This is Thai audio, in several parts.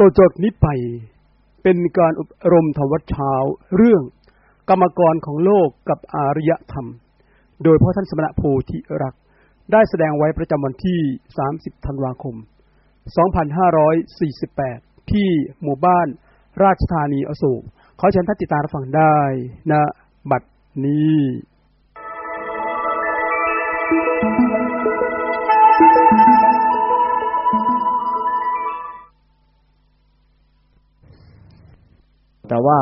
ต่อจากนี้ไปเป็นการอบรมธรรมวัดเช้าเรื่องกรรมกรของโลกกับอารยธรรม โดยพ่อท่านสมณะโพธิรักได้แสดงไว้ประจำวันที่ 30 ธันวาคม 2548 ที่หมู่บ้านราชธานีอโศกขอเชิญท่านติดตามฟังได้ณนะบัดนี้ แต่ว่า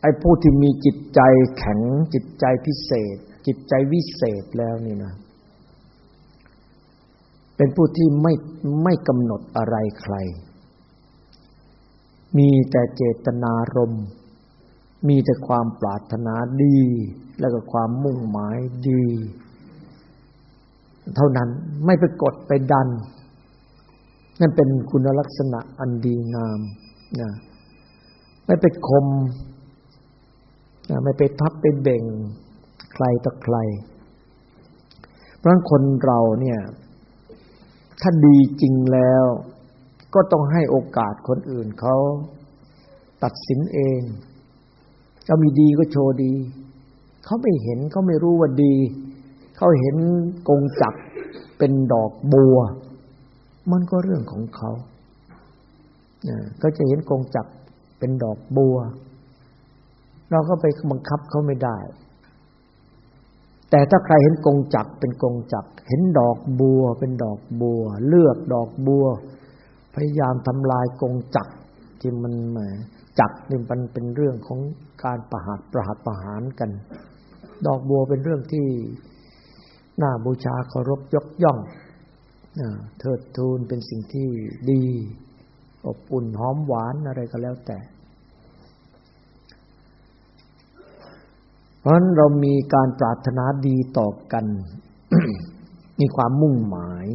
ไอ้ผู้ที่มีจิตใจแข็งจิตใจพิเศษ จิตใจวิเศษแล้วนี่นะ เป็นผู้ที่ไม่ไม่กำหนดอะไรใคร มีแต่เจตนารมณ์มีแต่ความปรารถนาดี แล้วก็ความมุ่งหมายดี เท่านั้นไม่ไปกดไปดัน นั่นเป็นคุณลักษณะอันดีงามนะ ไม่ไปคมไม่ไปทับไปเบ่งใครต่อใคร เพราะคนเราเนี่ย ถ้าดีจริงแล้ว ก็ต้องให้โอกาสคนอื่นเขาตัดสินเองเขามีดีก็โชว์ดี เขาไม่เห็นเขาไม่รู้ว่าดี เขาเห็นกงจักเป็นดอกบัว มันก็เรื่องของเขาเขาจะเห็นกงจัก เป็นดอกบัว เราก็ไปบังคับเขาไม่ได้ แต่ถ้าใครเห็นกงจักเป็นกงจักเห็นดอกบัว เป็นดอกบัว เลือกดอกบัว พยายามทำลายกงจักที่มันแหมจักนี่มันเป็นเรื่องของการประหัตประหัตประหารกัน ดอกบัวเป็นเรื่องที่น่าบูชาเคารพยกย่องเทิดทูนเป็นสิ่งที่ดี อบอุ่นหอมหวานอะไรก็แล้วแต่ เพราะฉะนั้นเรามีการปรารถนาดีต่อกัน มีความมุ่งหมาย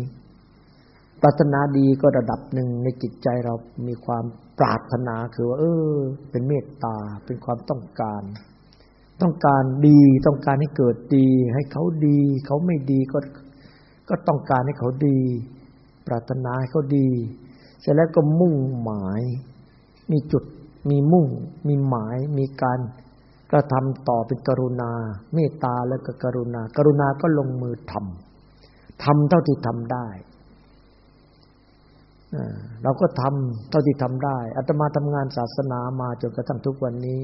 ปรารถนาดีก็ระดับหนึ่งในจิตใจเรามีความปรารถนาคือว่า เออ เป็นเมตตาเป็นความต้องการ ต้องการดีต้องการให้เกิดดี ให้เขาดี เขาไม่ดีก็ก็ต้องการให้เขาดี ปรารถนาให้เขาดี เสร็จแล้วก็มุ่งหมาย มีจุด มีมุ่ง มีหมาย มีการกระทำต่อเป็นกรุณา เมตตาแล้วก็กรุณา กรุณาก็ลงมือทำทำเท่าที่ทำได้เราก็ทำเท่าที่ทำได้อาตมาทำงานศาสนามาจนกระทั่งทุกวันนี้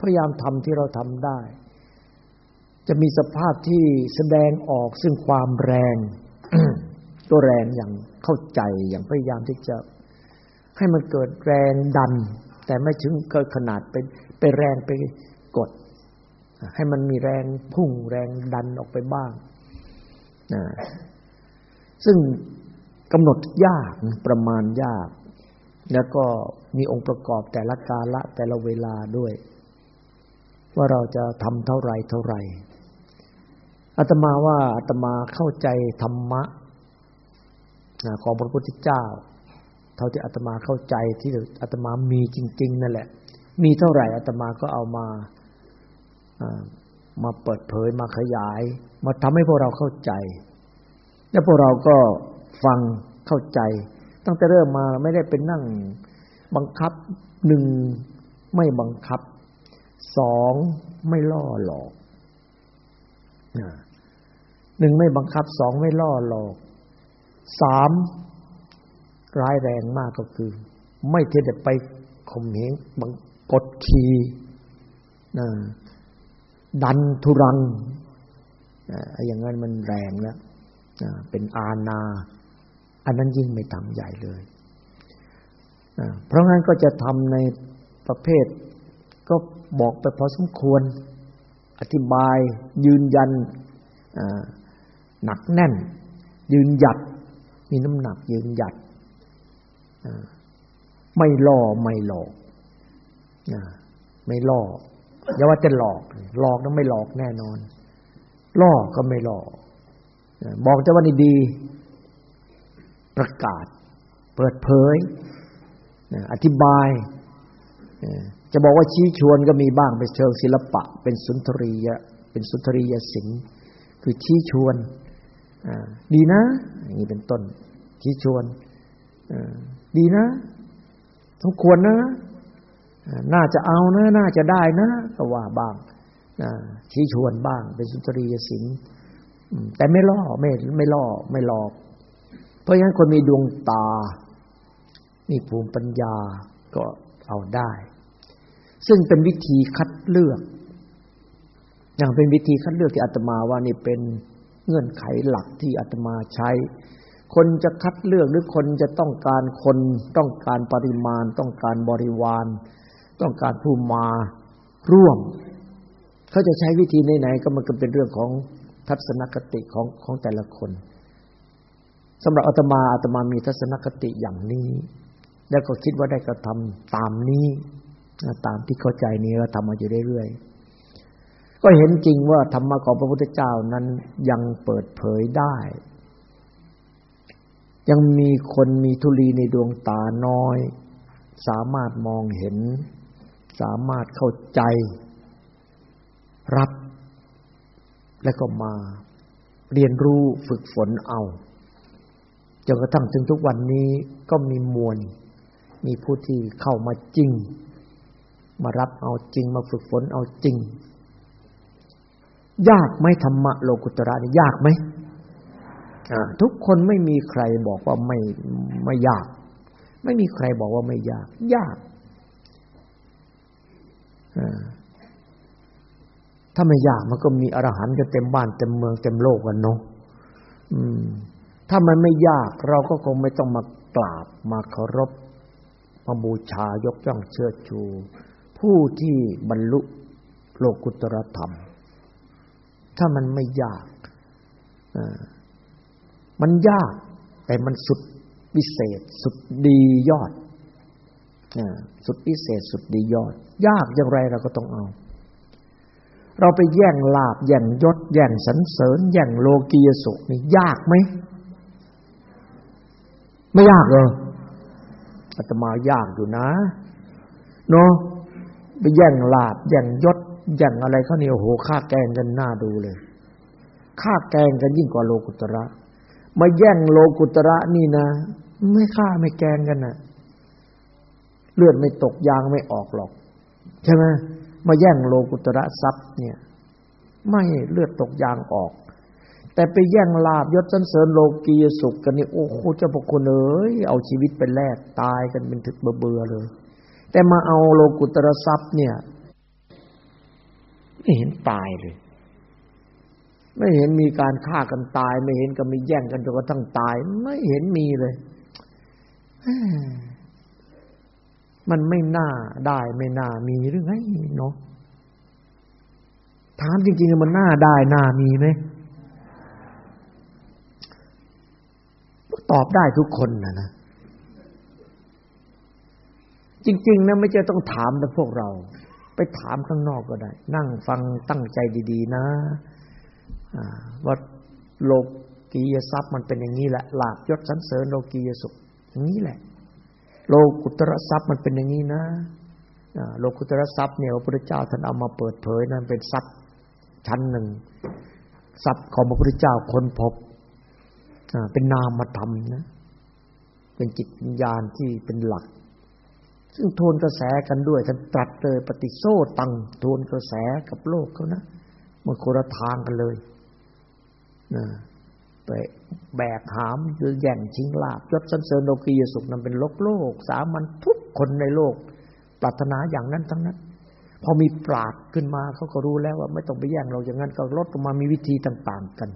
พยายามทำที่เราทำได้ จะมีสภาพที่แสดงออกซึ่งความแรงก็แรงอย่างเข้าใจอย่างพยายามที่จะ ให้มันเกิดแรงดัน แต่ไม่ถึงเกิดขนาดไปไปแรงไปกด ให้มันมีแรงพุ่งแรงดันออกไปบ้างนะซึ่งกำหนดยากประมาณยาก แล้วก็มีองค์ประกอบแต่ละกาละแต่ละเวลาด้วย ว่าเราจะทำเท่าไรเท่าไรอาตมาว่าอาตมาเข้าใจธรรมะของพระพุทธเจ้า เท่าที่อาตมาเข้าใจที่อาตมามีจริง ๆ นั่นแหละ มีเท่าไหร่อาตมาก็เอามามาเปิดเผยมาขยาย มาทำให้พวกเราเข้าใจ แล้วพวกเราก็ฟังเข้าใจ ตั้งแต่เริ่มมาไม่ได้เป็นนั่งบังคับหนึ่งไม่บังคับสองไม่ล่อหลอกหนึ่งไม่บังคับสองไม่ล่อหลอกสาม ร้ายแรงมากก็คือ ไม่เทเดไปข่มเหงบังกดขี่ดันทุรังอย่างนั้นมันแรงแล้วเป็นอาณา อันนั้นยิ่งไม่ทำใหญ่เลยเพราะงั้นก็จะทำในประเภท ก็บอกไปพอสมควร อธิบายยืนยันหนักแน่น ยืนหยัด มีน้ำหนักยืนหยัด ไม่ล่อไม่หลอกไม่ล่ออย่าว่าจะหลอก หลอกนั้นไม่หลอกแน่นอน ล่อก็ไม่หลอกบอกจะว่านี่ดีประกาศ เปิดเผยอธิบายจะบอกว่าชี้ชวนก็มีบ้างเป็นเชิงศิลปะ เป็นสุนทรียะเป็นสุนทรียศิลป์คือชี้ชวนดีนะ อย่างนี้เป็นต้น ชี้ชวน ดีนะสมควรนะ น่าจะเอานะ น่าจะได้นะก็ว่าบ้างชี้ชวนบ้าง เป็นสุนทรียศิลป์แต่ไม่ล่อไม่ไม่ล่อไม่หลอก เพราะฉะนั้นคนมีดวงตา มีภูมิปัญญาก็เอาได้ ซึ่งเป็นวิธีคัดเลือก อย่างเป็นวิธีคัดเลือกที่อาตมาว่านี่เป็นเงื่อนไขหลักที่อาตมาใช้ คนจะคัดเลือกหรือคนจะต้องการคนต้องการปริมาณ ต้องการบริวาร ต้องการผู้มาร่วม เขาจะใช้วิธีไหนๆก็มันก็เป็นเรื่องของทัศนคติของของแต่ละคนสำหรับอาตมาอาตมามีทัศนคติอย่างนี้ แล้วก็คิดว่าได้กระทำตามนี้ ตามที่เข้าใจนี้เราทำมาอยู่เรื่อยๆก็เห็นจริงว่าธรรมะของพระพุทธเจ้านั้นยังเปิดเผยได้ ยังมีคนมีทุลีในดวงตาน้อย สามารถมองเห็น สามารถเข้าใจ รับแล้วก็มา เรียนรู้ฝึกฝนเอาจนกระทั่งถึงทุกวันนี้ก็มีมวล มีผู้ที่เข้ามาจริง มารับเอาจริง มาฝึกฝนเอาจริง ยากไหมธรรมะโลกุตระนี่ยากไหม ทุกคนไม่มีใครบอกว่าไม่ไม่ยาก ไม่มีใครบอกว่าไม่ยาก ยากถ้าไม่ยากมันก็มีอรหันต์กันเต็มบ้านเต็มเมืองเต็มโลกกันเนาะอืมถ้ามันไม่ยากเราก็คงไม่ต้องมากราบมาเคารพมาบูชายกย่องเชิดชู ผู้ที่บรรลุโลกุตรธรรม ถ้ามันไม่ยาก มันยาก แต่มันสุดพิเศษ สุดดียอดสุดพิเศษสุดดียอด ยากอย่างไรเราก็ต้องเอา เราไปแย่งลาบแย่งยศ แย่งสันเสริญ แย่งโลกียสุขนี่ยากไหมไม่ยากเหรออาตมายากอยู่นะเนาะไปแย่งลาบแย่งยศแย่งอะไรเขาเนี่ยโอ้โหฆ่าแกงกันหน้าดูเลยฆ่าแกงกันยิ่งกว่าโลกุตระ มาแย่งโลกุตระนี่นะ ไม่ฆ่าไม่แกงกันนะเลือดไม่ตกยางไม่ออกหรอก ใช่ไหมมาแย่งโลกุตระทรัพย์เนี่ย ไม่เลือดตกยางออก แต่ไปแย่งลาบยศสันเสริญโลกียสุขกันนี่โอ้โหเจ้าพระคุณเอ้ยเอาชีวิตไปแลกตายกันเป็นถึกเบื่อเลย แต่มาเอาโลกุตระทรัพย์เนี่ย ไม่เห็นตายเลย ไม่เห็นมีการฆ่ากันตาย ไม่เห็นก็มีแย่งกันจนกระทั่งตาย ไม่เห็นมีเลย มันไม่น่าได้ไม่น่ามีหรือไงเนาะถามจริงๆมันน่าได้น่ามีไหมตอบได้ทุกคนนะนะจริง ๆนะไม่ใช่ต้องถามแต่พวกเรา ไปถามข้างนอกก็ได้ นั่งฟังตั้งใจดี ๆ นะ ว่าโลกียทรัพย์มันเป็นอย่างนี้แหละลาบยศสันเสริญโลกียสุข อย่างนี้แหละ โลกุตรทรัพย์มันเป็นอย่างนี้นะโลกุตรทรัพย์เนี่ยพระพุทธเจ้าท่านเอามาเปิดเผยนั้นเป็นทรัพย์ชั้นหนึ่งทรัพย์ของพระพุทธเจ้าค้นพบเป็นนามธรรมนะ เป็นจิตวิญญาณที่เป็นหลัก ซึ่งโทนกระแสกันด้วยท่านตรัสเลยปฏิโซตังโทนกระแสกับโลกเขานะมันโคระทางกันเลย ไปแบกหามหรือแย่งชิงลาบยศสันเสริญโลกียสุขนั้นเป็นโลกโลก สามัญทุกคนในโลก ปรารถนาอย่างนั้นทั้งนั้น พอมีปราดขึ้นมาเขาก็รู้แล้วว่าไม่ต้องไปแย่งเราอย่างนั้นก็ลดลงมามีวิธีต่าง ๆ กัน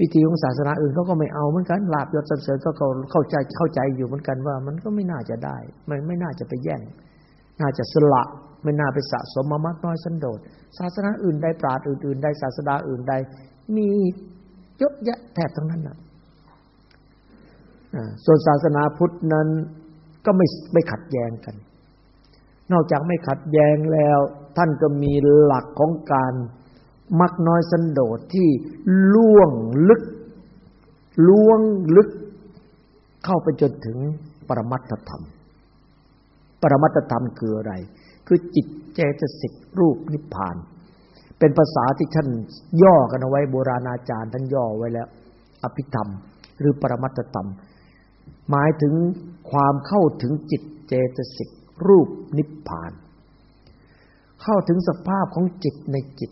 วิธีของศาสนาอื่นเขาก็ไม่เอาเหมือนกันลาบยศสันเสริญก็เขาเข้าใจเข้าใจอยู่เหมือนกันว่า มันก็ไม่น่าจะได้ มันไม่น่าจะไปแย่ง น่าจะสละไม่น่าไปสะสมมามากน้อยสันโดษศาสนาอื่นใดปราดอื่นๆใดศาสดาอื่นใด มีเยอะแยะแทบทั้งนั้นนะส่วนศาสนาพุทธนั้นก็ไม่ไม่ขัดแย้งกัน นอกจากไม่ขัดแย้งแล้ว ท่านก็มีหลักของการมักน้อยสันโดษที่ล่วงลึก ล่วงลึก เข้าไปจนถึงปรมัตถธรรม ปรมัตถธรรมคืออะไร คือจิตเจตสิกรูปนิพพาน เป็นภาษาที่ท่านย่อกันเอาไว้โบราณอาจารย์ท่านย่อไว้แล้ว อภิธรรม หรือปรมัตธรรม หมายถึงความเข้าถึงจิตเจตสิกรูปนิพพาน เข้าถึงสภาพของจิตในจิต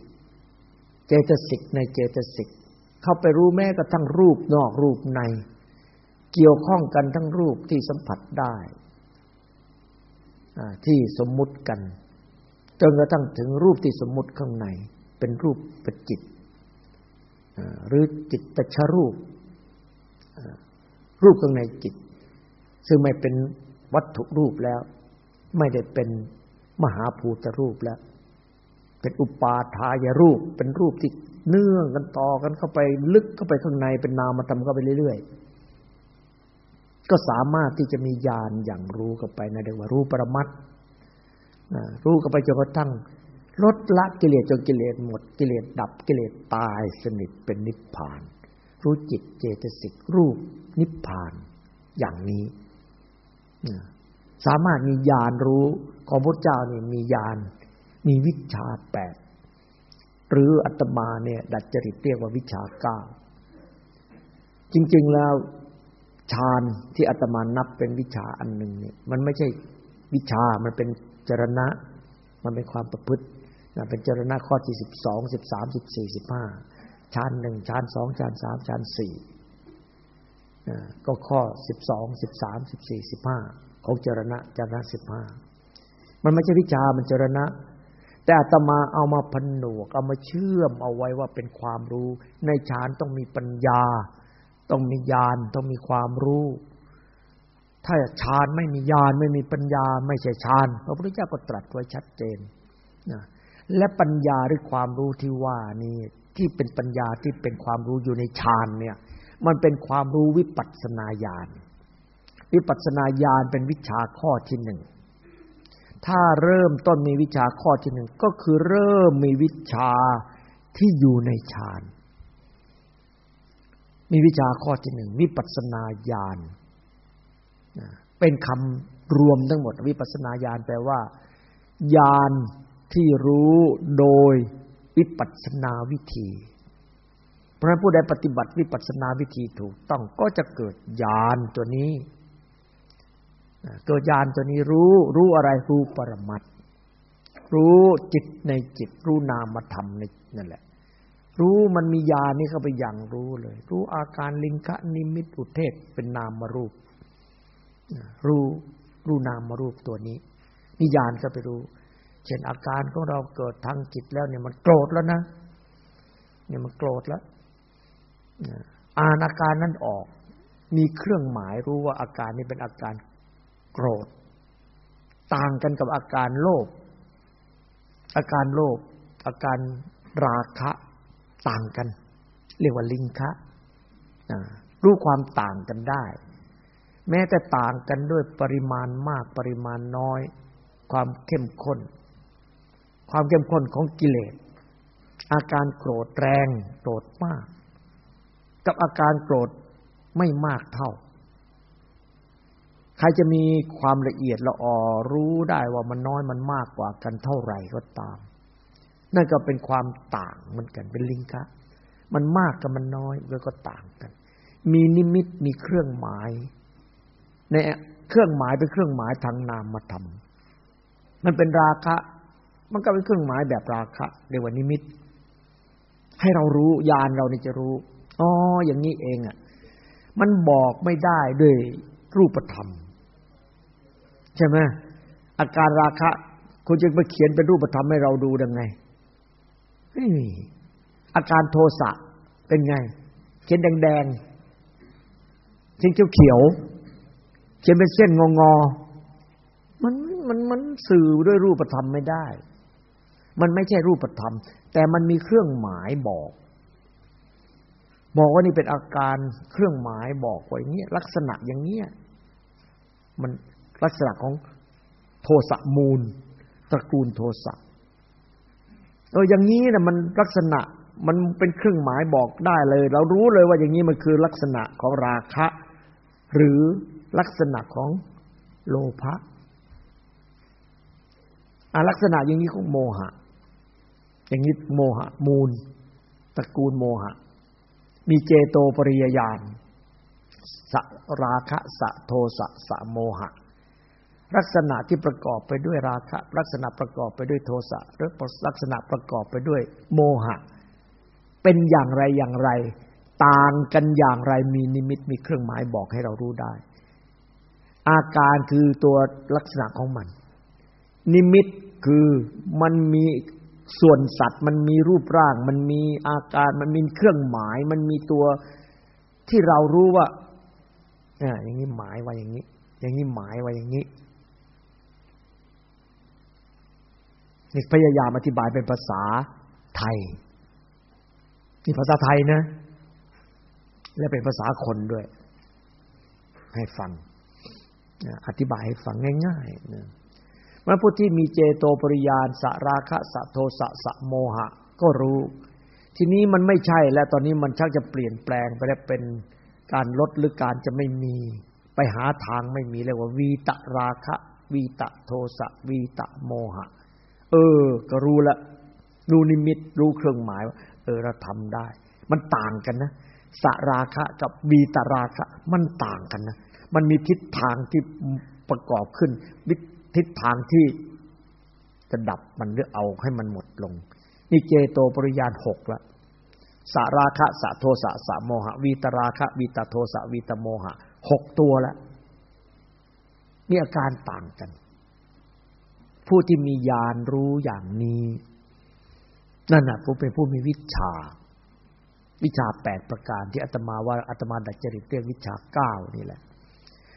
เจตสิกในเจตสิกเข้าไปรู้แม้กระทั่งรูปนอกรูปใน เกี่ยวข้องกันทั้งรูปที่สัมผัสได้ที่สมมุติกันจนกระทั่งถึงรูปที่สมมุติข้างใน เป็นรูปเป็นจิตหรือจิตตชรูป รูปข้างในจิต ซึ่งไม่เป็นวัตถุรูปแล้ว ไม่ได้เป็นมหาภูตรูปแล้ว เป็นอุปาทายรูป เป็นรูปที่เนื่องกันต่อกันเข้าไปลึกเข้าไปข้างในเป็นนามธรรมเข้าไปเรื่อยๆ ก็สามารถที่จะมีญาณอย่างรู้เข้าไปนะเรียกว่ารู้ปรมัตรู้เข้าไปจนกระทั่ง ลดละกิเลสจนกิเลสหมดกิเลสดับกิเลสตายสนิทเป็นนิพพาน รู้จิตเจตสิกรูปนิพพานอย่างนี้สามารถมีญาณรู้ของพระเจ้านี่มีญาณมีวิชาแปดหรืออัตมาเนี่ย ดัดจริตเรียกว่าวิชาเก้าจริง ๆแล้วฌานที่อาตมานับเป็นวิชาอันหนึ่งเนี่ย มันไม่ใช่วิชามันเป็นจรณะ มันเป็นความประพฤติ นะเป็นจรณะข้อที่สิบสองสิบสามสิบสี่สิบห้าฌานหนึ่งฌานสองฌานสามฌานสี่ก็ข้อสิบสองสิบสามสิบสี่สิบห้าของจรณะจรณะสิบห้ามันไม่ใช่วิชามันจรณะ แต่อาตมาเอามาผนวก เอามาเชื่อมเอาไว้ว่าเป็นความรู้ ในฌานต้องมีปัญญา ต้องมีญาณต้องมีความรู้ ถ้าฌานไม่มีญาณไม่มีปัญญา ไม่ใช่ฌานพระพุทธเจ้าก็ตรัสไว้ชัดเจนนะ และปัญญาหรือความรู้ที่ว่านี่ที่เป็นปัญญาที่เป็นความรู้อยู่ในฌานเนี่ย มันเป็นความรู้วิปัสสนาญาณวิปัสสนาญาณเป็นวิชาข้อที่หนึ่งถ้าเริ่มต้นมีวิชาข้อที่หนึ่งก็คือเริ่มมีวิชาที่อยู่ในฌานมีวิชาข้อที่หนึ่งวิปัสสนาญาณเป็นคำรวมทั้งหมด วิปัสสนาญาณแปลว่าญาณ ที่รู้โดยวิปัสสนาวิธีพราะนั้นผู้ใดปฏิบัติวิปัสสนาวิธีถูกต้องก็จะเกิดญาณตัวนี้เกิดญาณตัวนี้รู้รู้อะไรรู้ปรมัตรู้จิตในจิต รู้นามธรรมในนั่นแหละ รู้มันมีญาณนี่เข้าไปอย่างรู้เลย รู้อาการลิงคะนิมิตอุเทศเป็นนามรูป รู้รู้นามรูปตัวนี้มีญาณเข้าไปรู้ เช่นอาการของเราเกิดทางจิตแล้วเนี่ยมันโกรธแล้วนะ เนี่ยมันโกรธแล้วอ่านอาการนั้นออก มีเครื่องหมายรู้ว่าอาการนี้เป็นอาการโกรธ ต่างกันกับอาการโลภอาการโลภอาการราคะต่างกัน เรียกว่าลิงคะรู้ความต่างกันได้ แม้แต่ต่างกันด้วยปริมาณมากปริมาณน้อย ความเข้มข้น ความเข้มข้นของกิเลส อาการโกรธแรงโกรธมาก กับอาการโกรธไม่มากเท่า ใครจะมีความละเอียดละออรู้ได้ว่ามันน้อยมันมากกว่ากันเท่าไหร่ก็ตาม นั่นก็เป็นความต่างเหมือนกันเป็นลิงคะมันมากกับมันน้อยมันก็ต่างกัน มีนิมิตมีเครื่องหมายในเครื่องหมายเป็นเครื่องหมายทางนามธรรมมันเป็นราคะ มันก็เป็นเครื่องหมายแบบราคะเรียกว่านิมิต ให้เรารู้ญาณเรานี่จะรู้อ๋ออย่างนี้เองอะ มันบอกไม่ได้ด้วยรูปธรรม ใช่ไหมอาการราคะคุณจะมาเขียนเป็นรูปธรรมให้เราดูยังไงไม่มีอาการโทสะเป็นไง เขียนแดงๆเขียนเขียวๆเขียนเป็นเส้นงองอมันมันมันสื่อด้วยรูปธรรมไม่ได้ มันไม่ใช่รูปธรรม แต่มันมีเครื่องหมายบอก บอกว่านี่เป็นอาการเครื่องหมายบอกว่าอย่างนี้ยลักษณะอย่างเนี้ยมันลักษณะของโทสะมูล ตระกูลโทสะเอออย่างนี้นะมันลักษณะมันเป็นเครื่องหมายบอกได้เลย เรารู้เลยว่าอย่างนี้มันคือลักษณะของราคะ หรือลักษณะของโลภะอาลักษณะอย่างนี้ของโมหะ อย่างนี้โมหะ มูลตระกูลโมหะ มีเจโตปริยญาณสราคะสะโทสะสะโมหะ ลักษณะที่ประกอบไปด้วยราคะ ลักษณะประกอบไปด้วยโทสะหรือลักษณะประกอบไปด้วย โมหะ เป็นอย่างไรอย่างไร ต่างกันอย่างไรมีนิมิตมีเครื่องหมายบอกให้เรารู้ได้ อาการคือตัวลักษณะของมัน นิมิตคือมันมี ส่วนสัตว์มันมีรูปร่าง มันมีอาการ มันมีเครื่องหมาย มันมีตัวที่เรารู้ว่าอย่างนี้หมายว่าอย่างนี้ อย่างนี้หมายว่าอย่างนี้นี่พยายามอธิบายเป็นภาษาไทย นี่ภาษาไทยนะ และเป็นภาษาคนด้วย ให้ฟัง อธิบายให้ฟังง่ายๆนะ มันผู้ที่มีเจโตปริยานสราคะสะโทสะสะโมหะ ก็รู้ ทีนี้มันไม่ใช่แล้วตอนนี้มันชักจะเปลี่ยนแปลงไปแล้วเป็นการลดหรือการจะไม่มี ไปหาทางไม่มีเรียกว่า วีตราคะ วีตโทสะวีตโมหะ เออ ก็รู้ละรู้นิมิตรู้เครื่องหมายว่าเออเราทำได้ มันต่างกันนะสราคะกับวีตราคะ มันต่างกันนะ มันมีทิศทางที่ประกอบขึ้น ทิศทางที่จะดับมันหรือเอาให้มันหมดลง นี่เจโตปริยานหกละสาราคะสะโทสะสะโมหะวีตราคะวีตโทสะวีตโมหะหกตัวแล้วมีอาการต่างกัน ผู้ที่มีญาณรู้อย่างนี้ นั่นน่ะผู้เป็นผู้มีวิชา วิชาแปดประการที่อาตมาว่าอาตมาดัดจริตเรียกวิชาเก้านี่แหละ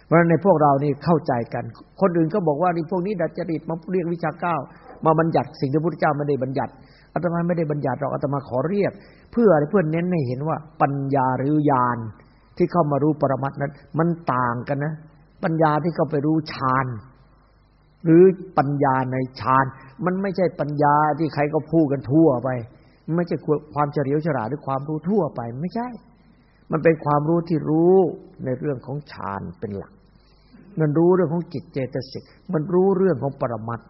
เพราะในพวกเรานี่เข้าใจกัน คนอื่นก็บอกว่านี่พวกนี้ดัดจริตมาเรียกวิชาเก้ามาบัญญัติสิ่งที่พระพุทธเจ้าไม่ได้บัญญัติอาตมาไม่ได้บัญญัติเราอาตมาขอเรียก เพื่อเพื่อเน้นให้เห็นว่า ปัญญาหรือญาณที่เข้ามารู้ปรมัตนั้น มันต่างกันนะ ปัญญาที่เข้าไปรู้ฌานหรือปัญญาในฌานมันไม่ใช่ปัญญาที่ใครก็พูดกันทั่วไป ไม่ใช่ความเฉลียวฉลาดหรือความรู้ทั่วไป ไม่ใช่ มันเป็นความรู้ที่รู้ในเรื่องของฌานเป็นหลัก มันรู้เรื่องของจิตเจตสิกมันรู้เรื่องของปรมัตถ์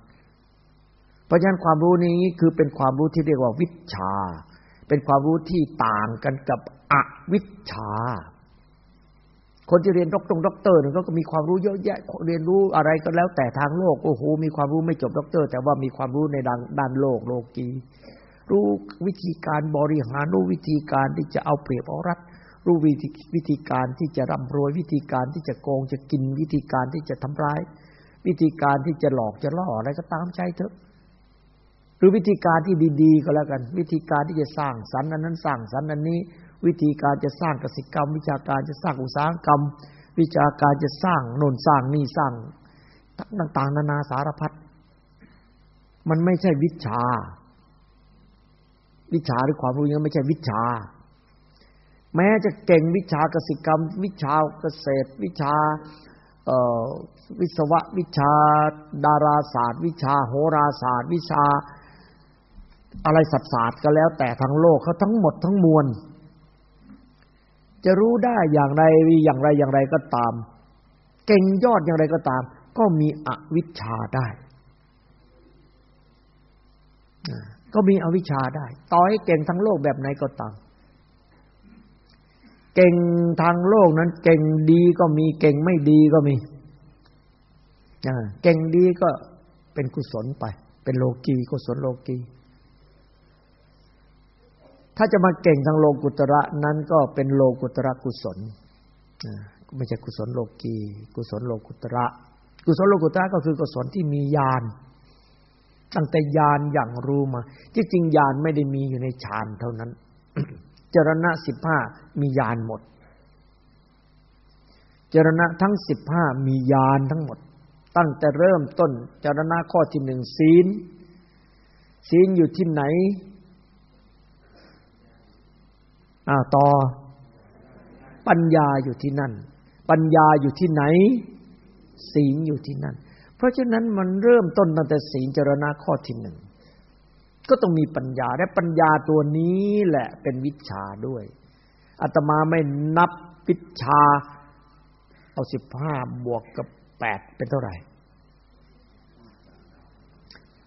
เพราะฉะนั้นความรู้นี้คือเป็นความรู้ที่เรียกว่าวิชชา เป็นความรู้ที่ต่างกันกับอวิชชาคนที่เรียนด็อกตรงด็อกเตอร์นี่ก็มีความรู้เยอะแยะ เรียนรู้อะไรก็แล้วแต่ทางโลก โอ้โห มีความรู้ไม่จบด็อกเตอร์ แต่ว่ามีความรู้ในด้านด้านโลกโลกี รู้วิธีการบริหารรู้วิธีการที่จะเอาเปรียบเอารัด รู้วิธีวิธีการที่จะร่ำรวยวิธีการที่จะโกงจะกินวิธีการที่จะทำร้าย วิธีการที่จะหลอกจะล่ออะไรก็ตามใจเถอะ หรือวิธีการที่ดีๆก็แล้วกัน วิธีการที่จะสร้างสรรค์อันนั้นสร้างสรรค์อันนี้ วิธีการจะสร้างกสิกรรม วิชาการจะสร้างอุตสาหกรรม วิชาการจะสร้างโน่นสร้างนี่สร้างต่าง ๆ นานาสารพัดมันไม่ใช่วิชา วิชาหรือความรู้ยังไม่ใช่วิชา แม้จะเก่งวิชากสิกรรม วิชาเกษตร วิชาวิศวะวิชา ดาราศาสตร์ วิชาโหราศาสตร์ วิชาอะไรศาสตร์ก็แล้วแต่ทั้งโลกเขาทั้งหมดทั้งมวล จะรู้ได้อย่างไรอย่างไรอย่างไรก็ตาม เก่งยอดอย่างไรก็ตาม ก็มีอวิชชาได้ ก็มีอวิชชาได้ ต่อให้เก่งทั้งโลกแบบไหนก็ตาม เก่งทางโลกนั้น เก่งดีก็มีเก่งไม่ดีก็มีเก่งดีก็เป็นกุศลไป เป็นโลกีกุศลโลกี ถ้าจะมาเก่งทางโลกุตระนั้นก็เป็นโลกุตระกุศลไม่ใช่กุศลโลกีกุศลโลกุตระ กุศลโลกุตระก็คือกุศลที่มีญาณตั้งแต่ญาณอย่างรู้มา ที่จริงญาณไม่ได้มีอยู่ในฌานเท่านั้น จรณะสิบห้ามีญาณหมด จรณะทั้งสิบห้ามีญาณทั้งหมด ตั้งแต่เริ่มต้น จรณะข้อที่หนึ่งศีล ศีลอยู่ที่ไหนอ้าวต่อ ปัญญาอยู่ที่นั่น ปัญญาอยู่ที่ไหน ศีลอยู่ที่นั่น เพราะฉะนั้นมันเริ่มต้นตั้งแต่ศีลจรณะข้อที่หนึ่ง ก็ต้องมีปัญญาและปัญญาตัวนี้แหละเป็นวิชาด้วยอาตมาไม่นับวิชา เอาสิบห้าบวกกับแปดเป็นเท่าไหร่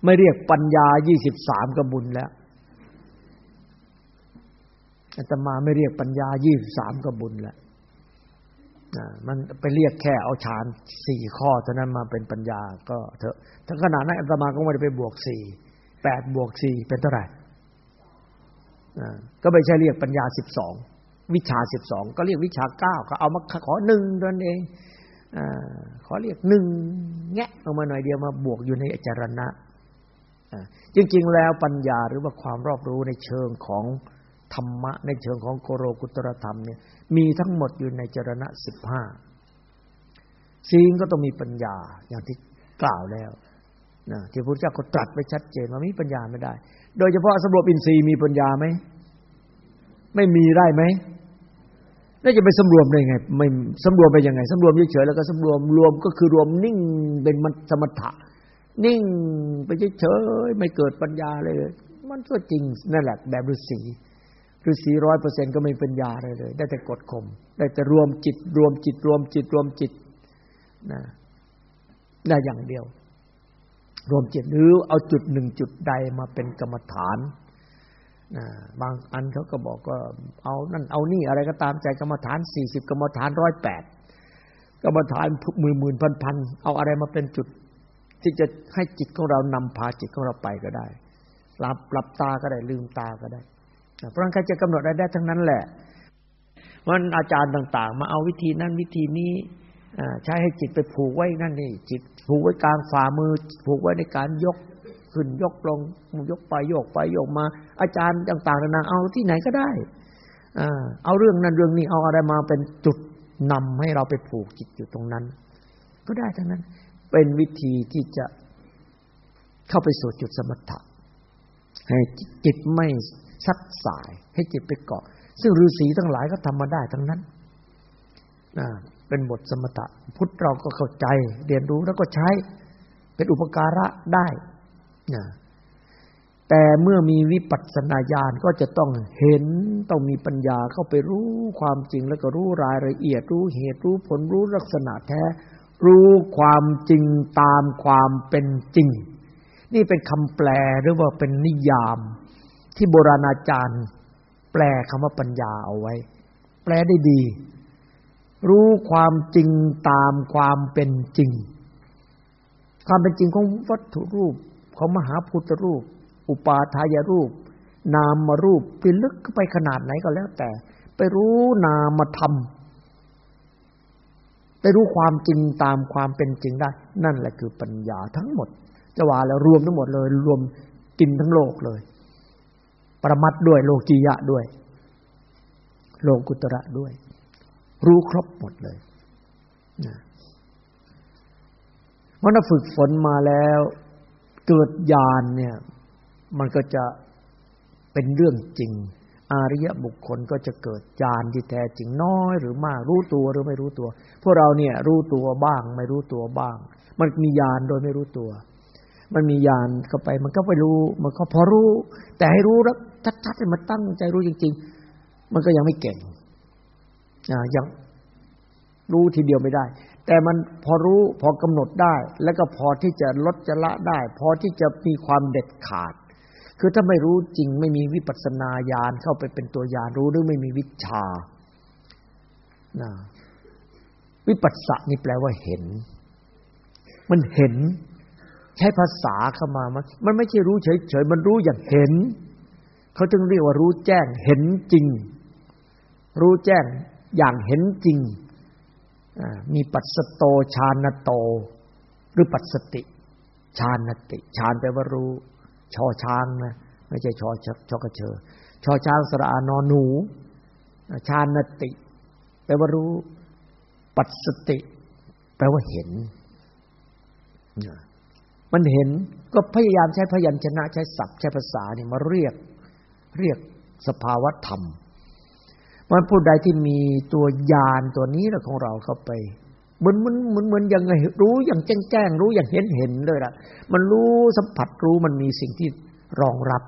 ไม่เรียกปัญญายี่สิบสามกบุญแล้วอาตมาไม่เรียกปัญญายี่สิบสามกบุญและมันไปเรียกแค่เอาฌานสี่ข้อเท่านั้นมาเป็นปัญญาก็เถอะทั้งขนาดนั้นอาตมาก็ไม่ได้ไปบวกสี่ แปดบวกสี่เป็นเท่าไหร่ก็ไม่ใช่เรียกปัญญาสิบสองวิชาสิบสองก็เรียกวิชาเก้าก็เอามาขอหนึ่งนั่นเองอขอเรียกหนึ่งแงะเอามาหน่อยเดียวมาบวกอยู่ในอจารณะจริง ๆ แล้วปัญญาหรือว่าความรอบรู้ในเชิงของธรรมะ ในเชิงของโกโรกุตรธรรมเนี่ยมีทั้งหมดอยู่ในจรณะสิบห้าสิ่งก็ต้องมีปัญญาอย่างที่กล่าวแล้ว นะที่พระพุทธเจ้าก็ตรัสไว้ชัดเจนว่ามีปัญญาไม่ได้ โดยเฉพาะสำรวจอินทรีย์มีปัญญาไหมไม่มีได้ไหมแล้วจะไปสำรวมได้ไง ไม่สำรวมไปยังไงสำรวมเฉยๆแล้วก็สำรวมรวมก็คือรวมนิ่งเป็นมันสมถะ นิ่งไปเฉยๆไม่เกิดปัญญาเลย มันก็จริงนั่นแหละแบบฤาษีฤาษีร้อยเปอร์เซ็นก็ไม่ปัญญาเลยเลย ได้แต่กดข่มได้แต่รวมจิต รวมจิต รวมจิตรวมจิตนะได้อย่างเดียว รวมจิตหรือเอาจุดหนึ่งจุดใดมาเป็นกรรมฐานนะบางอันเขาก็บอกก็เอานั่นเอานี่อะไรก็ตามใจกรรมฐานสี่สิบกรรมฐานร้อยแปดกรรมฐานหมื่นหมื่นพันพันเอาอะไรมาเป็นจุด ที่จะให้จิตของเรานำพาจิตของเราไปก็ได้หลับหลับตาก็ได้ลืมตาก็ได้เพราะงั้นใครจะกำหนดได้ได้ทั้งนั้นแหละมันอาจารย์ต่าง ๆ มาเอาวิธีนั้นวิธีนี้ ใช้ให้จิตไปผูกไว้นั่นนี่ จิตผูกไว้กลางฝ่ามือ ผูกไว้ในการยกขึ้นยกลงยกไปโยกไปโยกมา อาจารย์ต่างๆนานาเอาที่ไหนก็ได้เอาเรื่องนั้นเรื่องนี้เอาอะไรมาเป็นจุดนำให้เราไปผูกจิตอยู่ตรงนั้น ก็ได้ทั้งนั้น เป็นวิธีที่จะเข้าไปสู่จุดสมถะให้จิตไม่ซัดสาย ให้จิตไปเกาะ ซึ่งฤาษีทั้งหลายก็ทำมาได้ทั้งนั้น เป็นบทสมถะพุทธเราก็เข้าใจ เรียนรู้แล้วก็ใช้ เป็นอุปการะได้นะแต่เมื่อมีวิปัสสนาญาณก็จะต้องเห็นต้องมีปัญญาเข้าไปรู้ความจริงแล้วก็รู้รายละเอียด รู้เหตุรู้ผลรู้ลักษณะแท้ รู้ความจริงตามความเป็นจริง นี่เป็นคำแปลหรือว่าเป็นนิยาม ที่โบราณอาจารย์ แปลคำว่าปัญญาเอาไว้ แปลได้ดี รู้ความจริงตามความเป็นจริง ความเป็นจริงของวัตถุรูปของมหาพุทธรูป อุปาทายรูป นามรูปไปลึกไปขนาดไหนก็แล้วแต่ ไปรู้นามธรรมไปรู้ความจริงตามความเป็นจริงได้ นั่นแหละคือปัญญาทั้งหมด จะว่าแล้วรวมทั้งหมดเลย รวมกินทั้งโลกเลย ประมัดด้วยโลกียะด้วย โลกุตระด้วย รู้ครบหมดเลยนะเมื่อฝึกฝนมาแล้ว เกิดญาณเนี่ย มันก็จะเป็นเรื่องจริง อาริยบุคคลก็จะเกิดญาณที่แท้จริงน้อยหรือมาก รู้ตัวหรือไม่รู้ตัว พวกเราเนี่ย รู้ตัวบ้าง ไม่รู้ตัวบ้าง มันมีญาณโดยไม่รู้ตัว มันมีญาณเข้าไป มันก็ไปรู้ มันก็พอรู้ แต่ให้รู้แล้วชัดๆมันตั้งใจรู้จริง ๆ มันก็ยังไม่เก่ง ยังรู้ทีเดียวไม่ได้ แต่มันพอรู้พอกำหนดได้ แล้วก็พอที่จะลดจะละได้ พอที่จะมีความเด็ดขาด คือถ้าไม่รู้จริงไม่มีวิปัสสนาญาณเข้าไปเป็นตัวยานรู้หรือไม่มีวิชานะวิปัสสนี่แปลว่าเห็น มันเห็น ใช้ภาษาเข้ามามันมันไม่ใช่รู้เฉยๆมันรู้อย่างเห็น เขาจึงเรียกว่ารู้แจ้งเห็นจริง รู้แจ้ง อย่างเห็นจริง มีปัสสโตชานโต หรือปัสสติชานติชานแปลว่ารู้ ชอช้างนะไม่ใช่ชอชอกระเชอชอช้างสระอานอนหนูชานติแปลว่ารู้ ปัสสติ แปลว่าเห็น มันเห็นก็พยายามใช้พยัญชนะใช้ศัพท์ใช้ภาษานี่มาเรียก เรียกสภาวธรรม มันผู้ใดที่มีตัวยานตัวนี้แหละของเราเข้าไปเหมือนเหมือนเหมือนเหมือนยังไงรู้อย่างแจ้งแจ้งรู้อย่างเห็นเห็นเลยล่ะ มันรู้สัมผัสรู้มันมีสิ่งที่รองรับ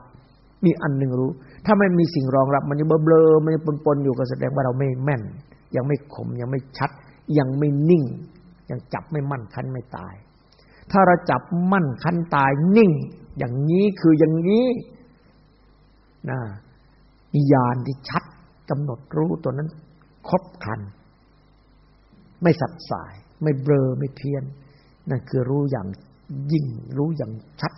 มีอันหนึ่งรู้ ถ้าไม่มีสิ่งรองรับ มันยังเบลอมันยังปนๆอยู่ก็แสดงว่าเราไม่แม่น ยังไม่คมยังไม่ชัด ยังไม่นิ่ง ยังจับไม่มั่นคันไม่ตาย ถ้าเราจับมั่นคันตายนิ่ง อย่างนี้คืออย่างนี้นะมีญาณที่ชัด กำหนดรู้ตัวนั้นครบคัน ไม่สับสาย ไม่เบลอไม่เพี้ยน นั่นคือรู้อย่างยิ่งรู้อย่างชัด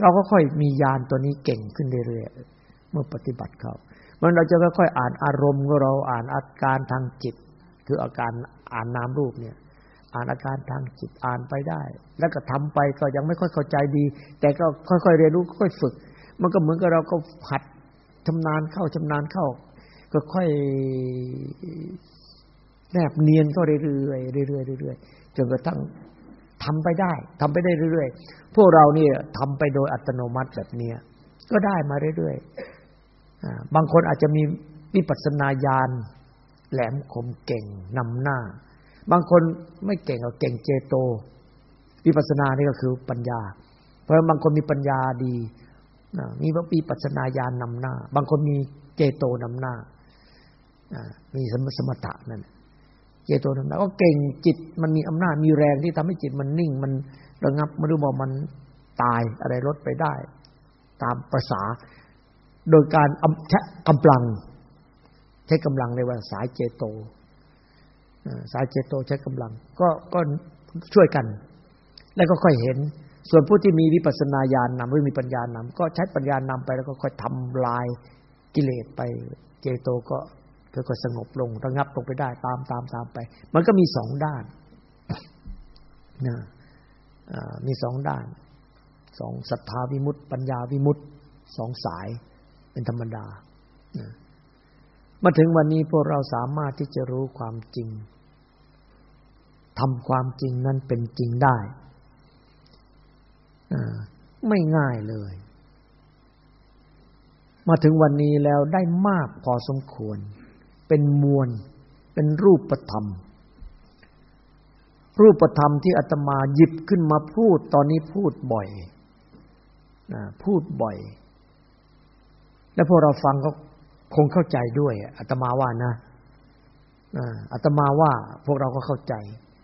เราก็ค่อยมีญาณตัวนี้เก่งขึ้นเรื่อยๆเมื่อปฏิบัติเขามันเราจะค่อยๆอ่านอารมณ์ของเราอ่านอาการทางจิต คืออาการอ่านนามรูปเนี่ย อ่านอาการทางจิตอ่านไปได้ แล้วก็ทำไปก็ยังไม่ค่อยเข้าใจดี แต่ก็ค่อยๆเรียนรู้ค่อยฝึก มันก็เหมือนกับเราก็หัดชำนาญเข้าชำนาญเข้า ก็ค่อยแนบเนียนก็เรื่อยๆเรื่อยๆเรื่อยๆจนกระทั่งทำไปได้ทำไปได้เรื่อยๆ พวกเราเนี่ยทำไปโดยอัตโนมัติแบบเนี้ยก็ได้มาเรื่อยๆบางคนอาจจะมีวิปัสสนาญาณแหลมคมเก่งนำหน้า บางคนไม่เก่งก็เก่งเจโต วิปัสสนานี่ก็คือปัญญา เพราะบางคนมีปัญญาดีมีวิปัสสนาญาณนำหน้า บางคนมีเจโตนำหน้า มีสมสมถะนั่นเจโตนำหน้าก็เก่งจิตมันมีอำนาจมีแรงที่ทำให้จิตมันนิ่ง มันระงับไม่รู้ว่ามันตายอะไรลดไปได้ ตามภาษา โดยการใช้กำลัง ใช้กำลังในว่าสายเจโตสายเจโตใช้กำลัง ก็ก็ช่วยกัน แล้วก็ค่อยเห็น ส่วนผู้ที่มีวิปัสสนาญาณนำหรือมีปัญญานำก็ใช้ปัญญานำไปแล้วก็ค่อยทำลายกิเลสไป เจโตก็ ค่อยๆสงบลงระงับลงไปได้ ตามตามตามไป มันก็มีสองด้านนะมีสองด้านสองศรัทธาวิมุตติ ปัญญาวิมุตติสองสาย เป็นธรรมดานะมาถึงวันนี้พวกเราสามารถที่จะรู้ความจริงทำความจริงนั้นเป็นจริงได้ ไม่ง่ายเลย มาถึงวันนี้แล้วได้มากพอสมควร เป็นมวล เป็นรูปธรรม รูปธรรมที่อาตมาหยิบขึ้นมาพูดตอนนี้พูดบ่อยนะพูดบ่อย แล้วพวกเราฟังก็คงเข้าใจด้วยอาตมาว่านะอาตมาว่าพวกเราก็เข้าใจ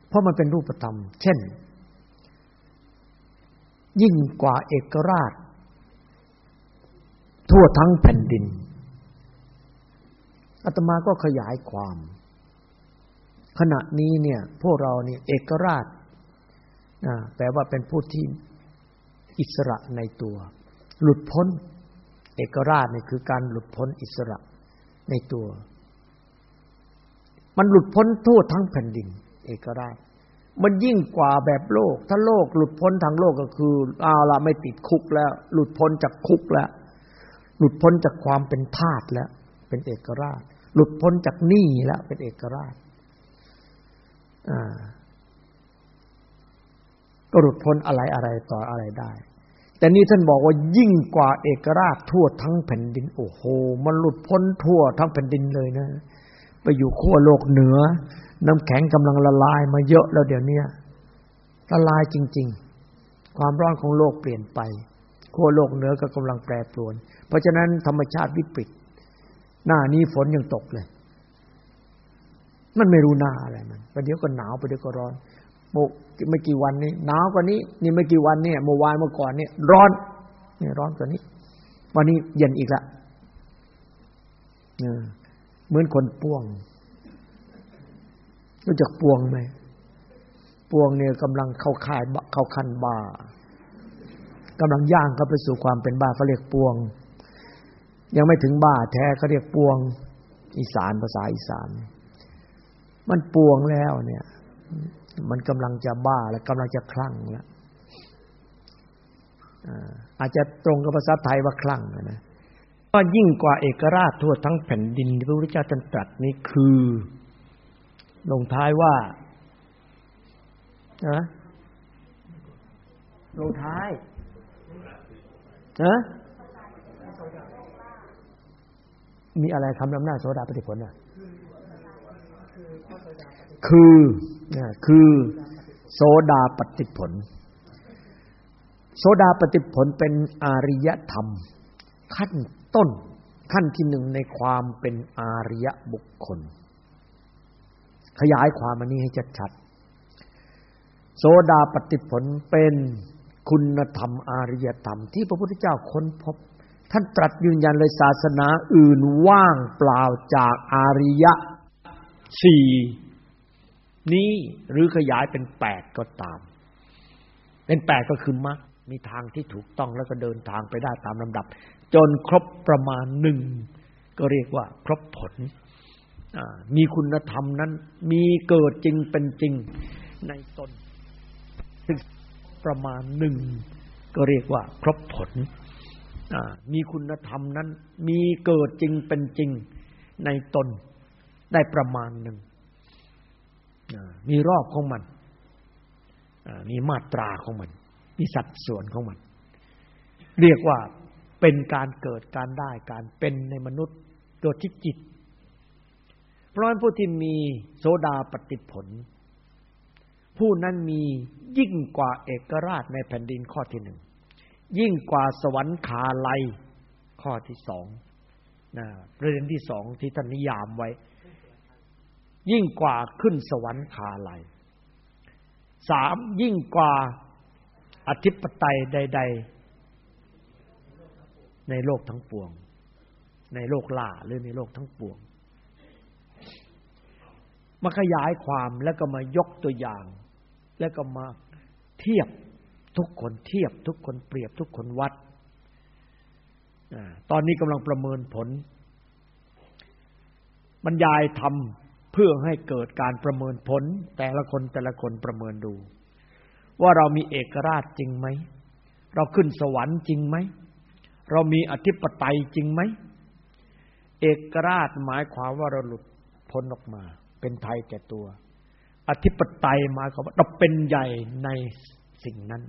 เพราะมันเป็นรูปธรรม เช่น ยิ่งกว่าเอกราช ทั่วทั้งแผ่นดิน อาตมาก็ขยายความ ขณะนี้เนี่ย พวกเราเนี่ยเอกราชนะแปลว่าเป็นผู้ที่อิสระในตัว หลุดพ้น เอกราชเนี่ยคือการหลุดพ้นอิสระในตัว มันหลุดพ้นทั่วทั้งแผ่นดิน เอกราช มันยิ่งกว่าแบบโลก ถ้าโลกหลุดพ้นทางโลกก็คือเอาละไม่ติดคุกแล้ว หลุดพ้นจากคุกแล้ว หลุดพ้นจากความเป็นทาสแล้ว เป็นเอกราช หลุดพ้นจากหนี้แล้วเป็นเอกราชก็หลุดพ้นอะไรอะไรต่ออะไรได้ แต่นี่ท่านบอกว่ายิ่งกว่าเอกราชทั่วทั้งแผ่นดิน โอ้โห มันหลุดพ้นทั่วทั้งแผ่นดินเลยนะ ไปอยู่ขั้วโลกเหนือ น้ำแข็งกำลังละลายมาเยอะแล้วเดี๋ยวนี้ละลายจริง ๆ ความร้อนของโลกเปลี่ยนไปขั้วโลกเหนือก็กำลังแปรปรวน เพราะฉะนั้นธรรมชาติวิปริต หน้านี้ฝนยังตกเลย มันไม่รู้หน้าอะไรมันประเดี๋ยวก็หนาวประเดี๋ยวก็ร้อนโมไม่กี่วันนี้หนาวกว่านี้ นี่ไม่กี่วันเนี่ยเมื่อวานเมื่อก่อนเนี่ยร้อนเนี่ยร้อนกว่านี้ วันนี้เย็นอีกละเหมือนคนป่วงรู้จักป่วงไหมป่วงเนี่ยกำลังเข้าข่ายเข้าคันบากำลังย่างเข้าไปสู่ความเป็นบ้าเขาเรียกป่วง ยังไม่ถึงบ้าแท้เขาเรียกปวง อีสานภาษาอีสาน มันปวงแล้วเนี่ย มันกำลังจะบ้าและกำลังจะคลั่งแล้วอาจจะตรงกับภาษาไทยว่าคลั่งนะก็ยิ่งกว่าเอกราชทั่วทั้งแผ่นดินที่พระพุทธเจ้าตรัสนี้คือ ลงท้ายว่านะลงท้ายนะ มีอะไรคำนำหน้าโสดาปฏิผลอะคือเนี่ยคือโสดาปฏิผล โสดาปฏิผลเป็นอริยธรรม ขั้นต้นขั้นที่หนึ่งในความเป็นอริยบุคคล ขยายความอันนี้ให้ชัดๆโสดาปฏิผลเป็นคุณธรรมอริยธรรมที่พระพุทธเจ้าค้นพบ ท่านตรัสยืนยันเลยศาสนาอื่นว่างเปล่าจากอาริยะสี่นี้หรือขยายเป็นแปดก็ตาม เป็นแปดก็คือมรรคมีทางที่ถูกต้องแล้วก็เดินทางไปได้ตามลำดับ จนครบประมาณหนึ่งก็เรียกว่า ครบผลมีคุณธรรมนั้น มีเกิดจริงเป็นจริงในตนซึ่งประมาณหนึ่งก็เรียกว่า ครบผล มีคุณธรรมนั้น มีเกิดจริงเป็นจริงในตนได้ประมาณหนึ่งมีรอบของมันมีมาตราของมัน มีสัดส่วนของมัน เรียกว่าเป็นการเกิดการได้การเป็นในมนุษย์โดยที่จิต เพราะฉะนั้นผู้ที่มีโสดาปฏิผล ผู้นั้นมียิ่งกว่าเอกราชในแผ่นดินข้อที่หนึ่ง ยิ่งกว่าสวรรคาลัยข้อที่สองนะประเด็นที่สองที่ท่านนิยามไว้ ยิ่งกว่าขึ้นสวรรคาลัยสามยิ่งกว่าอธิปไตยใด ๆ ในโลกทั้งปวง ในโลกล่าหรือในโลกทั้งปวงมาขยายความแล้วก็มายกตัวอย่าง แล้วก็มาเทียบ ทุกคนเทียบทุกคนเปรียบทุกคนวัด ตอนนี้กำลังประเมินผล บรรยายทำเพื่อให้เกิดการประเมินผล แต่ละคนแต่ละคนประเมินดู ว่าเรามีเอกราชจริงไหม เราขึ้นสวรรค์จริงไหม เรามีอธิปไตยจริงไหม เอกราชหมายความว่าเราหลุดพ้นออกมา เป็นไทยแก่ตัว อธิปไตยหมายความว่าเราเป็นใหญ่ในสิ่งนั้น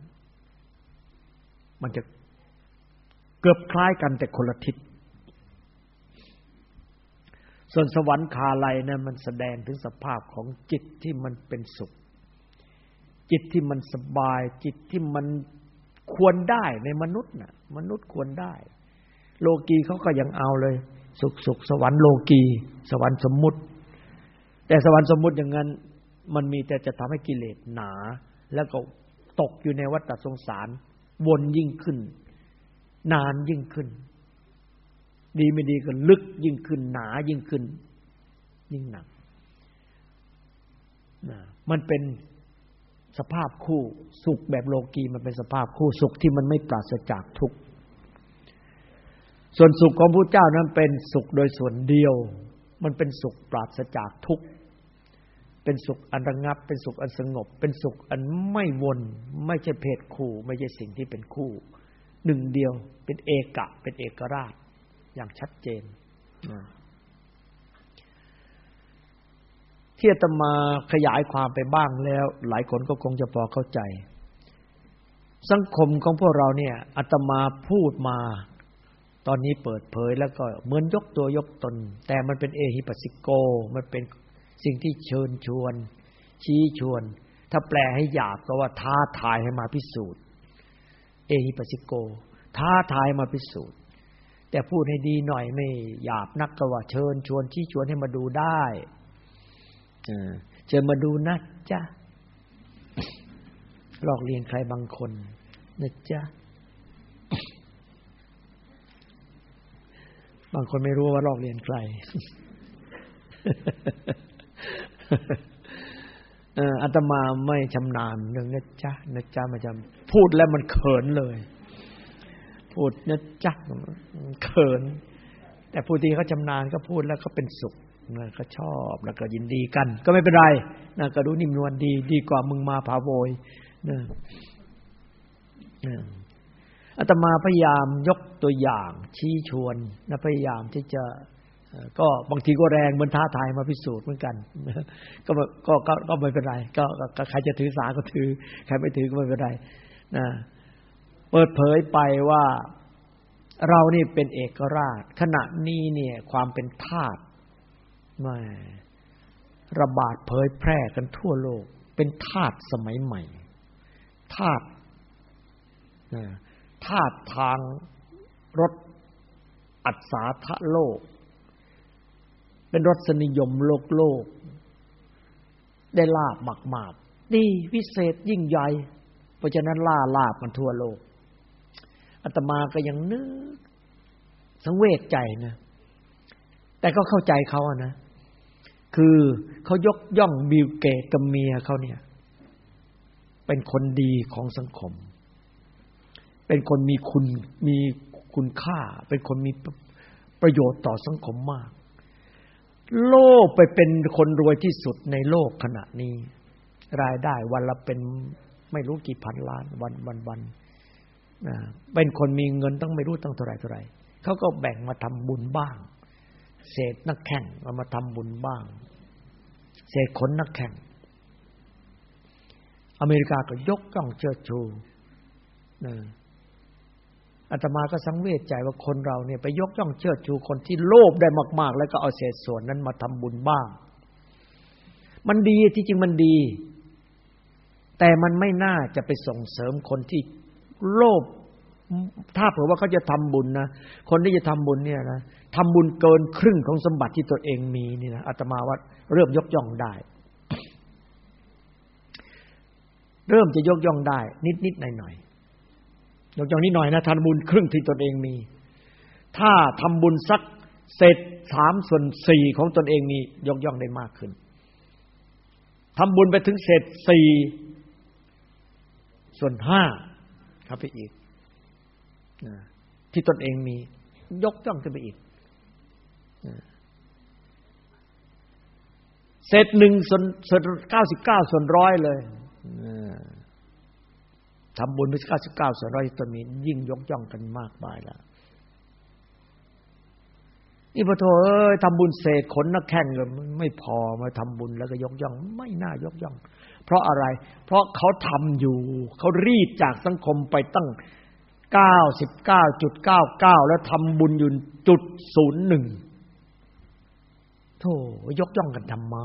มันจะเกือบคล้ายกันแต่คนละทิศ ส่วนสวรรค์คาลัยนะั้นมันแสดงถึงสภาพของจิตที่มันเป็นสุข จิตที่มันสบาย จิตที่มันควรได้ในมนุษย์นะ่ะ มนุษย์ควรได้ โลกีเขาก็ยังเอาเลย สุขสุขสวรรค์โลกีสวรรค์สมมุติ แต่สวรรค์สมมุติอย่างนั้น มันมีแต่จะทำให้กิเลสหนา แล้วก็ตกอยู่ในวัฏสงสาร วนยิ่งขึ้น นานยิ่งขึ้น ดีไม่ดีก็ลึกยิ่งขึ้น หนายิ่งขึ้น ยิ่งหนักนะมันเป็นสภาพคู่สุขแบบโลกีมันเป็นสภาพคู่สุขที่มันไม่ปราศจากทุกข์ส่วนสุขของพระเจ้านั้นเป็นสุขโดยส่วนเดียว มันเป็นสุขปราศจากทุกข์ เป็นสุขอันระงับ เป็นสุขอันสงบ เป็นสุขอันไม่วน ไม่ใช่เพศคู่ ไม่ใช่สิ่งที่เป็นคู่ หนึ่งเดียวเป็นเอกะ เป็นเอกราช อย่างชัดเจนที่อาตมาขยายความไปบ้างแล้ว หลายคนก็คงจะพอเข้าใจ สังคมของพวกเราเนี่ยอาตมาพูดมา ตอนนี้เปิดเผยแล้วก็เหมือนยกตัวยกตน แต่มันเป็นเอฮิปัสสิโก มันเป็น สิ่งที่เชิญชวน ชี้ชวน ถ้าแปลให้หยาบก็ว่าท้าทายให้มาพิสูจน์ เอหิปัสสิโก ท้าทายมาพิสูจน์ แต่พูดให้ดีหน่อยไม่หยาบนักก็ว่าเชิญชวนชี้ชวนให้มาดูได้เชิญมาดูนะจ๊ะหลอกเลียนใครบางคนนะจ๊ะบางคนไม่รู้ว่าลอกเรียนใคร อาตมาไม่ชำนาญเรื่องนะจ๊ะนะจ๊ะมาจำพูดแล้วมันเขินเลย พูดนะจ๊ะเขิน แต่ผู้ที่เขาชำนาญก็พูดแล้วเขาเป็นสุขนะเขาชอบแล้วก็ยินดีกัน ก็ไม่เป็นไรนะก็ดูนิ่มนวลดี ดีกว่ามึงมาพาโวยนะอาตมาพยายามยกตัวอย่างชี้ชวนนะพยายามที่จะ ก็บางทีก็แรงเหมือนท้าทายมาพิสูจน์เหมือนกันก็ก็ก็ก็ไม่เป็นไรก็ใครจะถือสาก็ถือ ใครไม่ถือก็ไม่เป็นไรนะเปิดเผยไปว่าเรานี่เป็นเอกราช ขณะนี้เนี่ย ความเป็นทาสไม่ระบาดเผยแพร่กันทั่วโลก เป็นทาสสมัยใหม่ทาสทาสทางรถอัศาทะโลก เป็นรสนิยมโลกโลก ได้ลาบมากมากดีวิเศษยิ่งใหญ่ เพราะฉะนั้นล่าลาบมันทั่วโลกอาตมาก็ยังนึกสังเวชใจนะ แต่ก็เข้าใจเขาอะนะ คือเขายกย่องบิลเกตกับเมียเขาเนี่ย เป็นคนดีของสังคม เป็นคนมีคุณมีคุณค่า เป็นคนมีประโยชน์ต่อสังคมมาก โลกไปเป็นคนรวยที่สุดในโลกขณะนี้ รายได้วันละเป็นไม่รู้กี่พันล้านวันวันวันเป็นคนมีเงินต้องไม่รู้ตั้งเท่าไรเท่าไรเขาก็แบ่งมาทำบุญบ้าง เศษนักแข่งเอามาทำบุญบ้าง เศษขนนักแข่ง อเมริกาก็ยกย่องเชิดชูนะ อาตมาก็สังเวชใจว่าคนเราเนี่ยไปยกย่องเชิดชูคนที่โลภได้มาก ๆ แล้วก็เอาเศษส่วนนั้นมาทำบุญบ้าง มันดีที่จริงมันดี แต่มันไม่น่าจะไปส่งเสริมคนที่โลภถ้าเผื่อว่าเขาจะทำบุญนะคนที่จะทำบุญเนี่ยนะทำบุญเกินครึ่งของสมบัติที่ตัวเองมีนี่นะอาตมาว่าเริ่มยกย่องได้ เริ่มจะยกย่องได้ นิดนิดหน่อยหน่อ ยยกย่องนิดหน่อยนะทำบุญครึ่งที่ตนเองมี ถ้าทำบุญสักเศษสามส่วนสี่ของตนเองมียกย่องได้มากขึ้นทำบุญไปถึงเศษสี่ส่วนห้าครับไปอีกที่ตนเองมี ยกย่องขึ้นไปอีกเศษหนึ่งส่วนส่วนเก้าสิบเก้าส่วนร้อยเลย ทำบุญไปเก้าสิบเก้าส่วนร้อยตนมียิ่งยกย่องกันมากมายแล้วนี่พอโทเอ้ยทำบุญเศษขนนักแข่งเลยไม่พอมาทำบุญแล้วก็ยกย่อง ไม่น่ายกย่อง เพราะอะไร เพราะเขาทำอยู่เขารีดจากสังคมไปตั้งเก้าสิบเก้าจุดเก้าเก้าแล้วทำบุญอยู่จุดศูนย์หนึ่งโธ่ยกย่องกันทำไม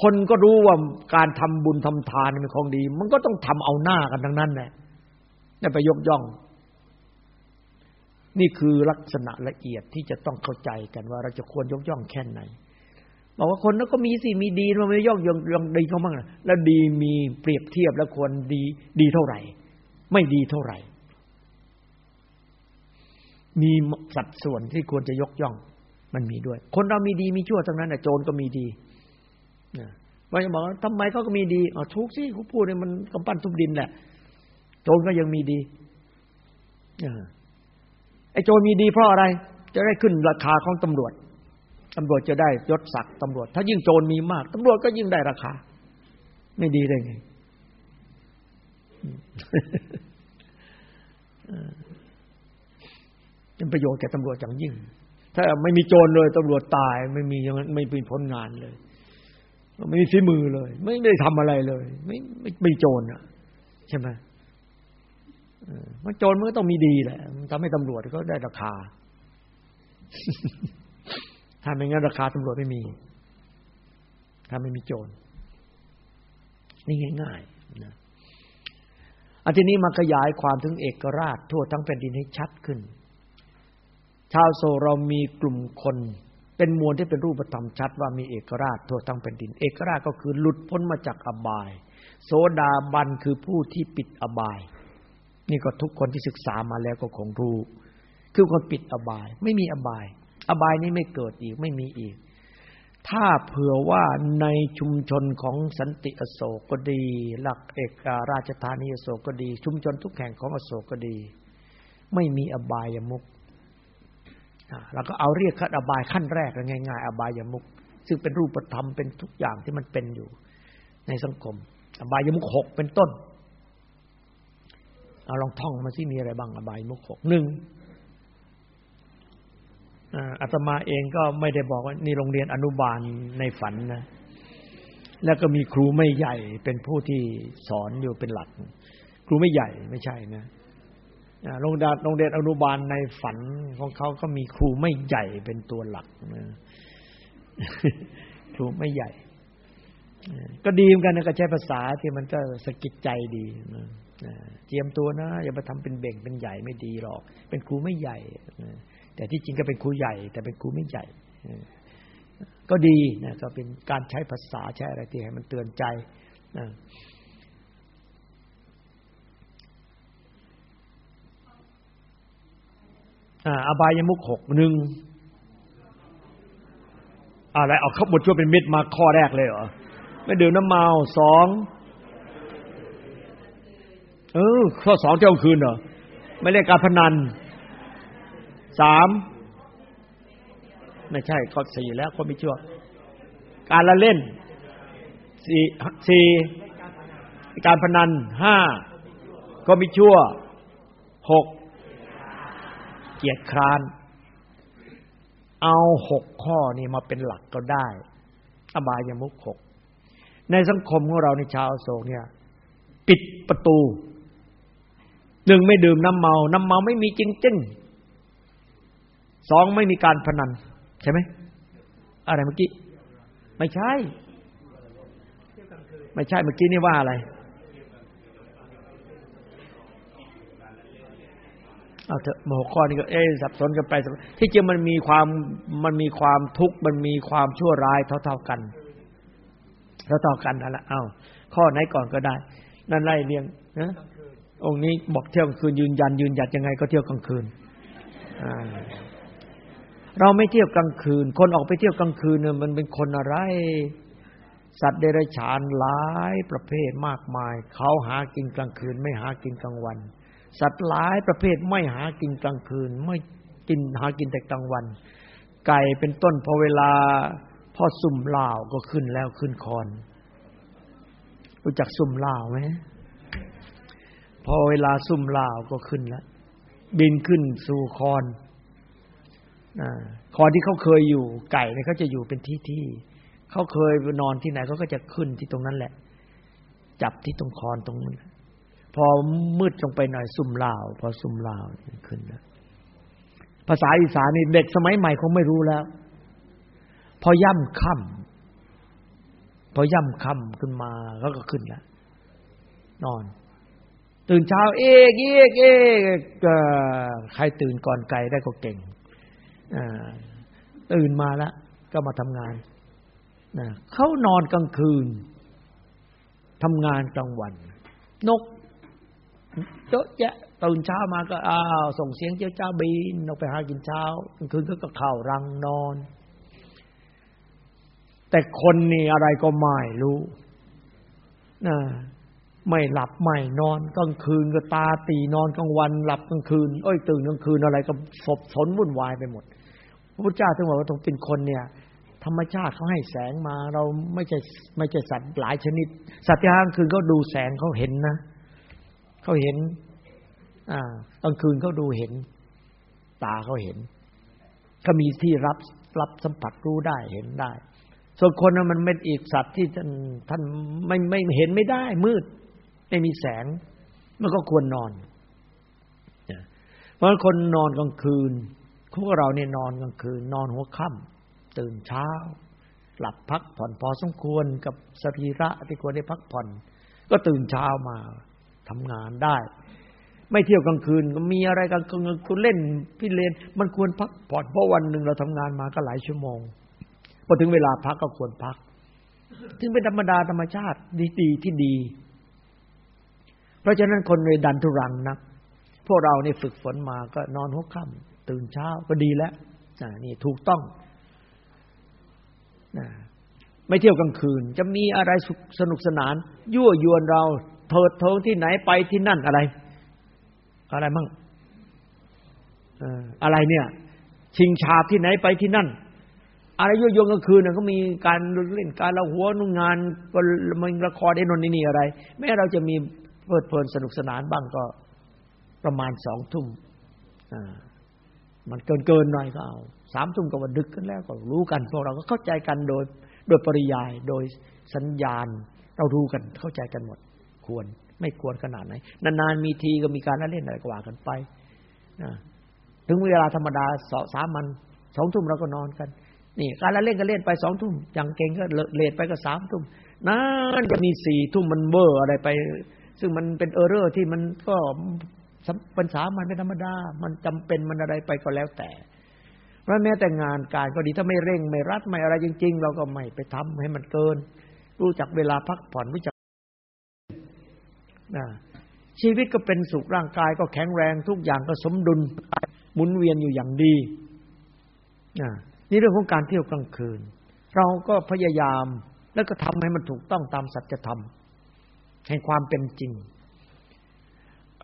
คนก็รู้ว่าการทำบุญทำทานเป็นของดี มันก็ต้องทำเอาหน้ากันทั้งนั้นแหละนี่ไปยกย่อง นี่คือลักษณะละเอียดที่จะต้องเข้าใจกันว่า เราจะควรยกย่องแค่ไหนบอกว่าคนนั้นก็มีสิมีดีมันไม่ย่องยองยองดีเขาบ้างแล้วดีมีเปรียบเทียบแล้วควรดีดีเท่าไหร่ ไม่ดีเท่าไหร่ มีสัดส่วนที่ควรจะยกย่อง มันมีด้วย คนเรามีดีมีชั่วทั้งนั้นนะโจรก็มีดี นะไม่จะบอกทำไมเขาก็มีดีอ๋อทุกสิเขาพูดเนี่ยมันกำปั้นทุบดินแหละโจรก็ยังมีดีไอ้โจรมีดีเพราะอะไร จะได้ขึ้นราคาของตำรวจตำรวจจะได้ยศศักดิ์ตำรวจ ถ้ายิ่งโจรมีมากตำรวจก็ยิ่งได้ราคา ไม่ดีได้ไงเป็นประโยชน์แก่ตำรวจอย่างยิ่ง ถ้าไม่มีโจรเลยตำรวจตาย ไม่มีไม่เป็นผลงานเลย ไม่มีฝีมือเลย ไม่ได้ทำอะไรเลย ไม่ไม่ไม่โจรอะ ใช่ไหมมันโจรมันก็ต้องมีดีแหละทำให้ตำรวจก็ได้ราคา ถ้าไม่งั้นราคาตำรวจไม่มี ถ้าไม่มีโจรนี่ง่ายๆนะอันที่นี้มาขยายความถึงเอกราช ทั่วทั้งแผ่นดินให้ชัดขึ้น ชาวโซเรามีกลุ่มคน เป็นมวลที่เป็นรูปธรรมชัดว่ามีเอกราชทั่วทั้งแผ่นดิน เอกราชก็คือหลุดพ้นมาจากอบาย โสดาบันคือผู้ที่ปิดอบาย นี่ก็ทุกคนที่ศึกษามาแล้วก็คงรู้ คือคนปิดอบาย ไม่มีอบาย อบายนี้ไม่เกิดอีกไม่มีอีก ถ้าเผื่อว่าในชุมชนของสันติอโศกก็ดี หลักเอกราชธานีอโศกก็ดี ชุมชนทุกแห่งของอโศกก็ดี ไม่มีอบายมุก เราก็เอาเรียกขั้นอบายขั้นแรกง่ายๆ อบายมุกซึ่งเป็นรูปธรรมเป็นทุกอย่างที่มันเป็นอยู่ ในสังคม อบายมุกหกเป็นต้นเอาลองท่องมาสิมีอะไรบ้างอบายมุกหกหนึ่งอาตมาเองก็ไม่ได้บอกว่านี่โรงเรียนอนุบาลในฝันนะ แล้วก็มีครูไม่ใหญ่เป็นผู้ที่สอนอยู่เป็นหลัก ครูไม่ใหญ่ไม่ใช่นะ โรงเรียนโรงเรียนอนุบาลในฝันของเขาก็มีครูไม่ใหญ่เป็นตัวหลักนะครูไม่ใหญ่ ก็ดีเหมือนกันนะก็ใช้ภาษาที่มันก็สะกิดใจดีนะเจียมตัวนะ อย่าไปทำเป็นเบ่งเป็นใหญ่ไม่ดีหรอก เป็นครูไม่ใหญ่แต่ที่จริงก็เป็นครูใหญ่ แต่เป็นครูไม่ใหญ่ก็ดีนะก็เป็นการใช้ภาษาใช้อะไรที่ให้มันเตือนใจนะ อบายมุกหกหนึ่งอะไรเอาขบวนช่วยเป็นมิตรมาข้อแรกเลยเหรอไม่ดื่มน้ำเมาสองเออข้อสองเที่ยงคืนเหรอไม่เล่นการพนันสามไม่ใช่ข้อสี่แล้วคนไม่ชั่วการละเล่นสี่สี่การพนันห้าก็มีชั่วหก เกียรติคร้าน เอาหกข้อนี้มาเป็นหลักก็ได้ อบายมุกหกในสังคมของเราในชาวโศกเนี่ย ปิดประตูหนึ่งไม่ดื่มน้ำเมา น้ำเมาไม่มีจริงจริงสองไม่มีการพนัน ใช่ไหมอะไรเมื่อกี้ ไม่ใช่ ไม่ใช่เมื่อกี้นี่ว่าอะไร เอาเถอะหัวข้อนี้ก็เอ๊สับสนกันไป ที่จริงมันมีความมันมีความทุกข์มันมีความชั่วร้ายเท่าๆกันเท่าๆกันนั่นแหละเอาข้อไหนก่อนก็ได้ นั่นไล่เรียงนะองค์นี้บอกเที่ยวกลางคืนยืนยันยืนหยัดยังไงก็เที่ยวกลางคืนเราไม่เที่ยวกลางคืน คนออกไปเที่ยวกลางคืนเนี่ยมันเป็นคนอะไร สัตว์เดรัจฉานหลายประเภทมากมาย เขาหากินกลางคืน ไม่หากินกลางวัน สัตว์หลายประเภทไม่หากินกลางคืน ไม่กินหากินแต่กลางวัน ไก่เป็นต้นพอเวลาพอสุ่มเหล่าก็ขึ้นแล้วขึ้นคอน รู้จักสุ่มเหล่าไหมพอเวลาซุ่มลาวก็ขึ้นแล้วบินขึ้นสู่คอนคอนที่เขาเคยอยู่ ไก่เนี่ยเขาจะอยู่เป็นที่ที่เขาเคยนอนที่ไหนเขาก็จะขึ้นที่ตรงนั้นแหละ จับที่ตรงคอนตรงนั้น พอมืดลงไปหน่อยซุ่มลาว พอซุ่มลาวขึ้นแล้วภาษาอีสานนี่เด็กสมัยใหม่คงไม่รู้แล้ว พอย่ำค่ำพอย่ำค่ำขึ้นมาเขาก็ขึ้นแล้วนอน ตื่นเช้า เอกเอกเอกใครตื่นก่อนไก่ได้ก็เก่งตื่นมาแล้วก็มาทำงานเขานอนกลางคืนทำงานกลางวัน นก เยอะแยะตื่นเช้ามาก็อ้าวส่งเสียงเจ้าเจ้าบินออกไปหากินเช้ากลางคืนก็เข้ารังนอน แต่คนนี่อะไรก็ไม่รู้นะไม่หลับไม่นอนกลางคืนก็ตาตีนอนกลางวัน หลับกลางคืนเอ้ยตื่นกลางคืนอะไรก็สบสนวุ่นวายไปหมดพระพุทธเจ้าถึงบอกว่าต้องเป็นคนเนี่ย ธรรมชาติเขาให้แสงมา เราไม่ใช่ไม่ใช่สัตว์หลายชนิด สัตว์ที่กลางคืนเขาดูแสงเขาเห็นนะ เขาเห็น อ่ากลางคืนเขาดูเห็น ตาเขาเห็นเขามีที่รับรับสัมผัสรู้ได้เห็นได้ ส่วนคนนั้นมันเป็นอีกสัตว์ที่ท่านท่านไม่ไม่เห็นไม่ได้ มืด ไม่มีแสง มันก็ควรนอนเพราะคนนอนกลางคืนพวกเราเนี่ยนอนกลางคืน นอนหัวค่ำตื่นเช้า หลับพักผ่อนพอสมควรกับสรีระที่ควรได้พักผ่อน ก็ตื่นเช้ามา ทำงานได้ ไม่เที่ยวกลางคืนก็มีอะไรกลางคืนก็เล่นพี่เลนมันควรพักผ่อนเพราะวันหนึ่งเราทำงานมาก็หลายชั่วโมงพอถึงเวลาพักก็ควรพักถึงเป็นธรรมดาธรรมชาติดีๆที่ดี เพราะฉะนั้นคนในดันทุรังนักพวกเราเนี่ฝึกฝนมาก็นอนหัวค่ำตื่นเช้าก็ดีแล้วนี่ถูกต้องไม่เที่ยวกลางคืน จะมีอะไรสนุกสนาน ยั่วยวนเรา เถิดเทิงที่ไหนไปที่นั่นอะไร อะไรมั่งอะไรเนี่ย ชิงชาบที่ไหนไปที่นั่น อะไรยั่วยวนกลางคืนก็มีการเล่นการละหัวนุ่งงานก็มันละครไอ้นนนี่อะไร แม้เราจะมีเพลิดเพลินสนุกสนานบ้างก็ประมาณสองทุ่มมันเกินเกินหน่อยก็เอาสามทุ่มก็วันดึกกันแล้วก็รู้กัน พวกเราก็เข้าใจกันโดย โดยปริยายโดยสัญญาณ เรารู้กันเข้าใจกันหมด ควร ไม่ควรขนาดไหน นานๆมีทีก็มีการเล่นอะไรก็ว่ากันไปถึงเวลาธรรมดาสสามมันสองทุ่มเราก็นอนกัน นี่ การละเล่นก็เล่นไปสองทุ่มอย่างเก่งก็late ไปก็สามทุ่มนั่นจะมีสี่ทุ่มมันเบอร์อะไรไป ซึ่งมันเป็น error ที่มันก็เป็นสามัญเป็นธรรมดา มันจำเป็นมันอะไรไปก็แล้วแต่เพราะแม้แต่งานการก็ดีถ้าไม่เร่งไม่รัดไม่อะไรจริง ๆ เราก็ไม่ไปทำให้มันเกิน รู้จักเวลาพักผ่อนรู้จัก นะชีวิตก็เป็นสุขร่างกายก็แข็งแรงทุกอย่างก็สมดุลหมุนเวียนอยู่อย่างดีนะนี่เรื่องของการเที่ยวกลางคืน เราก็พยายามแล้วก็ทำให้มันถูกต้องตามสัจธรรมแห่งความเป็นจริง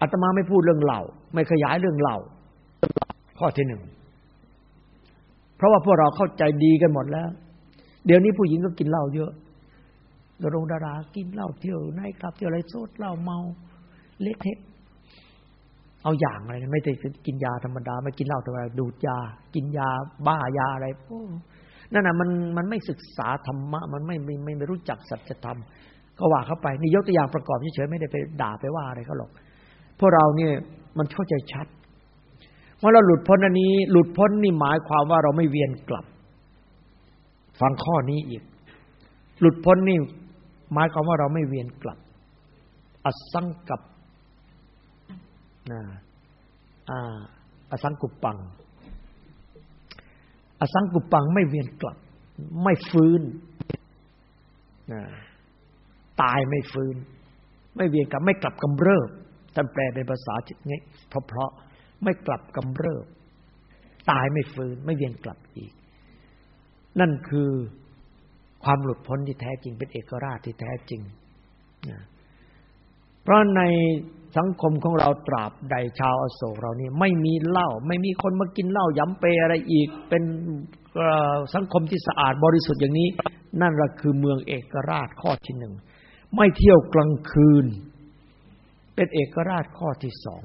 อาตมาไม่พูดเรื่องเหล่า ไม่ขยายเรื่องเหล่า ข้อที่หนึ่งเพราะว่าพวกเราเข้าใจดีกันหมดแล้ว เดี๋ยวนี้ผู้หญิงก็กินเหล้าเยอะ ดารงดารากินเหล้าเที่ยวไนคลับ เที่ยวอะไรโซดเหล้าเมาเละเทะเอาอย่างอะไรไม่ได้กินยาธรรมดา ไม่กินเหล้าธรรมดาดูดยา กินยาบ้ายาอะไรโอ้นั่นน่ะมันมันไม่ศึกษาธรรมะ มันไม่ไม่ไม่รู้จักสัจธรรม ก็ว่าเข้าไปนี่ยกตัวอย่างประกอบเฉยๆไม่ได้ไปด่าไปว่าอะไรเขาหรอกพวกเราเนี่ยมันเข้าใจชัดเมื่อเราหลุดพ้นอันนี้ หลุดพ้นนี่หมายความว่าเราไม่เวียนกลับ ฟังข้อนี้อีก หลุดพ้นนี่ หมายความว่าเราไม่เวียนกลับ อสังกับนะอ่าอสังกุปปัง อสังกุปปังไม่เวียนกลับ ไม่ฟื้นนะตายไม่ฟื้น ไม่เวียนกลับ ไม่กลับกำเริบท่านแปลเป็นภาษานี้เพราะไม่กลับกำเริบ ตายไม่ฟื้น ไม่เวียนกลับอีก นั่นคือ ความหลุดพ้นที่แท้จริง เป็นเอกราชที่แท้จริงเพราะในสังคมของเราตราบใดชาวอโศกเรานี่ไม่มีเหล้าไม่มีคนมากินเหล้าย้ำเปอะไรอีก เป็นสังคมที่สะอาดบริสุทธิ์อย่างนี้ นั่นแหละคือเมืองเอกราชข้อที่หนึ่งไม่เที่ยวกลางคืน เป็นเอกราชข้อที่สอง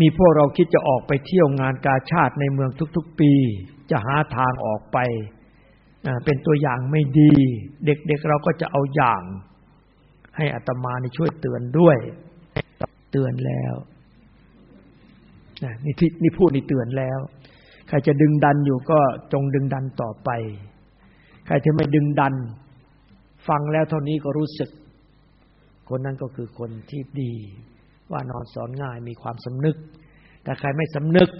มีพวกเราคิดจะออกไปเที่ยวงานกาชาติในเมืองทุกๆปี จะหาทางออกไป เป็นตัวอย่างไม่ดี เด็กๆเเราก็จะเอาอย่าง ให้อัตมาในช่วยเตือนด้วย เตือนแล้วนี่ที่นี่พูดนี่เตือนแล้ว ใครจะดึงดันอยู่ก็จงดึงดันต่อไป ใครที่ไม่ดึงดัน ฟังแล้วเท่านี้ก็รู้สึก คนนั้นก็คือคนที่ดี ว่านอนสอนง่ายมีความสำนึก แต่ใครไม่สำนึก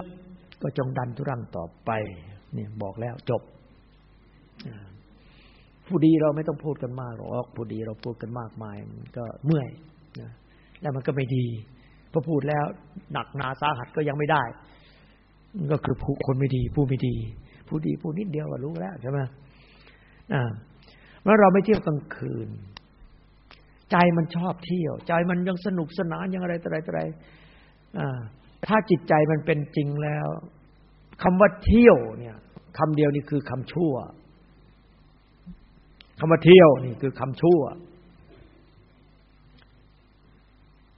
ก็จงดันทุรังต่อไปนี่บอกแล้วจบผู้ดีเราไม่ต้องพูดกันมากหรอกผู้ดีเราพูดกันมากมายมันก็เมื่อยนะแล้วมันก็ไม่ดีพอพูดแล้วหนักหนาสาหัสก็ยังไม่ได้ก็คือผู้คนไม่ดี ผู้ไม่ดี ผู้ดีผู้นิดเดียวก็รู้แล้วใช่ไหมอ่าเมื่อเราไม่เที่ยวกลางคืน ใจมันชอบเที่ยว ใจมันยังสนุกสนานยังอะไรต่ออะไรต่ออะไรถ้าจิตใจมันเป็นจริงแล้วคำว่าเที่ยวเนี่ยคำเดียวนี่คือคำชั่วคำว่าเที่ยวนี่คือคำชั่ว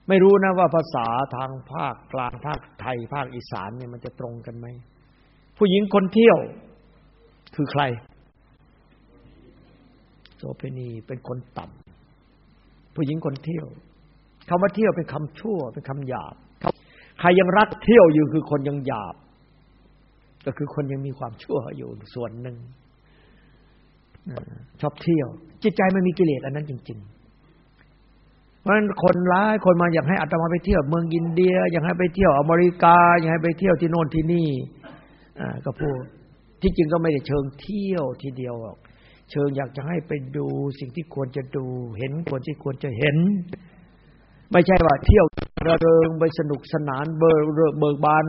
ไม่รู้นะว่าภาษาทางภาคกลางภาคไทย ภาคอีสานเนี่ยมันจะตรงกันไหม ผู้หญิงคนเที่ยวคือใครโสเภณีเป็นคนต่ำ ผู้หญิงคนเที่ยวคำว่าเที่ยวเป็นคำชั่วเป็นคำหยาบใครยังรักเที่ยวอยู่คือคนยังหยาบ ก็คือคนยังมีความชั่วอยู่ส่วนหนึ่งชอบเที่ยว จิตใจมันมีกิเลสอันนั้นจริง ๆ เพราะฉะนั้นคนร้ายคนมาอยากให้อาตมาไปเที่ยว เมืองอินเดีย อยากให้ไปเที่ยวอเมริกา อยากให้ไปเที่ยวที่โน่นที่นี่ก็พูดที่จริงก็ไม่ได้เชิงเที่ยวทีเดียวหรอก เชิงอยากจะให้ไปดูสิ่งที่ควรจะดู เห็นควรที่ควรจะเห็น ไม่ใช่ว่าเที่ยวระเริงไปสนุกสนานเบิกเบิกบาน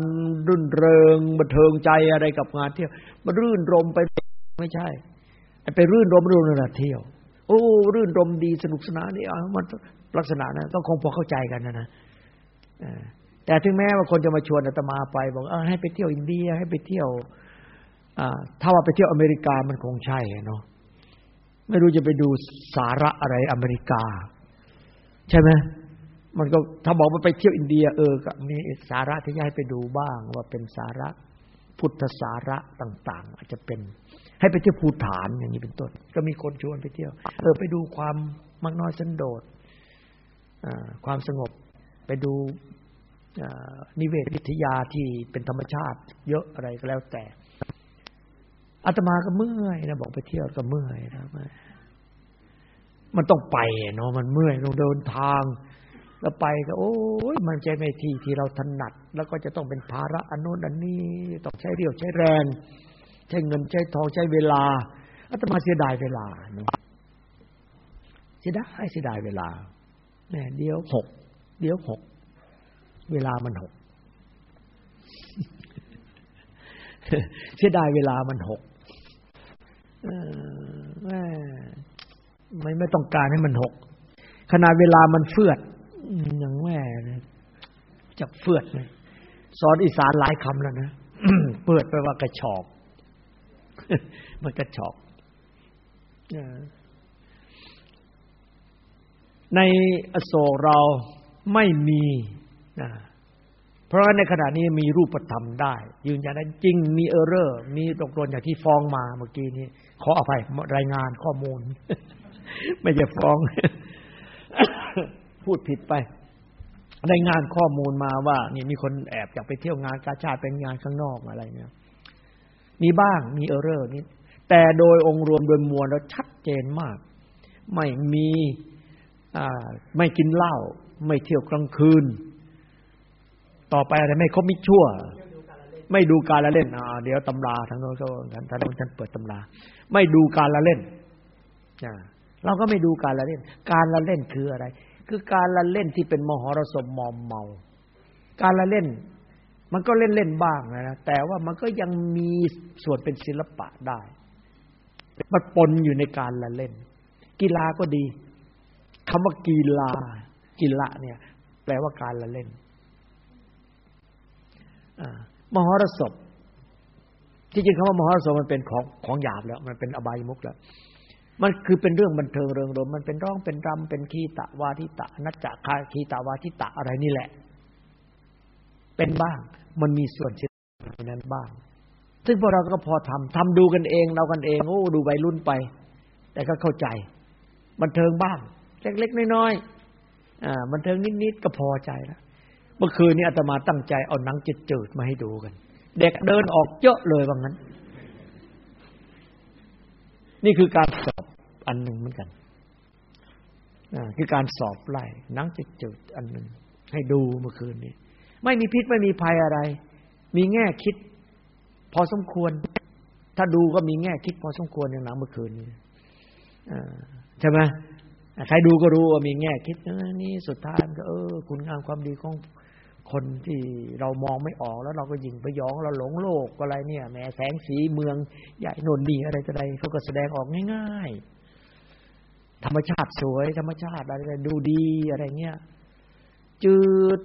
รื่นเริงบันเทิงใจอะไรกับงานเที่ยวมันรื่นรมไปไม่ใช่ไปรื่นรมรื่นระเที่ยว โอ้รื่นรมดีสนุกสนานนี่อะมันลักษณะนั้นต้องคงพอเข้าใจกันนะนะแต่ถึงแม้ว่าคนจะมาชวนอาตมาไปบอกอให้ไปเที่ยวอินเดียให้ไปเที่ยวถ้าว่าไปเที่ยวอเมริกามันคงใช่เนาะ ไม่รู้จะไปดูสาระอะไรอเมริกา ใช่ไหมมันก็ถ้าบอกว่าไปเที่ยวอินเดีย เออก็มีสาระที่จะให้ไปดูบ้าง ว่าเป็นสาระพุทธสาระต่าง ๆ อาจจะเป็น ให้ไปเที่ยวภูฐานอย่างนี้เป็นต้น ก็มีคนชวนไปเที่ยว เออ ไปดูความมักน้อยสันโดษความสงบไปดูนิเวศวิทยาที่เป็นธรรมชาติ เยอะอะไรก็แล้วแต่ อาตมาก็เมื่อยนะบอกไปเที่ยวก็เมื่อยนะมันต้องไปเนาะมันเมื่อยต้องเดินทาง แล้วไปก็ โอ้ยมันใจไม่ที่ที่เราถนัด แล้วก็จะต้องเป็นภาระอันโน้นอันนี้ต้องใช้เรี่ยวใช้แรง ใช้เงินใช้ทองใช้เวลาอาตมาเสียดายเวลาเนาะเสียดายเสียดายเวลาเนี่ยเดี๋ยวหกเดี๋ยวหกเวลามันหกเสียดายเวลามันหก ไม่ไม่ต้องการให้มันหกขนาดเวลามันเฟื่อนยังแม่จะเฟื่อนเลยสอนอีสานหลายคำแล้วนะเปิดไปว่ากระชอกมันกระชอกในอโศกเราไม่มีนะ เพราะในขณะนี้มีรูปธรรมได้ ยืนยันได้จริงมีเออร์เรอร์มีตกหล่นอย่างที่ฟ้องมาเมื่อกี้นี้ ขออภัยรายงานข้อมูล ไม่จะฟ้อง พูดผิดไปรายงานข้อมูลมาว่านี่มีคนแอบอยากไปเที่ยวงานกาชาติเป็นงานข้างนอกอะไรเนี่ยมีบ้างมี error นิดแต่โดยองค์รวมโดยมวลแล้วชัดเจนมาก ไม่มีไม่กินเหล้าไม่เที่ยวกลางคืน ต่อไปอะไรไม่คบมิตรชั่ว ไม่ดูการละเล่นอ่าเดี๋ยวตำราทางโน้นก็ท่านท่านท่านเปิดตำรา ไม่ดูการละเล่นเราก็ไม่ดูการละเล่น การละเล่นคืออะไร คือการละเล่นที่เป็นมหรสพมอมเมา การละเล่น มันก็เล่นเล่นบ้างนะแต่ว่ามันก็ยังมีส่วนเป็นศิลปะได้มันปนอยู่ในการละเล่น กีฬาก็ดีคำว่ากีฬากีฬาเนี่ย แปลว่าการละเล่น มหรสพที่จริงคำว่ามหรสพมันเป็นของของหยาบแล้ว มันเป็นอบายมุกแล้ว มันคือเป็นเรื่องบันเทิงเริงรมมันเป็นร้องเป็นรำเป็นคีตะวาทิตะนัจจะคาคีตะวาทิตะอะไรนี่แหละ เป็นบ้าง มันมีส่วนเช่นนั้นบ้าง ซึ่งพวกเราก็พอทำทำดูกันเองเรากันเองโอ้ดูใบรุ่นไป แต่ก็เข้าใจบันเทิงบ้างเล็กๆน้อยๆอ่าบันเทิงนิดๆก็พอใจแล้ว เมื่อคืนนี้อาตมาตั้งใจเอาหนังจิตจืดมาให้ดูกัน เด็กเดินออกเยอะเลยว่างั้น นี่คือการสอบอันหนึ่งเหมือนกันคือการสอบไล่หนังจิตจืดอันหนึ่งให้ดูเมื่อคืนนี้ ไม่มีพิษไม่มีภัยอะไร มีแง่คิด พอสมควร ถ้าดูก็มีแง่คิดพอสมควรอย่างหนังเมื่อคืนนี้ใช่ไหมใครดูก็รู้ว่ามีแง่คิดนี่สุดท้ายก็เออ คุณงามความดีของ คนที่เรามองไม่ออกแล้วเราก็ยิงไปยองเราหลงโลกอะไรเนี่ยแม้แสงสีเมืองใหญ่นนดีอะไรจะไดเขาก็แสดงออกง่ายๆ ธรรมชาติสวย ธรรมชาติอะไรดูดีอะไรเงี้ยจืด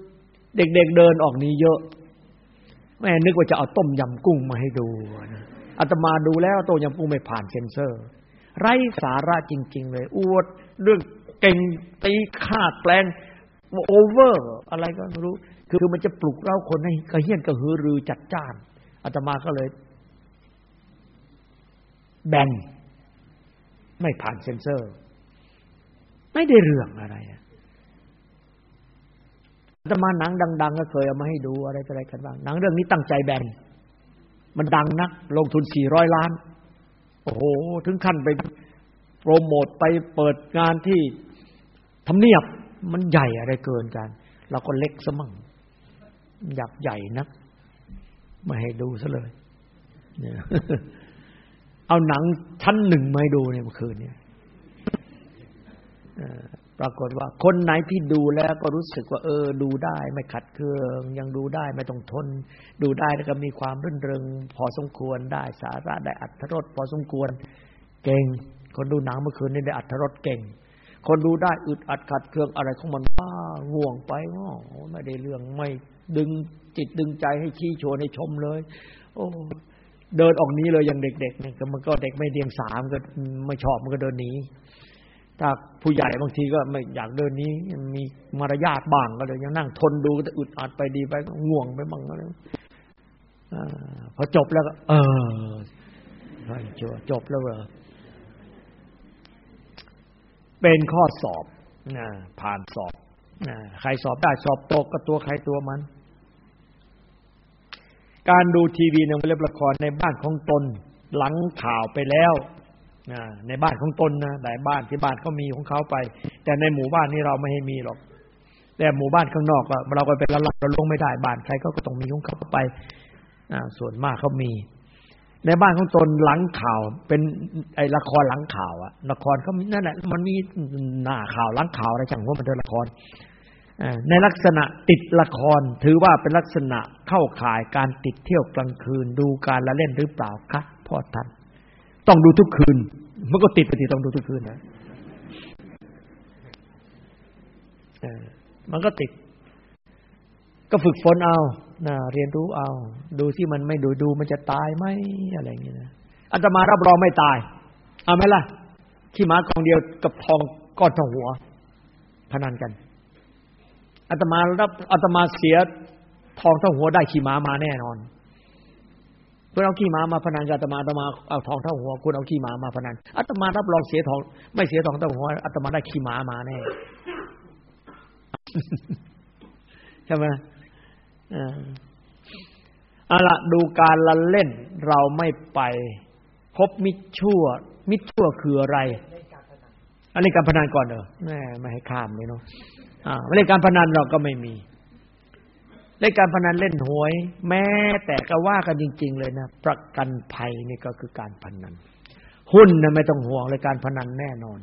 เด็กๆเเดินออกนี้เยอะ แม่นึกว่าจะเอาต้มยำกุ้งมาให้ดูอาตมาดูแล้วต้มยำกุ้งไม่ผ่านเซนเซอร์ ไร้สาระจริง ๆ เลยอวดเรื่องเก่งตีคาดแปลงโอเวอร์ อะไรก็ไม่รู้ คือมันจะปลุกเร้าคนให้กระเฮี้ยนกระหือรือจัดจ้านอาตมาก็เลย แบนไม่ผ่านเซนเซอร์ ไม่ได้เรื่องอะไรอาตมาหนังดัง ๆ ก็เคยเอามาให้ดูอะไรอะไรกันบ้างหนังเรื่องนี้ตั้งใจแบนมันดังนัก ลงทุนสี่ร้อยล้าน โอ้โห ถึงขั้นไปโปรโมทไปเปิดงานที่ทำเนียบ มันใหญ่อะไรเกินกัน เราก็เล็กซะมั่ง อยากใหญ่นักมาให้ดูซะเลยเนี่ยเอาหนังชั้นหนึ่งมาให้ดูเนี่ยเมื่อคืนเนี่ยปรากฏว่า คนไหนที่ดูแล้วก็รู้สึกว่า เออ ดูได้ ไม่ขัดเคืองยังดูได้ไม่ต้องทน ดูได้แล้วก็มีความรื่นเริง พอสมควรได้สาระได้อัธรสพอสมควร เก่ง คนดูหนังเมื่อคืนนี้ได้อัธรสเก่ง คนดูได้อึดอัดขัดเคืองอะไรของมันบ้าง่วงไปง้อไม่ได้เรื่องไม่ดึงจิตดึงใจให้ชี้โชว์ให้ชมเลย โอ้เดินออกนี้เลยอย่างเด็กๆเนี่ยมันก็เด็กไม่เดียงสามก็ไม่ชอบมันก็เดินหนีถ้าผู้ใหญ่บางทีก็ไม่อยากเดินนี้ มีมารยาทบ้างก็เลยยังนั่งทนดูก็อึดอัดไปดีไปง่วงไปบ้างก็เลยพอจบแล้วก็ เออจบแล้วเหรอ เป็นข้อสอบนะผ่านสอบใครสอบได้สอบตกก็ตัวใครตัวมัน การดูทีวีในเว็บละครในบ้านของตน หลังข่าวไปแล้วในบ้านของตนนะแต่บ้านที่บ้านเขามีของเขาไป แต่ในหมู่บ้านนี้เราไม่ให้มีหรอก แต่หมู่บ้านข้างนอกเราก็เป็นละลับเราลงไม่ได้บ้านใครก็ต้องมีของเขาไปส่วนมากเขามี ในบ้านของตนหลังข่าว เป็นไอ้ละครหลังข่าวอะละครเขานั่นแหละมันมีหน้าข่าวหลังข่าวอะไรจังว่ามันเป็นละครในลักษณะติดละครถือว่าเป็นลักษณะเข้าข่ายการติดเที่ยวกลางคืน ดูการละเล่นหรือเปล่าคะพ่อท่านต้องดูทุกคืนมันก็ติดไปติต้องดูทุกคืนนะมันก็ติด ก็ฝึกฝนเอา นะเรียนรู้เอา ดูที่มันไม่ดูดูมันจะตายไหมอะไรอย่างเงี้ยนะอาตมารับรองไม่ตาย เอาไหมล่ะ ขี้หมากองเดียวกับทองก้อนทองหัว พนันกันอาตมารับอาตมาเสียทองเท่าหัวได้ขี้หมามาแน่นอนคุณเอาขี้หมามาพนันกับอาตมาอาตมาเอาทองเท่าหัว คุณเอาขี้หมามาพนันอาตมารับรองเสียทอง ไม่เสียทองเท่าหัวอาตมาได้ขี้หมามาแน่ใช่ไหม เอาละดูการละเล่นเราไม่ไป พบมิชั่ว มิชั่วคืออะไรอันนี้การพนันก่อนเนอะแม่ไม่ให้ข้ามเลยเนาะอ่าเล่นการพนันเราก็ไม่มีเล่นการพนันเล่นหวย แม้แต่ก็ว่ากันจริง ๆ เลยนะประกันภัยนี่ก็คือการพนัน หุ้นนะไม่ต้องห่วงเลยการพนันแน่นอน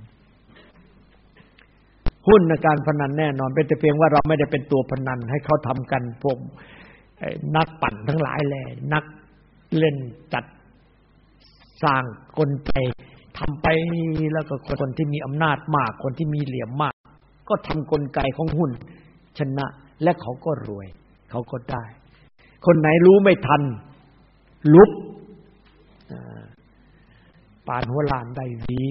หุ้นในการพนันแน่นอน เป็นแต่เพียงว่าเราไม่ได้เป็นตัวพนันให้เขาทำกันพวกนักปั่นทั้งหลายแหละนักเล่นจัดสร้างกลไกทำไปแล้วก็คนที่มีอำนาจมาก คนที่มีเหลี่ยมมาก ก็ทำกลไกของหุ้น ชนะ และเขาก็รวย เขาก็ได้ คนไหนรู้ไม่ทัน ลุกปานหัวลานได้วี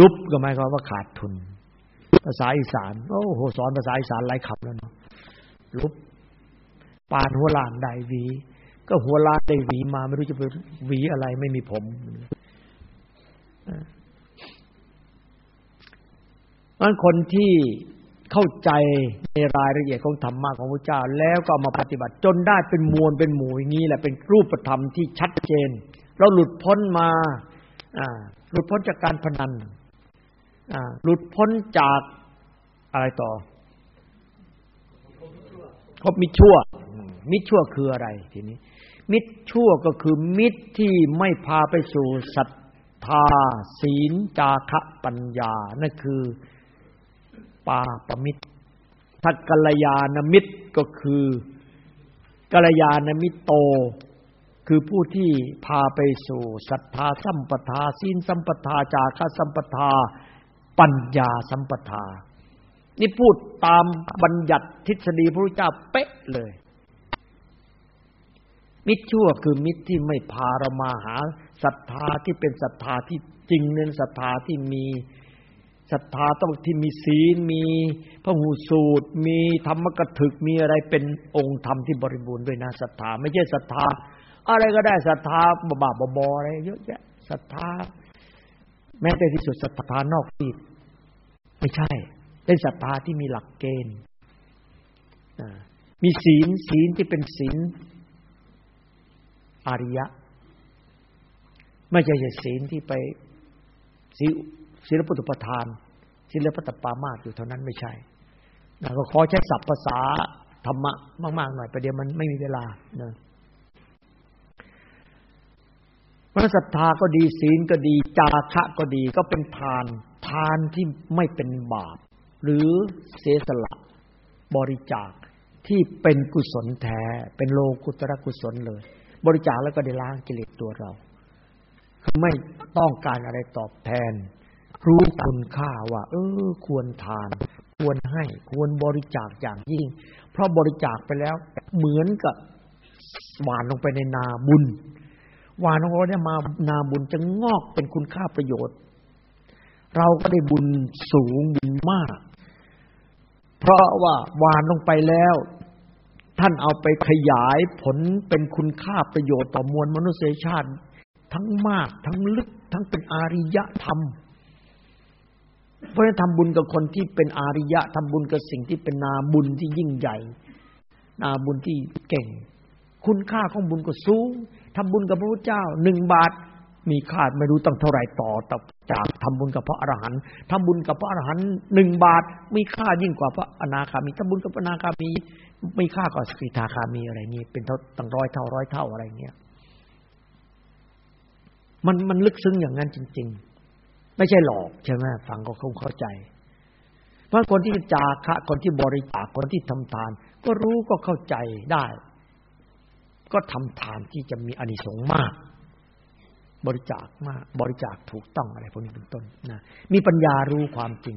ลุบก็หมายความว่าขาดทุน ภาษาอีสาน โอ้โหสอนภาษาอีสานหลายคำแล้วเนาะลุบปานหัวลานได้วี ก็หัวล้านได้หวีมาไม่รู้จะไปหวีอะไรไม่มีผมนั้นคนที่เข้าใจในรายละเอียดของธรรมะของพระเจ้า แล้วก็มาปฏิบัติ จนได้เป็นมวลเป็นหมู่อย่างนี้แหละเป็นรูปธรรมที่ชัดเจน เราหลุดพ้นมาหลุดพ้นจากการพนัน หลุดพ้นจากอะไรต่อครบมิชั่ว มิชั่วคืออะไรทีนี้ มิตรชั่วก็คือมิตรที่ไม่พาไปสู่ศรัทธาศีลจาคะปัญญา นั่นคือปาปมิตรทักกัลยาณมิตรก็คือกัลยาณมิตรโต คือผู้ที่พาไปสู่ศรัทธาสัมปทาศีลสัมปทาจาคะสัมปทา ปัญญาสัมปทา นี่พูดตามบัญญัติทฤษฎีพระพุทธเจ้าเป๊ะเลย มิตรชั่วคือมิตรที่ไม่พาเรามาหาศรัทธาที่เป็นศรัทธาที่จริงเน้นศรัทธาที่มีศรัทธาต้องที่มีศีลมีพระหูสูตร มีธรรมกถึกมีอะไรเป็นองค์ธรรมที่บริบูรณ์ด้วยนะศรัทธา ไม่ใช่ศรัทธา อะไรก็ได้ศรัทธาบ้าบออะไรเยอะแยะศรัทธา แม้แต่ที่สุดศรัทธานอกปีไม่ใช่ เป็นศรัทธาที่มีหลักเกณฑ์มีศีลศีลที่เป็นศีลอริยะ ไม่ใช่ศีลที่ไปศีศีลปุตุปทานศีลปตปามาตอยู่เท่านั้นไม่ใช่ก็ขอใช้ศัพท์ภาษาธรรมะมากๆหน่อยประเดี๋ยวมันไม่มีเวลาเนะ พระศรัทธาก็ดีศีลก็ดี จาคะก็ดีก็เป็นทาน ทานที่ไม่เป็นบาป หรือเสียสละ บริจาคที่เป็นกุศลแท้ เป็นโลกุตระกุศลเลย บริจาคแล้วก็ได้ล้างกิเลสตัวเราคือไม่ต้องการอะไรตอบแทน รู้คุณค่าว่า เออ ควรทาน ควรให้ ควรบริจาคอย่างยิ่ง เพราะบริจาคไปแล้วเหมือนกับหวานลงไปในนาบุญ หวานลงไปเนี่ยมานาบุญจะงอกเป็นคุณค่าประโยชน์ เราก็ได้บุญสูงบุญมาก เพราะว่าหวานลงไปแล้ว ท่านเอาไปขยายผลเป็นคุณค่าประโยชน์ต่อมวลมนุษยชาติ ทั้งมากทั้งลึก ทั้งเป็นอาริยธรรมเพราะฉะนั้นทำบุญกับคนที่เป็นอาริยะทำบุญกับสิ่งที่เป็นนาบุญที่ยิ่งใหญ่ นาบุญที่เก่ง คุณค่าของบุญก็สูง ทำบุญกับพระพุทธเจ้าหนึ่งบาท มีค่าไม่รู้ตั้งเท่าไหร่ต่อจากทำบุญกับพระอรหันต์ทำบุญกับพระอรหันต์หนึ่งบาท มีค่ายิ่งกว่าพระอนาคามีทำบุญกับพระอนาคามีไม่ค่ากว่าสกิทาคามีอะไรนี่เป็นเท่าตั้งร้อยเท่าร้อยเท่าอะไรเงี้ยมันมันลึกซึ้งอย่างนั้นจริง ๆ ไม่ใช่หลอกใช่ไหมฟังก็คงเข้าใจราะคนที่จาคะคนที่บริจาคคนที่ทำทาน ก็รู้ก็เข้าใจได้ ก็ทำทานที่จะมีอานิสงส์มาก บริจาคมาก บริจาคถูกต้องอะไรพวกนี้เป็นต้นนะมีปัญญารู้ความจริง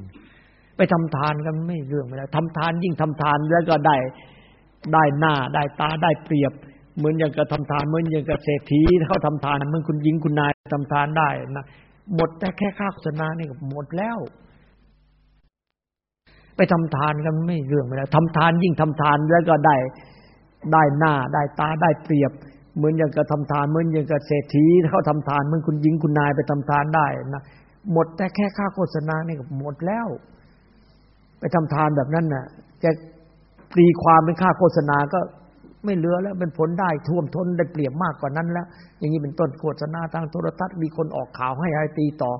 ไปทำทานกันไม่เรื่องไม่ได้ทำทานยิ่งทำทานแล้วก็ได้ได้หน้าได้ตาได้เปรียบ เหมือนอย่างกับทำทานเหมือนอย่างกับเศรษฐีเขาทำทานเหมือนคุณหญิงคุณนายทำทานได้นะหมดแต่แค่ค่าโฆษณาเนี่ยหมดแล้ว ไปทำทานกันไม่เรื่องไม่ได้ทำทานยิ่งทำทานแล้วก็ได้ ได้หน้าได้ตาได้เปรียบ เหมือนอย่างกับทำทานเหมือนอย่างกับเศรษฐีเขาทำทานเหมือนคุณหญิงคุณนายไปทำทานได้นะหมดแต่แค่ค่าโฆษณาเนี่ยหมดแล้ว ไปทำทานแบบนั้นน่ะจะตีความเป็นค่าโฆษณาก็ไม่เหลือแล้วเป็นผลได้ท่วมท้นได้เปรียบมากกว่านั้นแล้ว อย่างนี้เป็นต้นโฆษณาทางโทรทัศน์มีคนออกข่าวให้ให้ตีต่อ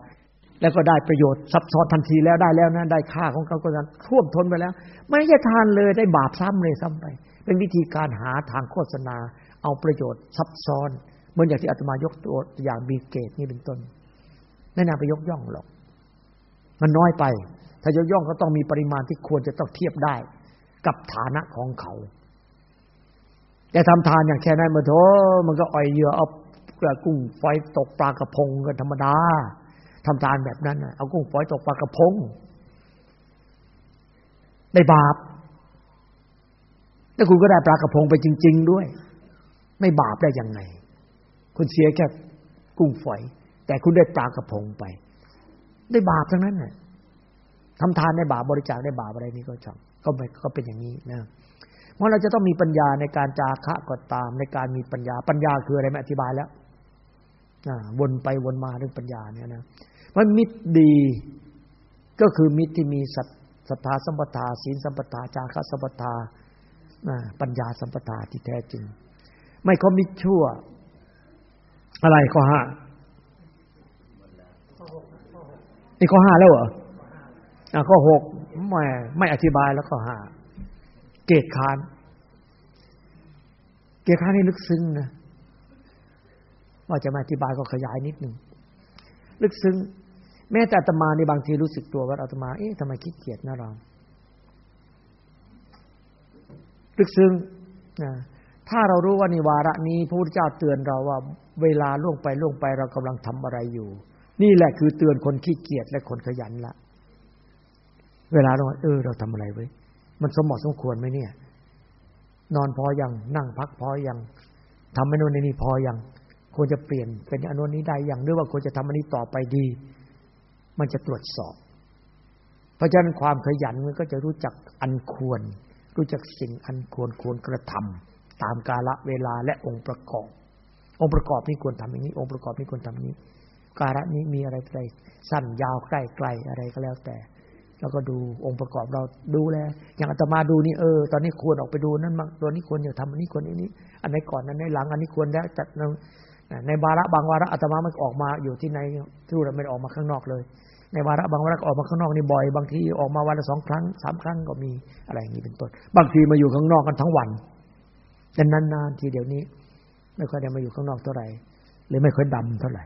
แล้วก็ได้ประโยชน์ซับซ้อนทันทีแล้วได้แล้วนะได้ค่าของเขาก็ท่วมท้นไปแล้ว ไม่ใช่ทานเลยได้บาปซ้ำเลยซ้ำไป เป็นวิธีการหาทางโฆษณา เอาประโยชน์ซับซ้อนเหมือนอย่างที่อาตมายกตัวอย่างบีเกตนี่เป็นต้น ไม่น่าไปยกย่องหรอก มันน้อยไป ถ้ายกย่องก็ต้องมีปริมาณที่ควรจะต้องเทียบได้ กับฐานะของเขา แต่ทำทานอย่างแค่นั้นมาโถมันก็อ่อยเหยื่อเอากุ้งไฟตกปลากระพงกันธรรมดาทำทานแบบนั้นเอากุ้งฝอยตกปลากระพงได้บาป แล้วคุณก็ได้ปลากระพงไปจริง ๆ ด้วย ไม่บาปได้ยังไง คุณเสียแค่กุ้งฝอย แต่คุณได้ปลากระพงไป ได้บาปทั้งนั้นน่ะทำทานได้บาปบริจาคได้บาปอะไรนี่ก็ช่างก็ไม่ก็เป็นอย่างนี้นะเพราะเราจะต้องมีปัญญาในการจาคะก็ตามในการมีปัญญาปัญญาคืออะไรไม่อธิบายแล้ววนไปวนมาเรื่องปัญญาเนี่ยนะมันมิตรดีก็คือมิตรที่มีศรัทธาสัมปทาศีลสัมปทาจาระสัมปทา ปัญญาสัมปทาที่แท้จริง ไม่ก็มิตรชั่ว อะไรข้อห้านี่ข้อห้าแล้วเหรออ่าข้อหกไม่ไม่อธิบายแล้วข้อห้าเกตคานเกตคานนี่ลึกซึ้งนะว่าจะมาอธิบายก็ขยายนิดหนึ่งลึกซึ้งแม้แต่อาตมาในบางทีรู้สึกตัวว่าอาตมาเอ๊ะทำไมขี้เกียจนะเรา ลึกซึ้งนะถ้าเรารู้ว่าในวาระนี้พระพุทธเจ้าเตือนเราว่า เวลาล่วงไปล่วงไปเรากำลังทำอะไรอยู่ นี่แหละคือเตือนคนขี้เกียจและคนขยันละ เวลาเราเออ เราทำอะไรไว้ มันสมเหมาะสมควรไหมเนี่ย นอนพอยังนั่งพักพอยังทำไม่นู่นนี่พอยังควรจะเปลี่ยนเป็นอันุนี้ได้อย่างหรือว่าควรจะทำอันนี้ต่อไปดี มันจะตรวจสอบ เพราะฉะนั้นความขยันมันก็จะรู้จักอันควร รู้จักสิ่งอันควรควรกระทำตามกาละเวลาและองค์ประกอบ องค์ประกอบนี้ควรทำอย่างนี้ องค์ประกอบนี้ควรทำอย่านี้ การะนี้มีอะไรอะไรสั้นยาวใกล้ไกลอะไรก็แล้วแต่ แล้วก็ดูองค์ประกอบเราดูแลอย่างอาตมาดูนี่เออตอนนี้ควรออกไปดูนั่นมาตัวนี้ควรจะทำอันนี้ควรอันนี้ อันไหนก่อนอันไหนหลัง อันนี้ควรแล้วจัดในวาระบางวาระอาตมาไมันออกมาอยู่ที่ในทูตไม่ได้ออกมาข้างนอกเลย ในวาระบางวาระออกมาข้างนอกนี่บ่อย บางทีออกมาวันละสองครั้งสามครั้งก็มีอะไรอย่างนี้เป็นต้น บางทีมาอยู่ข้างนอกกันทั้งวันแต่นานๆทีเดี๋ยวนี้ ไม่ค่อยได้มาอยู่ข้างนอกเท่าไหร่หรือไม่ค่อยดำเท่าไหร่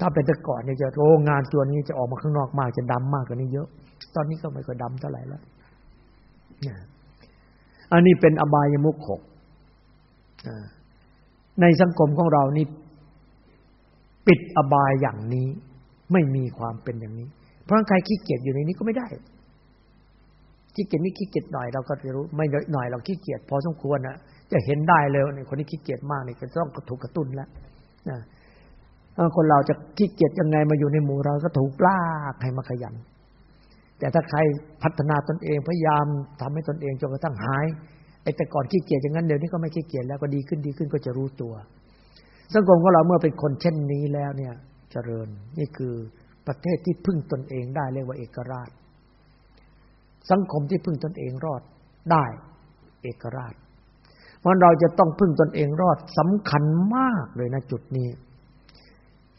ถ้าเป็นแต่ก่อนเนี่ยจะโอ้งานตัวนี้จะออกมาข้างนอกมากจะดำมากกว่านี้เยอะ ตอนนี้ก็ไม่ค่อยดำเท่าไหร่แล้วอันนี้เป็นอบายมุขหกในสังคมของเรานี่ปิดอบายอย่างนี้ ไม่มีความเป็นอย่างนี้ เพราะใครขี้เกียจอยู่ในนี้ก็ไม่ได้ขี้เกียจนี่ขี้เกียจหน่อยเราก็จะรู้ไม่หน่อยเราขี้เกียจพอสมควรนะจะเห็นได้เลยในคนนี้ขี้เกียจมากนี่จะต้องถูกกระตุ้นแล้วนะคนเราจะขี้เกียจยังไงมาอยู่ในหมู่เราก็ถูกลากให้มาขยัน แต่ถ้าใครพัฒนาตนเองพยายามทำให้ตนเองจนกระทั่งหายไอ้แต่ก่อนขี้เกียจอย่างนั้นเดี๋ยวนี้ก็ไม่ขี้เกียจแล้วก็ดีขึ้นดีขึ้นก็จะรู้ตัวสังคมของเราเมื่อเป็นคนเช่นนี้แล้วเนี่ย เจริญ นี่คือประเทศที่พึ่งตนเองได้เรียกว่าเอกราช สังคมที่พึ่งตนเองรอดได้เอกราชเพราะเราจะต้องพึ่งตนเองรอดสำคัญมากเลยนะจุดนี้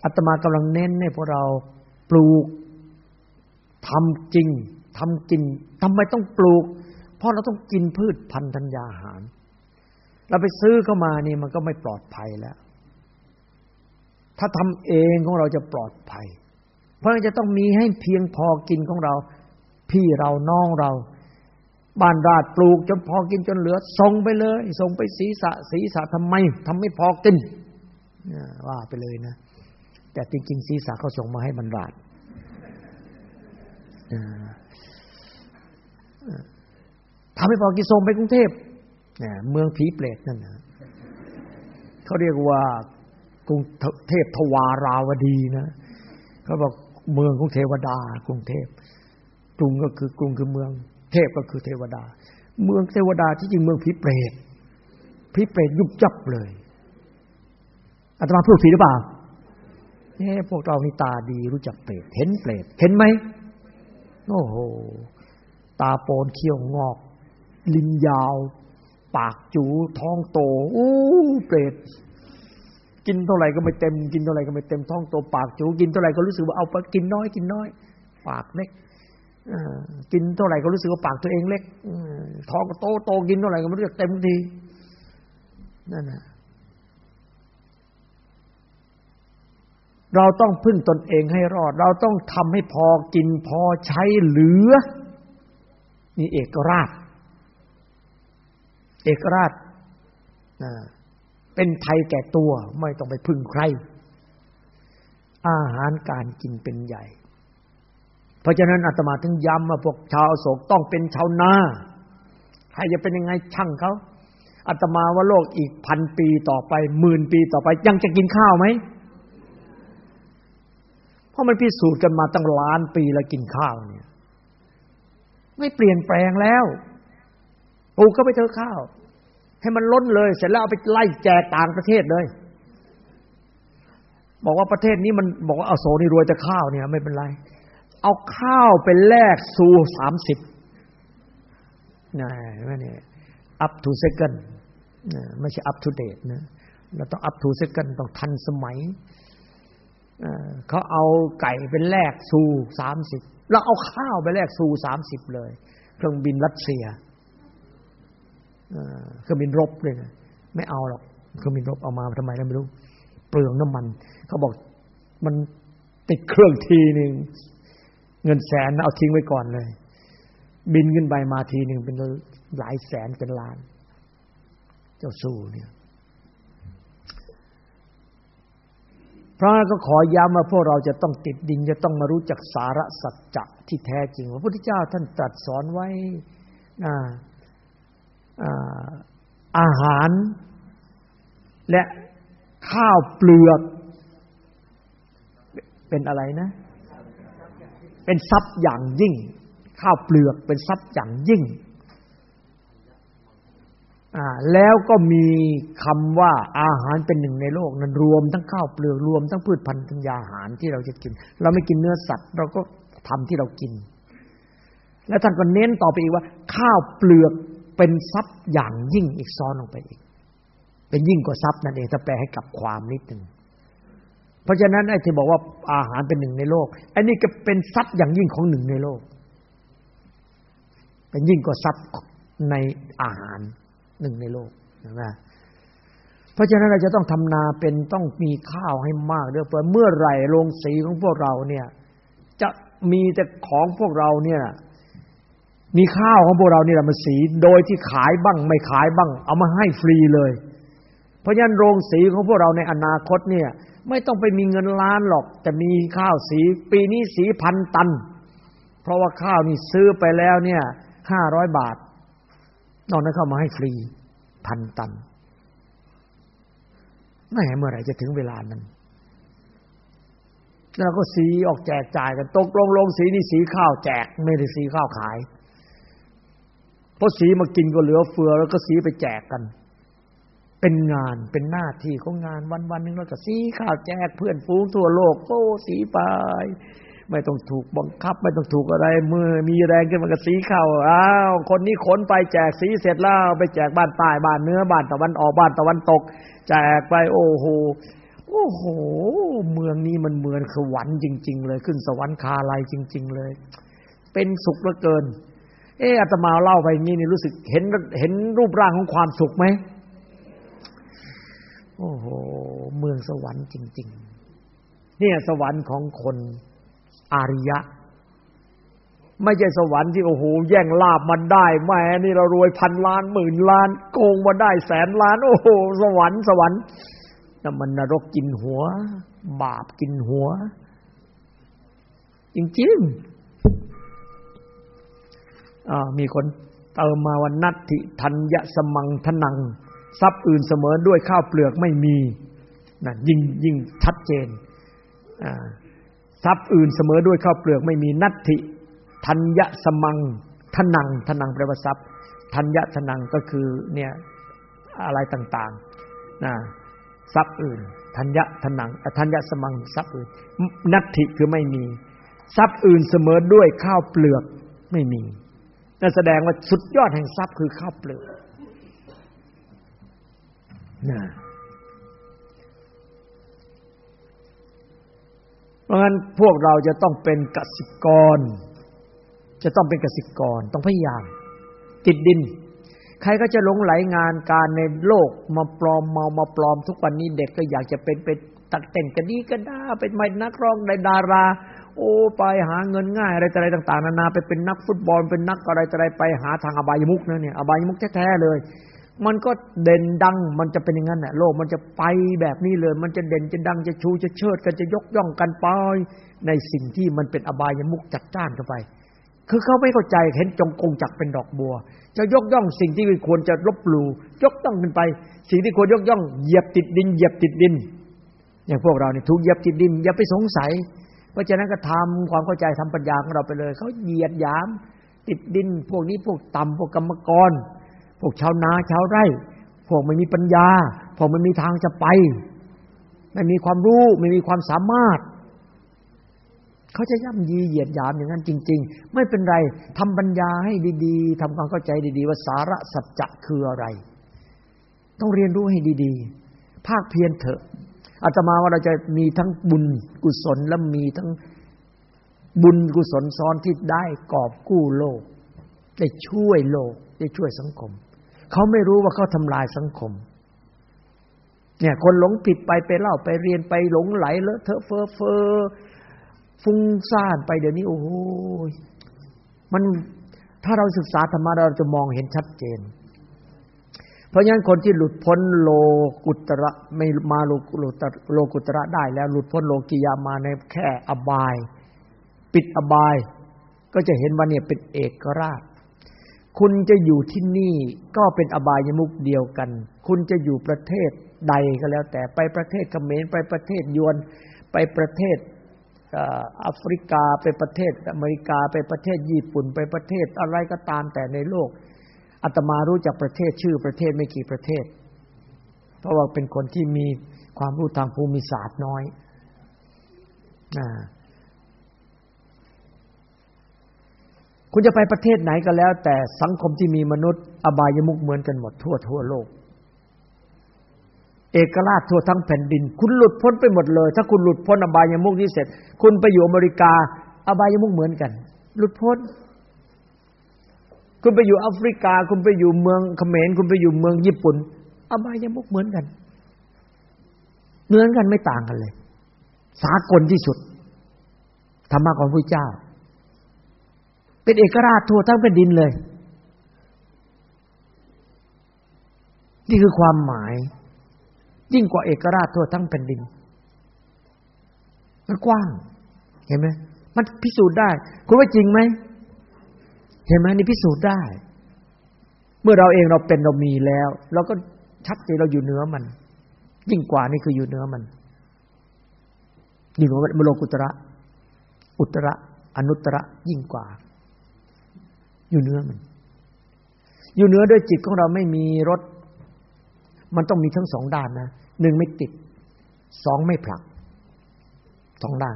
อาตมากำลังเน้นให้พวกเราปลูกทำจริงทำกินทำไมต้องปลูก เพราะเราต้องกินพืชพันธุ์ธัญญาหาร เราไปซื้อเข้ามานี่มันก็ไม่ปลอดภัยแล้ว ถ้าทำเองของเราจะปลอดภัย เพราะจะต้องมีให้เพียงพอกินของเรา พี่เราน้องเรา บ้านราดปลูกจนพอกินจนเหลือส่งไปเลยส่งไปศีรษะศีรษะทำไมทำไม่พอกินว่าไปเลยนะ แต่จริงๆศีรษะเขาส่งมาให้บรรดาดทำให้พอกินส่งไปกรุงเทพเมืองผีเปรตนั่นนะเขาเรียกว่า กรุงเทพทวาราวดีนะเขาบอกเมืองของเทวดา กรุงเทพกรุงก็คือกรุงคือเมือง เทพก็คือเทวดา เมืองเทวดาที่จริงเมืองผีเปรตผีเปรตยุบจับเลยอาตมาพูดผิดหรือเปล่าเนี่ยพวกเรานี่ตาดีรู้จักเปรตเห็นเปรตเห็นไหมโอ้โหตาโปนเขี้ยวงอก ลิ้นยาว ปากจูท้องโตอู้เปรต กินเท่าไหร่ก็ไม่เต็ม กินเท่าไหร่ก็ไม่เต็มท้องโตปากจูกินเท่าไหร่ก็รู้สึกว่าเอาไปกินน้อยกินน้อย ปากเล็กกินเท่าไหร่ก็รู้สึกว่าปากตัวเองเล็กท้องก็โตโตกินเท่าไหร่ก็ไม่รู้จักเต็มทีนั่นนะเราต้องพึ่งตนเองให้รอด เราต้องทำให้พอกินพอใช้เหลือ นี่เอกราช เอกราช เป็นไทยแก่ตัวไม่ต้องไปพึ่งใคร อาหารการกินเป็นใหญ่ เพราะฉะนั้นอาตมาถึงย้ำว่าพวกชาวโศกต้องเป็นชาวนาใครจะเป็นยังไงช่างเขาอาตมาว่าโลกอีกพันปีต่อไปหมื่นปีต่อไป ยังจะกินข้าวไหมเพราะมันพิสูจน์กันมาตั้งล้านปีแล้วกินข้าวเนี่ย ไม่เปลี่ยนแปลงแล้วปลูกก็ไปเถอะข้าว ให้มันล้นเลย เสร็จแล้วเอาไปไล่แจกต่างประเทศเลย บอกว่าประเทศนี้มันบอกว่าเอาโซนี่รวยแต่ข้าวเนี่ย ไม่เป็นไร เอาข้าวไปแลกซูสามสิบนี่ไม่เนี่ย up to second ไม่ใช่ up to date นะเราต้อง up to second ต้องทันสมัยเขาเอาไก่เป็นแลกซูสามสิบแล้วเอาข้าวไปแลกซูสามสิบเลย เครื่องบินรัสเซีย เครื่องบินรบเลยนะไม่เอาหรอกเครื่องบินรบเอามาทำไมเราไม่รู้ เปลืองน้ำมัน เขาบอกมันติดเครื่องทีหนึ่งเงินแสนเอาทิ้งไว้ก่อนเลย บินขึ้นไปมาทีหนึ่งเป็นหลายแสนเป็นล้าน เจ้าสู้เนี่ยพระก็ขอย้ำว่าพวกเราจะต้องติดดินจะต้องมารู้จักสาระสัจจะที่แท้จริงว่าพระพุทธเจ้าท่านตรัสสอนไว้ อาหาร และข้าวเปลือก เป็นอะไรนะ เป็นทรัพย์อย่างยิ่ง ข้าวเปลือกเป็นทรัพย์อย่างยิ่งแล้วก็มีคำว่าอาหารเป็นหนึ่งในโลกนั้นรวมทั้งข้าวเปลือกรวมทั้งพืชพันธุ์ธัญญาหารที่เราจะกิน เราไม่กินเนื้อสัตว์ เราก็ทำที่เรากิน แล้วท่านก็เน้นต่อไปอีกว่า ข้าวเปลือก เป็นทรัพย์อย่างยิ่งอีกซ้อนลงไปอีก เป็นยิ่งกว่าทรัพย์นั่นเองถ้าแปลให้กับความนิดหนึ่งเพราะฉะนั้นไอ้ที่บอกว่าอาหารเป็นหนึ่งในโลกอันนี้ก็เป็นทรัพย์อย่างยิ่งของหนึ่งในโลก เป็นยิ่งกว่าทรัพย์ในอาหารหนึ่งในโลกนะเพราะฉะนั้นเราจะต้องทำนาเป็นต้องมีข้าวให้มากเรื่อยเปื่อเมื่อไหร่โรงสีของพวกเราเนี่ย จะมีแต่ของพวกเราเนี่ย มีข้าวของพวกเราเนี่ยมันสี โดยที่ขายบ้างไม่ขายบ้าง เอามาให้ฟรีเลย เพราะฉะนั้นโรงสีของพวกเราในอนาคตเนี่ย ไม่ต้องไปมีเงินล้านหรอก แต่มีข้าวสี ปีนี้สีพันตัน เพราะว่าข้าวนี่ซื้อไปแล้วเนี่ยห้าร้อยบาท นอกนั้นเข้ามาให้ฟรีพันตันไม่เมื่อไหร่จะถึงเวลานั้นแล้วก็สีออกแจกจ่ายกันตกลงลงสีนี่สีข้าวแจก ไม่ได้สีข้าวขาย เพราะสีมากินก็เหลือเฟือ แล้วก็สีไปแจกกัน เป็นงานเป็นหน้าที่ของงานวันวันหนึ่งเราก็สีข้าวแจกเพื่อนฟูงทั่วโลกโอ้สีไปไม่ต้องถูกบังคับ ไม่ต้องถูกอะไรเมื่อมีแรงขึ้นมันก็สีเข้าอ้าวคนนี้ขนไปแจกสีเสร็จแล้วไปแจกบ้านใต้บ้านเนื้อบ้านตะวันออกบ้านตะวันตก แจกไปโอ้โหโอ้โห เมืองนี้มันเหมือนสวรรค์จริง ๆ เลย ขึ้นสวรรค์คาลัยจริง ๆ เลย เป็นสุขเหลือเกิน เอออาตมาเล่าไปงี้นี่รู้สึกเห็นเห็นรูปร่างของความสุขไหมโอ้โห เมืองสวรรค์จริง ๆ เนี่ยสวรรค์ของคนอาริยะ ไม่ใช่สวรรค์ที่โอ้โหแย่งลาบมันได้แหมนี่เรารวยพันล้านหมื่นล้าน โกงมาได้แสนล้าน โอ้โห สวรรค์สวรรค์นั่นมันนรกกินหัว บาปกินหัว จริง ๆ มีคนเติมมาวันนัตถิทัญญสมังทนัง ทรัพย์อื่นเสมอด้วยข้าวเปลือกไม่มีนั่นยิ่งยิ่งชัดเจนทรัพย์อื่นเสมอด้วยข้าวเปลือกไม่มีนัตถิทัญญสมังทนังทนังแปลว่าทรัพย์ทัญญทนังก็คือเนี่ยอะไรต่างๆนะทรัพย์อื่นทัญญทนังทัญญสมังทรัพย์อื่น นัตถิคือไม่มี ทรัพย์อื่นเสมอด้วยข้าวเปลือกไม่มี นั่นแสดงว่าสุดยอดแห่งทรัพย์คือข้าวเปลือกนะเพราะงั้นพวกเราจะต้องเป็นกสิกร จะต้องเป็นกสิกร ต้องพยายาม ติดดิน ใครก็จะหลงไหลงานการในโลกมาปลอมเมามาปลอมทุกวันนี้เด็กก็อยากจะเป็นเป็นตัดแต่งกันดีกันดาเป็นไม่นักร้องในดารา โอ้ไปหาเงินง่ายอะไรอะไรต่าง ๆ นานาไปเป็นนักฟุตบอลเป็นนักอะไรอะไรไปหาทางอบายมุกนะเนี่ยอบายมุกแท้ๆเลย มันก็เด่นดังมันจะเป็นอย่างนั้นแหละโลกมันจะไปแบบนี้เลย มันจะเด่นจะดังจะชูจะเชิดกันจะยกย่องกันไปในสิ่งที่มันเป็นอบายมุกจัดจ้านเข้าไป คือเขาไม่เข้าใจเห็นจงกงจักเป็นดอกบัว จะยกย่องสิ่งที่ควรจะลบหลู่ยกย่องขึ้นไป สิ่งที่ควรยกย่องเหยียบติดดินเหยียบติดดินอย่างพวกเราเนี่ยถูกเหยียบติดดิน อย่าไปสงสัย เพราะฉะนั้นก็ทำความเข้าใจทำปัญญาของเราไปเลย เขาเหยียดหยาม ติดดิน พวกนี้พวกต่ำพวกกรรมกร พวกชาวนาชาวไร่ พวกไม่มีปัญญา พวกไม่มีทางจะไป ไม่มีความรู้ไม่มีความสามารถ เขาจะย่ำยีเหยียดหยามอย่างนั้นจริง ๆ ไม่เป็นไรทำปัญญาให้ดีๆทำความเข้าใจดีๆ ว่าสาระสัจจะคืออะไร ต้องเรียนรู้ให้ดี ๆ ภาคเพียรเถอะ อาตมาว่าเราจะมีทั้งบุญกุศลและมีทั้งบุญกุศลซ้อนที่ได้กอบกู้โลก ได้ช่วยโลก ได้ช่วยสังคม เขาไม่รู้ว่าเขาทำลายสังคม เนี่ย คนหลงผิดไปไปเล่าไปเรียนไปหลงใหลเลอะเทอะเฟ้อเฟ้อฟุ้งซ่านไปเดี๋ยวนี้โอ้ยมันถ้าเราศึกษาธรรมะเราจะมองเห็นชัดเจน เพราะฉะนั้นคนที่หลุดพ้นโลกุตระไม่มาโลโลโลกุตระได้แล้วหลุดพ้นโลกิยามาในแค่อบาย ปิดอบาย ก็จะเห็นว่าเนี่ยเป็นเอกราช คุณจะอยู่ที่นี่ก็เป็นอบายมุกเดียวกัน คุณจะอยู่ประเทศใดก็แล้ว แต่ไปประเทศเขมรไปประเทศยวนไปประเทศแอฟริกาไปประเทศอเมริกาไปประเทศญี่ปุ่น ไปประเทศอะไรก็ตามแต่ในโลก อาตมารู้จักประเทศชื่อประเทศไม่กี่ประเทศ เพราะว่าเป็นคนที่มีความรู้ทางภูมิศาสตร์น้อยนะคุณจะไปประเทศไหนก็แล้ว แต่สังคมที่มีมนุษย์ อบายมุกเหมือนกันหมดทั่วทั่วโลก เอกราชทั่วทั้งแผ่นดิน คุณหลุดพ้นไปหมดเลย ถ้าคุณหลุดพ้นอบายมุกนี้เสร็จ คุณไปอยู่อเมริกา อบายมุกเหมือนกัน หลุดพ้น คุณไปอยู่แอฟริกา คุณไปอยู่เมืองเขมรคุณไปอยู่เมืองญี่ปุ่นอบายมุกเหมือนกัน เหมือนกันไม่ต่างกันเลย สากลที่สุด ธรรมะของพระเจ้า เป็นเอกราชทั่วทั้งแผ่นดินเลย นี่คือความหมาย ยิ่งกว่าเอกราชทั่วทั้งแผ่นดิน มันกว้าง เห็นไหมมันพิสูจน์ได้ คุณว่าจริงไหม เห็นไหมนี่พิสูจน์ได้ เมื่อเราเองเราเป็นเรามีแล้ว เราก็ชัดเจนเราอยู่เหนือมัน ยิ่งกว่านี่คืออยู่เหนือมันยิ่งกว่ามโลกุตระ อุตระอนุตระยิ่งกว่า อยู่เหนือมัน อยู่เหนือด้วยจิตของเราไม่มีรถมันต้องมีทั้งสองด้านนะหนึ่งไม่ติดสองไม่ผลักสองด้าน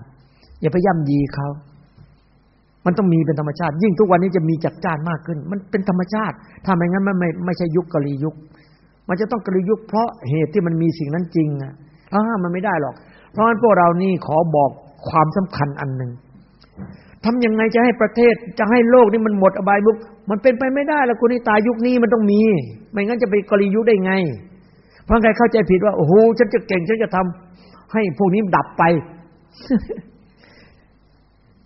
อย่าไปย่ำยีเขา มันต้องมีเป็นธรรมชาติ ยิ่งทุกวันนี้จะมีจัดจ้านมากขึ้น มันเป็นธรรมชาติถ้าไม่งั้นมันไม่ไม่ใช่ยุคกะลียุค มันจะต้องกะลียุคเพราะเหตุที่มันมีสิ่งนั้นจริงอะอ้ามันไม่ได้หรอก เพราะฉะนั้นพวกเรานี่ขอบอกความสำคัญอันหนึ่งทำยังไงจะให้ประเทศจะให้โลกนี่มันหมดอบายมุกมันเป็นไปไม่ได้แล้วคุณในตายุคนี้มันต้องมี ไม่งั้นจะไปกะลียุคได้ไง เพราะใครเข้าใจผิดว่าโอ้โหฉันจะเก่งฉันจะทำให้พวกนี้ดับไป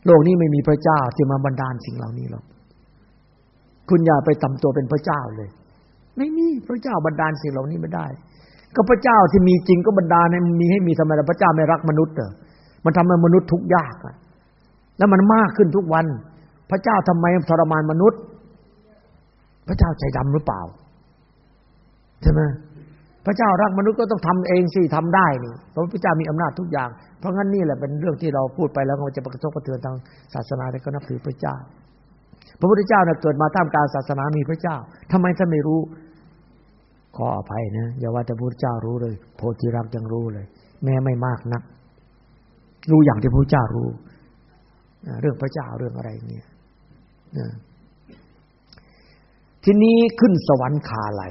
โลกนี้ไม่มีพระเจ้าที่มาบันดาลสิ่งเหล่านี้หรอกคุณอย่าไปทำตัวเป็นพระเจ้าเลย ไม่มีพระเจ้าบันดาลสิ่งเหล่านี้ไม่ได้ ก็พระเจ้าที่มีจริงก็บันดาลให้มีให้มีทำไมล่ะพระเจ้าไม่รักมนุษย์เหรอมันทำให้มนุษย์ทุกข์ยากอะแล้วมันมากขึ้นทุกวัน พระเจ้าทำไมทรมานมนุษย์ พระเจ้าใจดำหรือเปล่าใช่ไหม พระเจ้ารักมนุษย์ก็ต้องทำเองสิทำได้นี่เพราะพระเจ้ามีอำนาจทุกอย่าง เพราะงั้นนี่แหละเป็นเรื่องที่เราพูดไปแล้วมันจะกระทบกระเทือนทางศาสนาและก็นับถือพระเจ้า พระพุทธเจ้าเนี่ยเกิดมาท่ามกลางศาสนามีพระเจ้าทำไมท่านไม่รู้ ขออภัยนะอย่าว่าแต่พระพุทธเจ้ารู้เลย โพธิรักยังรู้เลย แม้ไม่มากนัก รู้อย่างที่พระพุทธเจ้ารู้เรื่องพระเจ้าเรื่องอะไรเนี่ยทีนี้ขึ้นสวรรคาลัย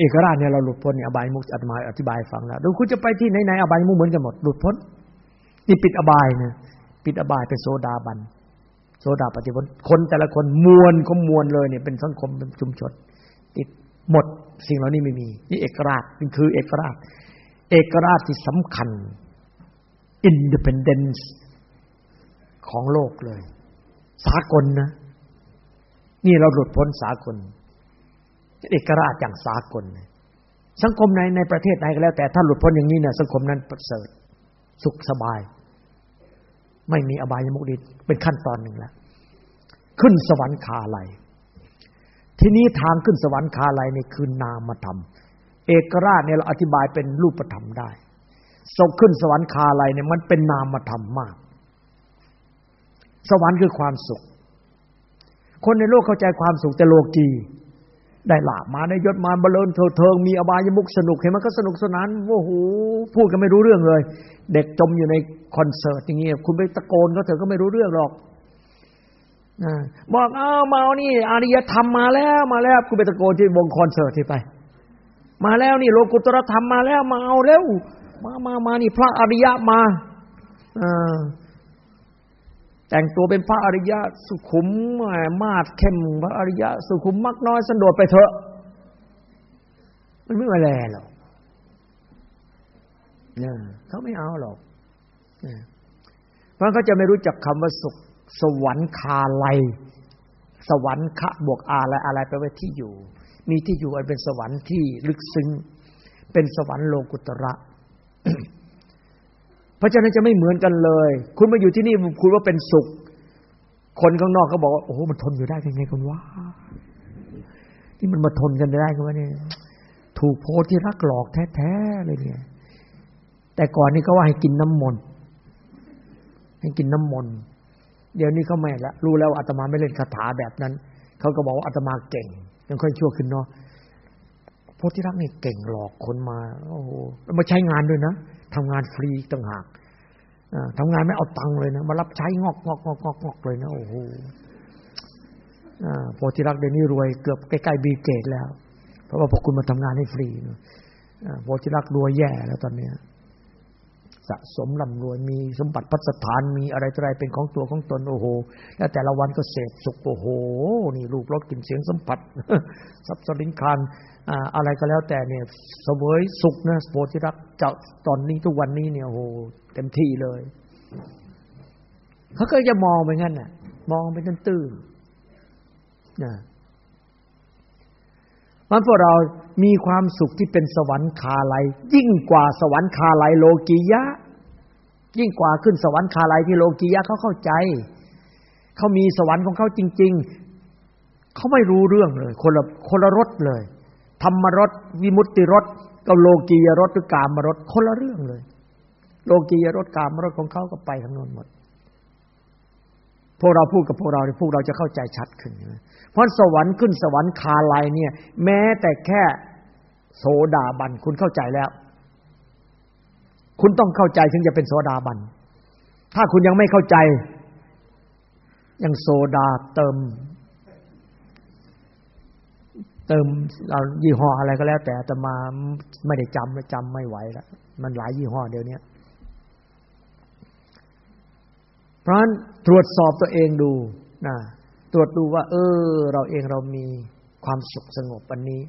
เอกราชเนี่ยเราหลุดพ้นเนี่ยอบายมุขอธิบายอธิบายฟังแล้วดูคุณจะไปที่ไหนๆอบายมุขเหมือนกันหมดหลุดพ้นนี่ปิดอบายนะปิดอบายเป็นโสดาบัน โสดาปฏิวัติคนแต่ละคนมวลก็มวลเลยเนี่ยเป็นสังคมเป็นชุมชนติดหมดสิ่งเหล่านี้ไม่มี นี่เอกราชนี่คือเอกราช เอกราชที่สำคัญ independenceของโลกเลย สากลนะ นี่เราหลุดพ้นสากล เอกราชอย่างสากล สังคมในในประเทศไหนก็แล้ว แต่ถ้าหลุดพ้นอย่างนี้เนี่ยสังคมนั้นประเสริฐสุขสบาย ไม่มีอบายมุกดิเป็นขั้นตอนหนึ่งแล้วขึ้นสวรรค์คาไลทีนี้ทางขึ้นสวรรค์คาไลนี่คือนามธรรม เอกราชเนี่ยเราอธิบายเป็นรูปธรรมได้สกขึ้นสวรรค์คาไลเนี่ยมันเป็นนามธรรมมาก สวรรค์คือความสุข คนในโลกเข้าใจความสุขแต่โลกี ได้ลาบมาได้ยศมาบรรลินเถิดเทิงมีอบายมุกสนุกเห็นมันก็สนุกสนานโอ้โหพูดกันไม่รู้เรื่องเลย เด็กจมอยู่ในคอนเสิร์ตอย่างเงี้ยคุณไปตะโกนก็เถอะก็ไม่รู้เรื่องหรอกบอกอ้าวมานี่อารยธรรมมาแล้วมาแล้วคุณไปตะโกนที่วงคอนเสิร์ตที่ไป มาแล้วนี่โลกุตรธรรมมาแล้วมาเอาเร็วมามามานี่ พระอริยะมาอ่า แต่งตัวเป็นพระอริยะสุขุมมาดเข้มพระอริยะสุขุมมักน้อยสันโดษไปเถอะ มันไม่มาแลหรอกเนี่ยเขาไม่เอาหรอกเนี่ยเพราะเขาจะไม่รู้จักคำว่าสุขสวรรค์คาไลสวรรค์คะบวกอะไรอะไรไปไว้ที่อยู่ มีที่อยู่อันเป็นสวรรค์ที่ลึกซึ้ง เป็นสวรรค์โลกุตระ พราะฉะนั้นจะไม่เหมือนกันเลย คุณมาอยู่ที่นี่คุณว่าเป็นสุข คนข้างนอกเขาบอกว่าโอ้โหมันทนอยู่ได้ยังไงกันวะนี่มันมาทนกันได้กันวะเนี่ยถูกโพที่รักหลอกแท้ๆเลยเนี่ย แต่ก่อนนี้เขาว่าให้กินน้ำมนต์ให้กินน้ำมนต์เดี๋ยวนี้เขาไม่ละรู้แล้วอาตมาไม่เล่นคาถาแบบนั้นเขาก็บอกว่าอาตมาเก่งยังค่อยชั่วขึ้นเนาะโพธิรักนี่เก่งหลอกคนมา โอ้โหมาใช้งานด้วยนะ ทำงานฟรีต่างหากทำงานไม่เอาตังค์เลยนะ มารับใช้งอกงอกงอกงอกงอกเลยนะโอ้โหโพธิรักเดนี้รวยเกือบใกล้ๆบีเกตแล้ว เพราะว่าพวกคุณมาทำงานให้ฟรีโพธิรักรวยแย่แล้วตอนเนี้ยสะสมลำรวยมีสมบัติพัสถานมีอะไรอะไรเป็นของตัวของตนโอ้โห แล้วแต่ละวันก็เสพสุขโอ้โห นี่รูปรสกลิ่นเสียงสัมผัสทรัพย์สินคาร อะไรก็แล้วแต่เนี่ยเสวยสุขนะโพธิรักจ้าตอนนี้ทุกวันนี้เนี่ยโอ้โหเต็มที่เลย เขาก็จะมองไปงั้นน่ะ มองไปตื้นๆนะมันพวกเรามีความสุขที่เป็นสวรรค์คาไลยิ่งกว่าสวรรค์คาไลโลกียะ ยิ่งกว่าขึ้นสวรรคาลัยที่โลกียะเขาเข้าใจ เขามีสวรรค์ของเขาจริง ๆ เขาไม่รู้เรื่องเลย คนละคนละรสเลย ธรรมรสวิมุตติรสกับโลกียรสหรือกามรสคนละเรื่องเลย โลกียรสกามรสของเขาก็ไปทางโน้นหมดพวกเราพูดกับพวกเราพวกเราจะเข้าใจชัดขึ้นเพราะสวรรค์ขึ้นสวรรค์คาไลเนี่ย แม้แต่แค่โสดาบันคุณเข้าใจแล้ว คุณต้องเข้าใจถึงจะเป็นโสดาบัน ถ้าคุณยังไม่เข้าใจ ยังโซดาเติม เติมเอายี่ห้ออะไรก็แล้ว แต่แต่มาไม่ได้จำไม่จำไม่ไหวแล้วมันหลายยี่ห้อเดี๋ยวนี้เพราะฉะนั้นตรวจสอบตัวเองดูนะตรวจดูว่า เออ เราเองเรามีความสุขสงบอันนี้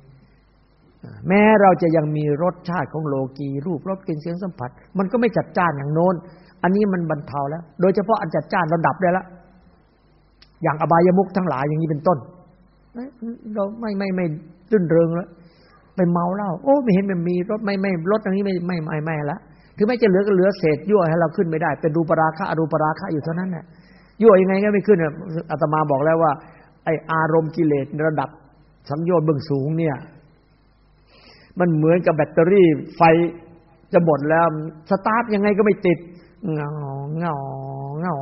แม้เราจะยังมีรสชาติของโลกีรูปรสกลิ่นเสียงสัมผัส มันก็ไม่จัดจ้านอย่างโน้น อันนี้มันบรรเทาแล้ว โดยเฉพาะอันจัดจ้านเราดับได้แล้วอย่างอบายมุกทั้งหลายอย่างนี้เป็นต้น เราไม่ไม่ไม่รื่นเริงแล้วไปเมาเหล้าโอ้ไม่เห็นมันมีรถไม่ไม่รถอย่างนี้ไม่ไม่ไม่ไม่ละถึงแม้จะเหลือก็เหลือเศษยั่วให้เราขึ้นไม่ได้ เป็นรูปราคะอรูปราคะอยู่เท่านั้นแหละยั่วยังไงก็ไม่ขึ้นอาตมาบอกแล้วว่า ไออารมณ์กิเลสระดับสังโยชน์เบื้องสูงเนี่ย มันเหมือนกับแบตเตอรี่ไฟจะหมดแล้ว สตาร์ทยังไงก็ไม่ติดเงาเงาเงา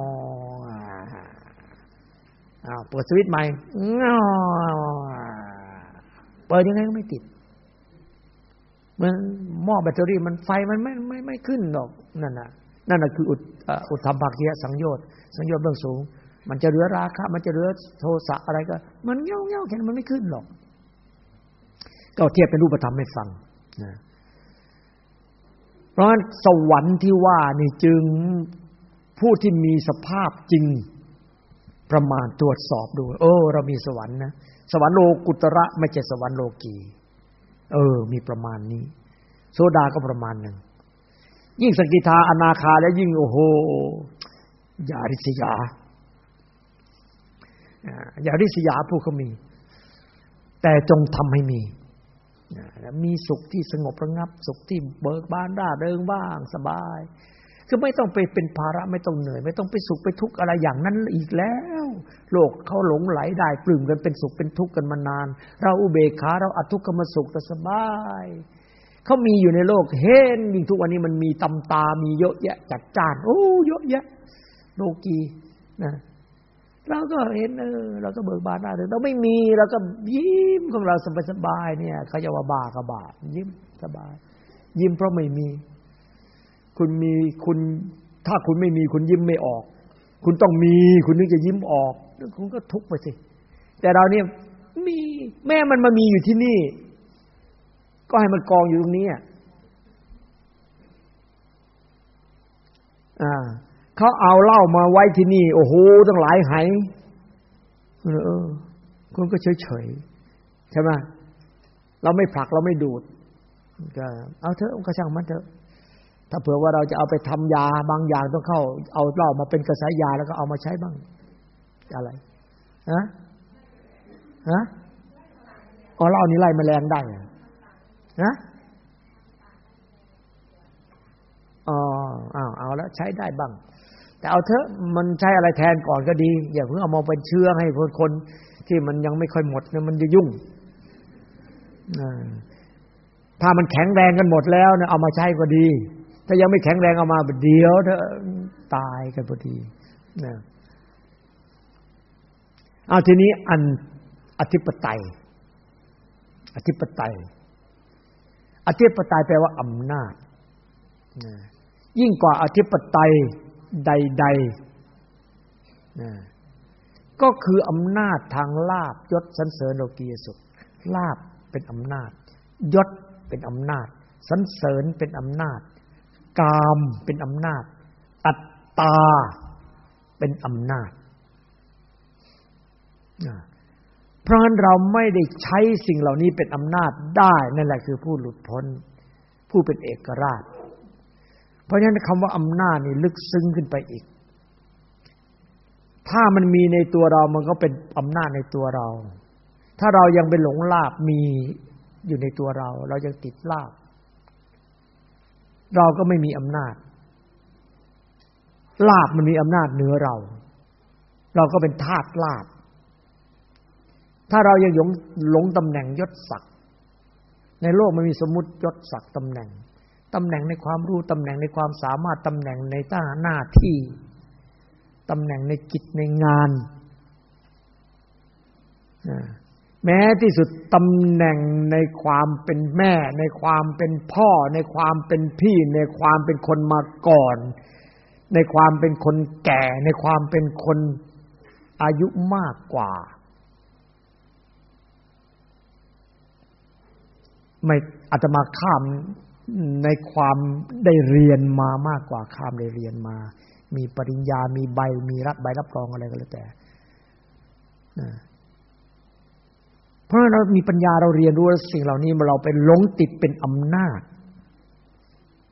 อ้าวเปิดสวิตช์ใหม่เปิดยังไงก็ไม่ติด มันหม้อแบตเตอรี่มันไฟมันไม่ไม่ไม่ขึ้นหรอกนั่นน่ะ นั่นน่ะคืออุดอุดธรรมภาคีสังโยชน์สังโยชน์เบื้องสูง มันจะเหลือราคะ มันจะเหลือโทสะอะไรก็ มันเงี้ยวเงี้ยวแค่นั้นมันไม่ขึ้นหรอก ก็เทียบเป็นรูปธรรมให้ฟังนะเพราะฉะนั้นสวรรค์ที่ว่านี่จึงผู้ที่มีสภาพจริง ประมาณตรวจสอบดู เออ เรามีสวรรค์นะสวรรค์โลกุตระไม่ใช่สวรรค์โลกีเออ มีประมาณนี้ โซดาก็ประมาณหนึ่งยิ่งสกิทาอนาคาแล้วยิ่งโอ้โหยาริษยายาริษยาผู้เขามี แต่จงทำให้มีมีสุขที่สงบระงับ สุขที่เบิกบานร่าเริงบ้าง สบาย คือไม่ต้องไปเป็นภาระไม่ต้องเหนื่อย ไม่ต้องไปสุขไปทุกข์อะไรอย่างนั้นอีกแล้ว โลกเขาหลงไหลได้ปลื้มกันเป็นสุขเป็นทุกข์กันมานาน เราอุเบกขาเราอัทุกขมสุขแต่สบายเขามีอยู่ในโลกเห็นยิ่งทุกวันนี้มันมีตำตา มีเยอะแยะ จัดจ้านโอ้เยอะแยะโลกีนะเราก็เห็นเออเราก็เบิกบานได้เราไม่มีเราก็ยิ้มของเราสบายๆเนี่ยเขาจะว่าบาก็บ้ายิ้มสบาย ยิ้มเพราะไม่มี คุณมีคุณ ถ้าคุณไม่มีคุณยิ้มไม่ออก คุณต้องมีคุณนึกจะยิ้มออก คุณก็ทุกข์ไปสิ แต่เราเนี่ยมีแม่มันมามีอยู่ที่นี่ ก็ให้มันกองอยู่ตรงนี้อ่าเขาเอาเหล้ามาไว้ที่นี่ โอ้โหตั้งหลายไหเออคุณก็เฉยเฉยใช่ไหมเราไม่ผลักเราไม่ดูดก็เอาเถอะก็ช่างมันเถอะ ถ้าเผื่อว่าเราจะเอาไปทำยาบางอย่างต้องเข้า เอาเหล้ามาเป็นกระแสยาแล้วก็เอามาใช้บ้าง อะไรฮะฮะอ๋อเหล้านี้ไล่แมลงได้นะอ๋ออ้าวเอาแล้วใช้ได้บ้าง แต่เอาเถอะมันใช้อะไรแทนก่อนก็ดี อย่าเพิ่งเอามาเป็นเชื้อให้คนคนที่มันยังไม่ค่อยหมดเนี่ยมันจะยุ่งถ้ามันแข็งแรงกันหมดแล้วเนี่ยเอามาใช้ก็ดี ถ้ายังไม่แข็งแรงออกมาเดียวเธอตายกันพอดีนะเอาทีนี้อันอธิปไตย อธิปไตย อธิปไตยแปลว่าอำนาจนะยิ่งกว่าอธิปไตยใดๆนะก็คืออำนาจทางลาบยศสันเสริญโลกียสุขลาบเป็นอำนาจ ยศเป็นอำนาจสันเสริญเป็นอำนาจ กามเป็นอำนาจ อัตตาเป็นอำนาจ เพราะฉะนั้นเราไม่ได้ใช้สิ่งเหล่านี้เป็นอำนาจได้นั่นแหละคือผู้หลุดพ้น ผู้เป็นเอกราช เพราะฉะนั้นคำว่าอำนาจนี่ลึกซึ้งขึ้นไปอีก ถ้ามันมีในตัวเรามันก็เป็นอำนาจในตัวเรา ถ้าเรายังเป็นหลงลาบมีอยู่ในตัวเรา เรายังติดลาบ เราก็ไม่มีอำนาจ ลาบมันมีอำนาจเหนือเรา เราก็เป็นทาสลาบ ถ้าเรายังหลงหลงตำแหน่งยศศักดิ์ในโลกมันมีสมมติยศศักดิ์ตำแหน่งตำแหน่งในความรู้ตำแหน่งในความสามารถตำแหน่งในต้าหน้าที่ตำแหน่งในกิจในงาน แม้ที่สุดตำแหน่งในความเป็นแม่ ในความเป็นพ่อ ในความเป็นพี่ ในความเป็นคนมาก่อน ในความเป็นคนแก่ ในความเป็นคนอายุมากกว่า ไม่อาจจะมาข้ามในความได้เรียนมามากกว่าข้ามได้เรียนมา มีปริญญามีใบมีรับใบรับรองอะไรก็แล้วแต่ เพราะเรามีปัญญาเราเรียนรู้สิ่งเหล่านี้เราไปหลงติดเป็นอำนาจ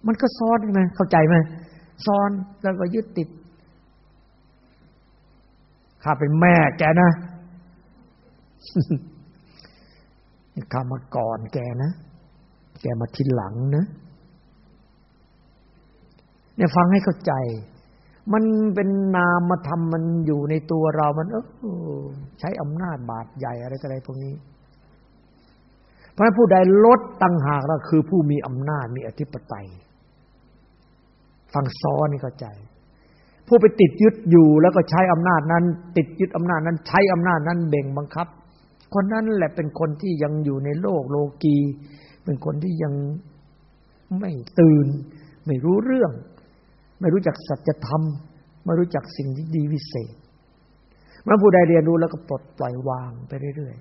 มันก็ซ้อนใช่ไหมเข้าใจไหมซ้อนแล้วก็ยึดติดข้าเป็นแม่แกนะข้ามาก่อนแกนะ แกมาทีหลังนะเนี่ยฟังให้เข้าใจ มันเป็นนามมาทำมันอยู่ในตัวเรามันเออใช้อำนาจบาดใหญ่อะไรอะไรพวกนี้ เพราะผู้ใดลดตังหากเราคือผู้มีอำนาจมีอธิปไตย ฟังซ้อนนี่เข้าใจ ผู้ไปติดยึดอยู่แล้วก็ใช้อำนาจนั้น ติดยึดอำนาจนั้น ใช้อำนาจนั้นเบ่งบังคับ คนนั้นแหละเป็นคนที่ยังอยู่ในโลกโลกี เป็นคนที่ยังไม่ตื่น ไม่รู้เรื่อง ไม่รู้จักสัจธรรม ไม่รู้จักสิ่งที่ดีวิเศษเมื่อผู้ใดเรียนรู้แล้วก็ปลดปล่อยวางไปเรื่อย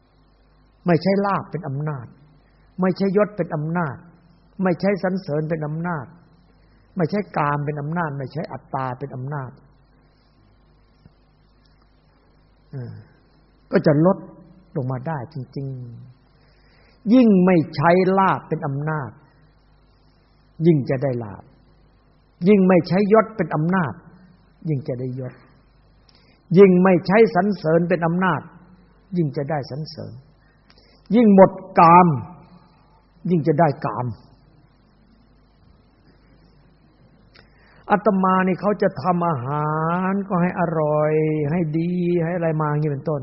ๆ ไม่ใช่ลาบเป็นอำนาจ ไม่ใช่ยศเป็นอำนาจ ไม่ใช่สรรเสริญเป็นอำนาจ ไม่ใช่กามเป็นอำนาจ ไม่ใช่อัตตาเป็นอำนาจก็จะลดลงมาได้จริง ๆ ยิ่งไม่ใช้ลาบเป็นอำนาจ ยิ่งจะได้ลาบ ยิ่งไม่ใช้ยศเป็นอำนาจ ยิ่งจะได้ยศ ยิ่งไม่ใช้สรรเสริญเป็นอำนาจ ยิ่งจะได้สรรเสริญ ยิ่งหมดกาม ยิ่งจะได้กามอาตมานี่เขาจะทำอาหารก็ให้อร่อย ให้ดีให้อะไรมาอย่างนี้เป็นต้น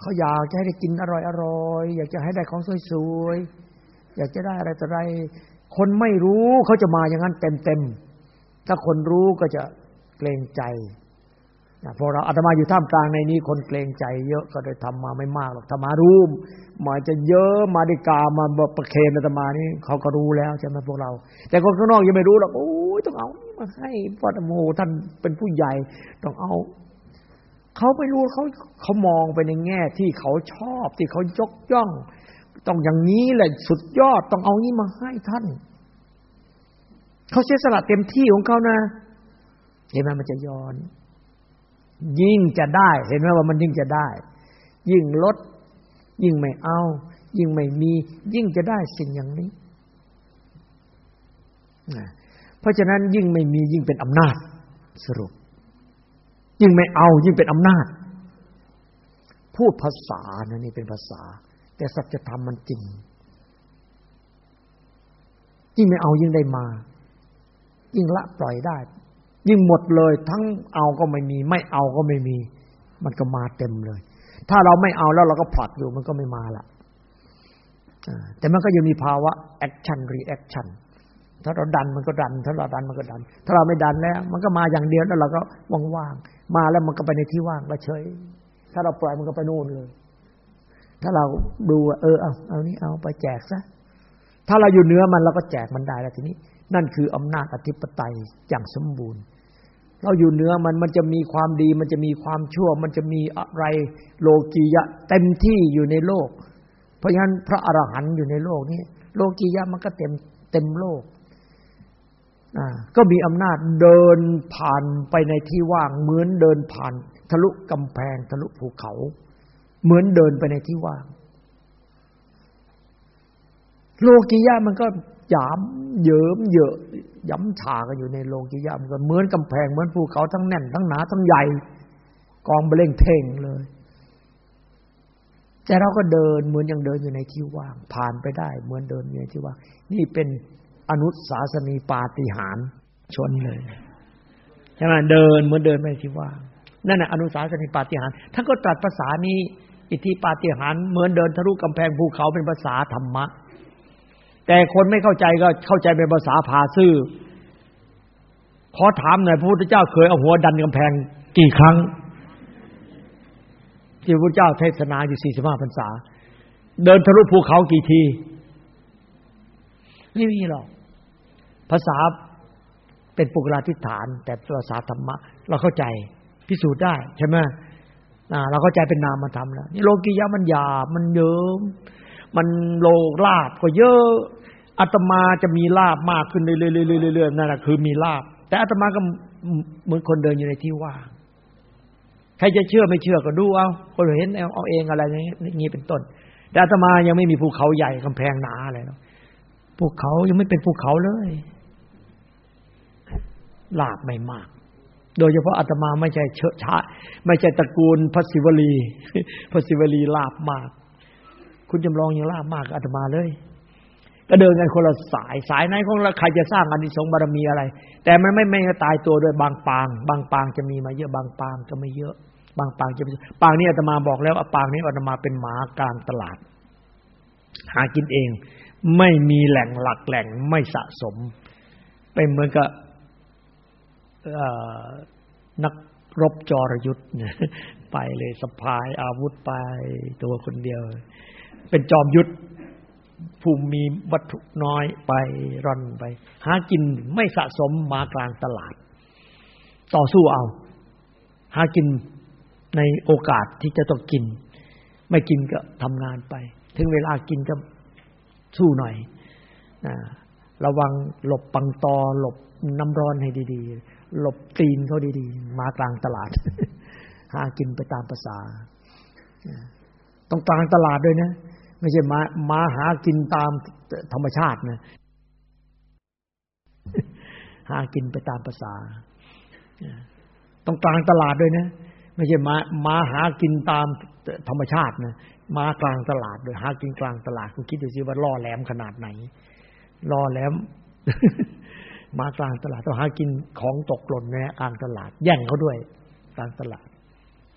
เขาอยากจะให้ได้กินอร่อยอร่อยอยากจะให้ได้ของสวยๆอยากจะได้อะไรต่ออะไร คนไม่รู้เขาจะมาอย่างนั้นเต็มๆ ถ้าคนรู้ก็จะเกรงใจพอเราอาตมาอยู่ท่ามกลางในนี้ คนเกรงใจเยอะก็ได้ทำมาไม่มากหรอกธรรมารู้มาจะเยอะมาดิกามาประเคนอาตมานี่เขาก็รู้แล้วใช่ไหมพวกเรา แต่คนข้างนอกยังไม่รู้หรอกโอ้ยต้องเอามาให้พระธรรมโมท่านเป็นผู้ใหญ่ต้องเอาเขาไม่รู้เขาเขามองไปในแง่ที่เขาชอบที่เขายกย่อง ต้องอย่างนี้แหละสุดยอดต้องเอานี้มาให้ท่าน เขาเสียสละเต็มที่ของเขานะเห็นไหมมันจะย้อน ยิ่งจะได้ เห็นไหมว่ามันยิ่งจะได้ ยิ่งลด ยิ่งไม่เอา ยิ่งไม่มี ยิ่งจะได้สิ่งอย่างนี้เพราะฉะนั้นยิ่งไม่มียิ่งเป็นอำนาจสรุป ยิ่งไม่เอายิ่งเป็นอำนาจ พูดภาษานะนี่เป็นภาษา แต่สัจธรรมมันจริงยิ่งไม่เอายิ่งได้มา ยิ่งละปล่อยได้ ยิ่งหมดเลย ทั้งเอาก็ไม่มี ไม่เอาก็ไม่มี มันก็มาเต็มเลย ถ้าเราไม่เอาแล้วเราก็ผลักอยู่มันก็ไม่มาละแต่มันก็ยังมีภาวะ action reaction ถ้าเราดันมันก็ดัน ถ้าเราดันมันก็ดัน ถ้าเราไม่ดันแล้ว มันก็มาอย่างเดียวแล้วเราก็ว่างๆมาแล้วมันก็ไปในที่ว่างก็เฉย ถ้าเราปล่อยมันก็ไปโน่นเลย ถ้าเราดูเออเอาเอานี้เอาไปแจกซะถ้าเราอยู่เนื้อมันเราก็แจกมันได้แล้วทีนี้ นั่นคืออำนาจอธิปไตยอย่างสมบูรณ์ เราอยู่เนื้อมันมันจะมีความดี มันจะมีความชั่ว มันจะมีอะไรโลกียะ เต็มที่อยู่ในโลก เพราะฉะนั้นพระอรหันต์อยู่ในโลกนี้โลกียะมันก็เต็มเต็มโลกก็มีอำนาจเดินผ่านไปในที่ว่างเหมือนเดินผ่าน ทะลุกำแพงทะลุภูเขา เหมือนเดินไปในที่ว่าง โลกิยะมันก็หยามเยิมเยอะย้ำฉากันอยู่ในโลกิยะมันก็เหมือนกำแพงเหมือนภูเขาทั้งแน่น ทั้งหนาทั้งใหญ่ กองเบล่งเท่งเลย แต่เราก็เดินเหมือนยังเดินอยู่ในที่ว่าง ผ่านไปได้ เหมือนเดินอยู่ในที่ว่าง นี่เป็นอนุสาสนีปาฏิหารชนเลยใช่ไหมเดินเหมือนเดินไปที่ว่างนั่นแหะอนุสาสนีปาฏิหารท่านก็ตรัสภาษานี้ อิทธิปาฏิหาริย์เหมือนเดินทะลุกำแพงภูเขาเป็นภาษาธรรมะ แต่คนไม่เข้าใจก็เข้าใจเป็นภาษาพาซื่อ ขอถามหน่อยพระพุทธเจ้าเคยเอาหัวดันกำแพงกี่ครั้งที่พระพุทธเจ้าเทศนาอยู่สี่สิบห้าพรรษา เดินทะลุภูเขากี่ที ไม่มีหรอก ภาษาเป็นปุกราธิฐาน แต่ภาษาธรรมะ เราเข้าใจพิสูจน์ได้ใช่ไหม เราเข้าใจเป็นนามธรรมแล้วนี่โลกียะมันหยาบมันเยิมมันโลกลาบก็เยอะอาตมาจะมีลาบมากขึ้นเรื่อยๆๆๆนั่นแหละคือมีลาบ แต่อาตมาก็เหมือนคนเดินอยู่ในที่ว่างใครจะเชื่อไม่เชื่อก็ดูเอาคนเห็นเอาเองอะไรอย่างนี้เป็นต้น แต่อาตมายังไม่มีภูเขาใหญ่กำแพงหนาอะไรเนาะภูเขายังไม่เป็นภูเขาเลยลาบไม่มาก โดยเฉพาะอาตมาไม่ใช่เชอะชะไม่ใช่ตระกูลพระศิวลีพระศิวลีลาบมาก คุณจำลองยังลาบมากอาตมาเลย ก็เดินกันคนละสายสายไหนของเราใครจะสร้างอานิสงส์บารมีอะไร แต่มันไม่ไม่ตายตัวด้วยบางปาง บางปางจะมีมาเยอะบางปางก็ไม่เยอะ บางปางจะปางนี้อาตมาบอกแล้วปางนี้อาตมาเป็นหมากลางตลาด หากินเอง ไม่มีแหล่งหลักแหล่งไม่สะสมเป็นเหมือนกับ นักรบจรยุทธ์ไปเลยสะพายอาวุธไปตัวคนเดียว เป็นจอมยุทธผู้มีวัตถุน้อยไปร่อนไป หากินไม่สะสมมากลางตลาด ต่อสู้เอา หากินในโอกาสที่จะต้องกิน ไม่กินก็ทำงานไป ถึงเวลากินก็สู้หน่อยนะระวังหลบปังตอหลบน้ำร้อนให้ดีๆ หลบตีนเขาดีๆ มากลางตลาด หากินไปตามภาษา ต้องกลางตลาดด้วยนะ ไม่ใช่มามาหากินตามธรรมชาตินะ หากินไปตามภาษา ต้องกลางตลาดด้วยนะ ไม่ใช่มามาหากินตามธรรมชาตินะมากลางตลาดโดยหากินกลางตลาดคุณคิดดูสิว่าล่อแหลมขนาดไหนล่อแหลม มากลางตลาดต้องหากินของตกหล่นในกลางตลาด แย่งเขาด้วยกลางตลาด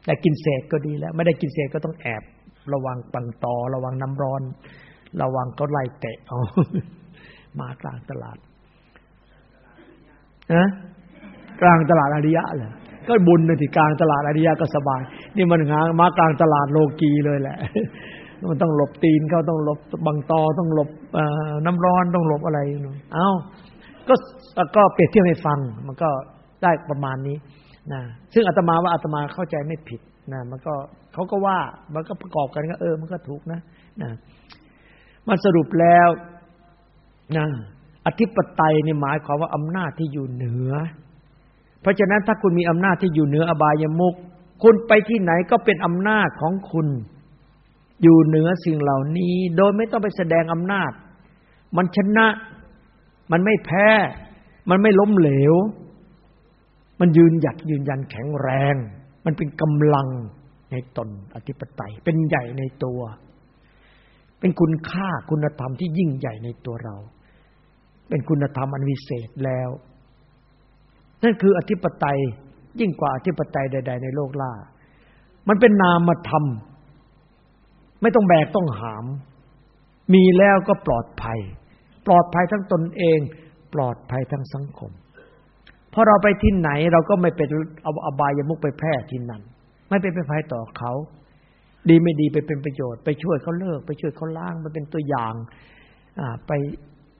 แต่กินเศษก็ดีแล้ว ไม่ได้กินเศษก็ต้องแอบ ระวังปังตอ ระวังน้ำร้อน ระวังก็ไล่เตะเอามากลางตลาดนะกลางตลาดอริยะเหรอก็บุญในที่กลางตลาดอริยะก็สบาย นี่มันงามากลางตลาดโลกีเลยแหละ มันต้องหลบตีนเขาต้องหลบบังตอต้องหลบน้ำร้อนต้องหลบอะไรเอ้า ก็ก็เปรียบเทียบให้ฟัง มันก็ได้ประมาณนี้นะซึ่งอาตมาว่าอาตมาเข้าใจไม่ผิดนะมันก็เขาก็ว่ามันก็ประกอบกันก็เออ มันก็ถูกนะนะมันสรุปแล้วนะอธิปไตยนี่หมายความว่าอำนาจที่อยู่เหนือ เพราะฉะนั้นถ้าคุณมีอำนาจที่อยู่เหนืออบายมุกคุณไปที่ไหนก็เป็นอำนาจของคุณ อยู่เหนือสิ่งเหล่านี้ โดยไม่ต้องไปแสดงอำนาจ มันชนะ มันไม่แพ้ มันไม่ล้มเหลว มันยืนหยัดยืนยันแข็งแรง มันเป็นกำลังในตนอธิปไตย เป็นใหญ่ในตัว เป็นคุณค่าคุณธรรมที่ยิ่งใหญ่ในตัวเรา เป็นคุณธรรมอันวิเศษแล้ว นั่นคืออธิปไตยยิ่งกว่าอธิปไตยใด ๆ ในโลกล่า มันเป็นนามธรรม ไม่ต้องแบกต้องหาม มีแล้วก็ปลอดภัย ปลอดภัยทั้งตนเอง ปลอดภัยทั้งสังคมพอเราไปที่ไหนเราก็ไม่เป็นเอาอบายมุกไปแพร่ที่นั่นไม่เป็นภัยต่อเขา ดีไม่ดีไปเป็นประโยชน์ไปช่วยเขาเลิก ไปช่วยเขาล้างมันเป็นตัวอย่างไป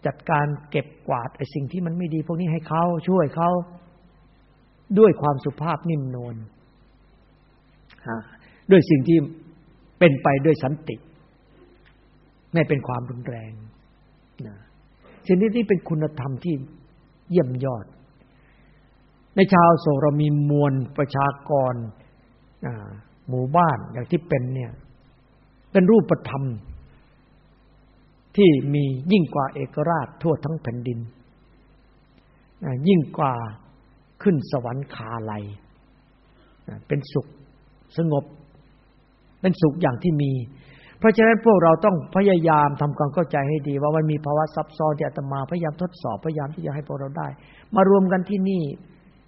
จัดการเก็บกวาดไอ้สิ่งที่มันไม่ดี พวกนี้ให้เขาช่วยเขาด้วยความสุภาพนิ่มนวลด้วยสิ่งที่เป็นไปด้วยสันติ ไม่เป็นความรุนแรงนะ สิ่งนี้ที่เป็นคุณธรรมที่เยี่ยมยอด ในชาวโศกเรามีมวลประชากรหมู่บ้านอย่างที่เป็นเนี่ย เป็นรูปธรรม ที่มียิ่งกว่าเอกราชทั่วทั้งแผ่นดิน ยิ่งกว่าขึ้นสวรรค์คาไลเป็นสุขสงบ เป็นสุขอย่างที่มี ราะฉะนั้นพวกเราต้องพยายามทำความเข้าใจให้ดี ว่ามันมีภาวะซับซ้อนที่อาตมาพยายามทดสอบพยายามที่จะให้พวกเราได้ มารวมกันที่นี่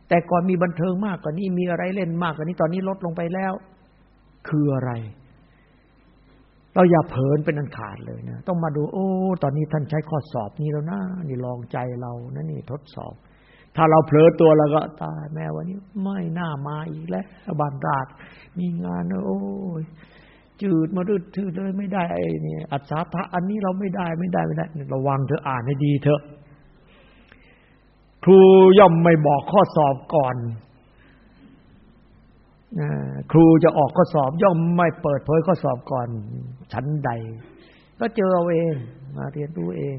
แต่ก่อนมีบันเทิงมากกว่านี้มีอะไรเล่นมากกว่านี้ตอนนี้ลดลงไปแล้ว คืออะไร เราอย่าเผลอเป็นอันขาดเลยนะต้องมาดู โอ้ ตอนนี้ท่านใช้ข้อสอบนี้แล้วนะนี่ลองใจเรานะนี่ทดสอบ ถ้าเราเผลอตัวแล้วก็ตายแม่วันนี้ ไม่น่ามาอีกแล้วบานราดมีงานโอ้ย จืดมาดืดทืดเลยไม่ได้ไอ้นี่อัศธาอันนี้เราไม่ได้ไม่ได้ไม่ได้ ระวังเธออ่านให้ดีเถอะ ครูย่อมไม่บอกข้อสอบก่อนครูจะออกข้อสอบย่อมไม่เปิดเผยข้อสอบก่อน ชั้นใด ก็เจอเอาเองมาเรียนรู้เอง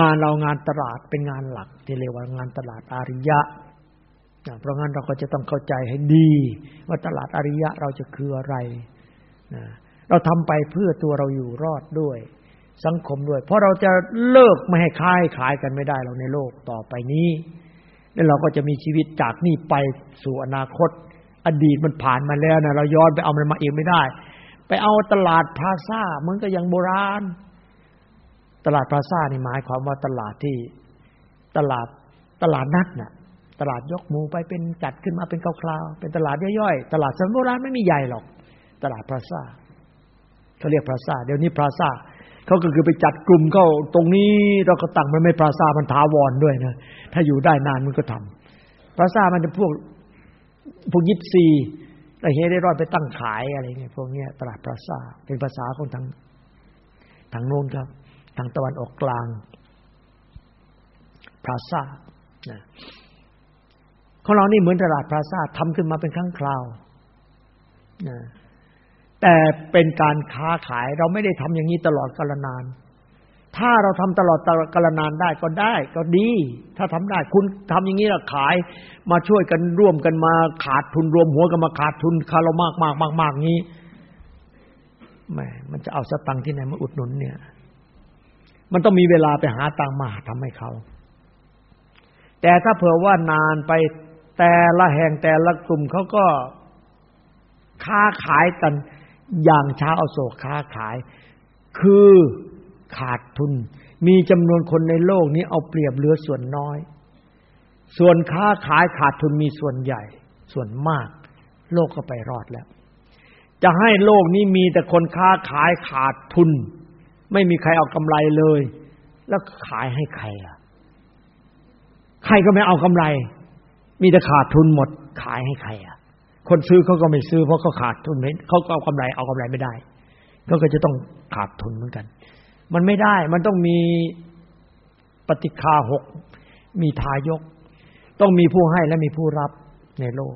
งานเรางานตลาดเป็นงานหลัก ที่เรียกว่างานตลาดอาริยะเพราะงั้นเราก็จะต้องเข้าใจให้ดี ว่าตลาดอาริยะเราจะคืออะไร เราทำไปเพื่อตัวเราอยู่รอดด้วย สังคมด้วย เพราะเราจะเลิกไม่ให้ค้ายขายกันไม่ได้เราในโลกต่อไปนี้ แล้วเราก็จะมีชีวิตจากนี่ไปสู่อนาคต อดีตมันผ่านมาแล้วนะเราย้อนไปเอามันมาเองไม่ได้ ไปเอาตลาดพลาซ่ามันก็ยังโบราณ ตลาดพลาซ่านี่หมายความว่าตลาดที่ตลาดตลาดนัดน่ะ ตลาดยกหมูไปเป็นจัดขึ้นมาเป็นคราวๆเป็นตลาดย่อยๆตลาดสมัยโบราณไม่มีใหญ่หรอก ตลาดพลาซ่า เขาเรียกพลาซ่าเดี๋ยวนี้พลาซ่าเขาก็คือไปจัดกลุ่มเข้าตรงนี้เราก็ตั้งมันไม่พลาซ่ามันถาวรด้วยนะถ้าอยู่ได้นานมันก็ทำพลาซ่ามันจะพวกพวกยิปซีแต่เฮได้รอดไปตั้งขายอะไรเงี้ยพวกเนี้ยตลาดพลาซ่าเป็นภาษาของทางทางโน้นครับ ทางตะวันออกกลางพลาซ่านะของเรานี่เหมือนตลาดพลาซ่าทำขึ้นมาเป็นครั้งคราวนะ แต่เป็นการค้าขายเราไม่ได้ทำอย่างนี้ตลอดกาลนาน ถ้าเราทำตลอดกาลนานได้ก็ได้ ก็ดี ถ้าทำได้ คุณทำอย่างนี้ละขาย มาช่วยกันร่วมกันมาขาดทุนรวมหัวกันมาขาดทุนคารามากมากมากมากงี้แหมมันจะเอาสตังค์ที่ไหนมาอุดหนุนเนี่ย มันต้องมีเวลาไปหาตังค์มาทำให้เขา แต่ถ้าเผื่อว่านานไปแต่ละแห่งแต่ละกลุ่มเขาก็ค้าขายกัน อย่างชาเอาโศกค้าขาย คือขาดทุน มีจำนวนคนในโลกนี้เอาเปรียบเหลือส่วนน้อย ส่วนค้าขายขาดทุนมีส่วนใหญ่ ส่วนมาก โลกก็ไปรอดแล้ว จะให้โลกนี้มีแต่คนค้าขายขาดทุน ไม่มีใครเอากำไรเลย แล้วขายให้ใครล่ะ ใครก็ไม่เอากำไร มีแต่ขาดทุนหมด ขายให้ใครอะ คนซื้อเขาก็ไม่ซื้อเพราะเขาขาดทุนเขาก็เอากำไรเอากำไรไม่ได้เขาก็จะต้องขาดทุนเหมือนกัน มันไม่ได้มันต้องมีปฏิคาหกมีทายก ต้องมีผู้ให้และมีผู้รับในโลก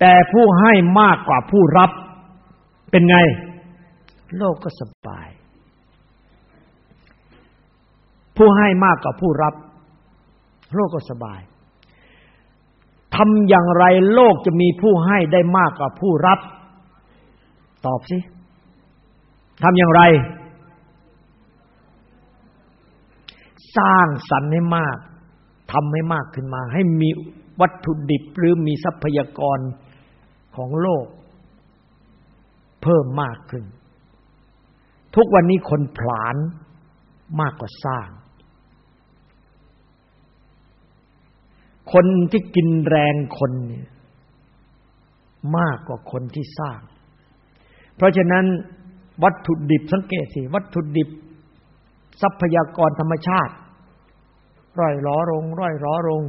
แต่ผู้ให้มากกว่าผู้รับเป็นไง โลกก็สบาย ผู้ให้มากกว่าผู้รับ โลกก็สบาย ทำอย่างไรโลกจะมีผู้ให้ได้มากกว่าผู้รับ ตอบสิทำอย่างไร สร้างสรรค์ให้มากทำให้มากขึ้นมา ให้มีวัตถุดิบหรือมีทรัพยากรของโลก เพิ่มมากขึ้น ทุกวันนี้คนผลาญมากกว่าสร้าง คนที่กินแรงคนเนี่ยมากกว่าคนที่สร้าง เพราะฉะนั้นวัตถุดิบสังเกตสิวัตถุดิบ ทรัพยากรธรรมชาติ ร่อยล้อลง ร่อยล้อลง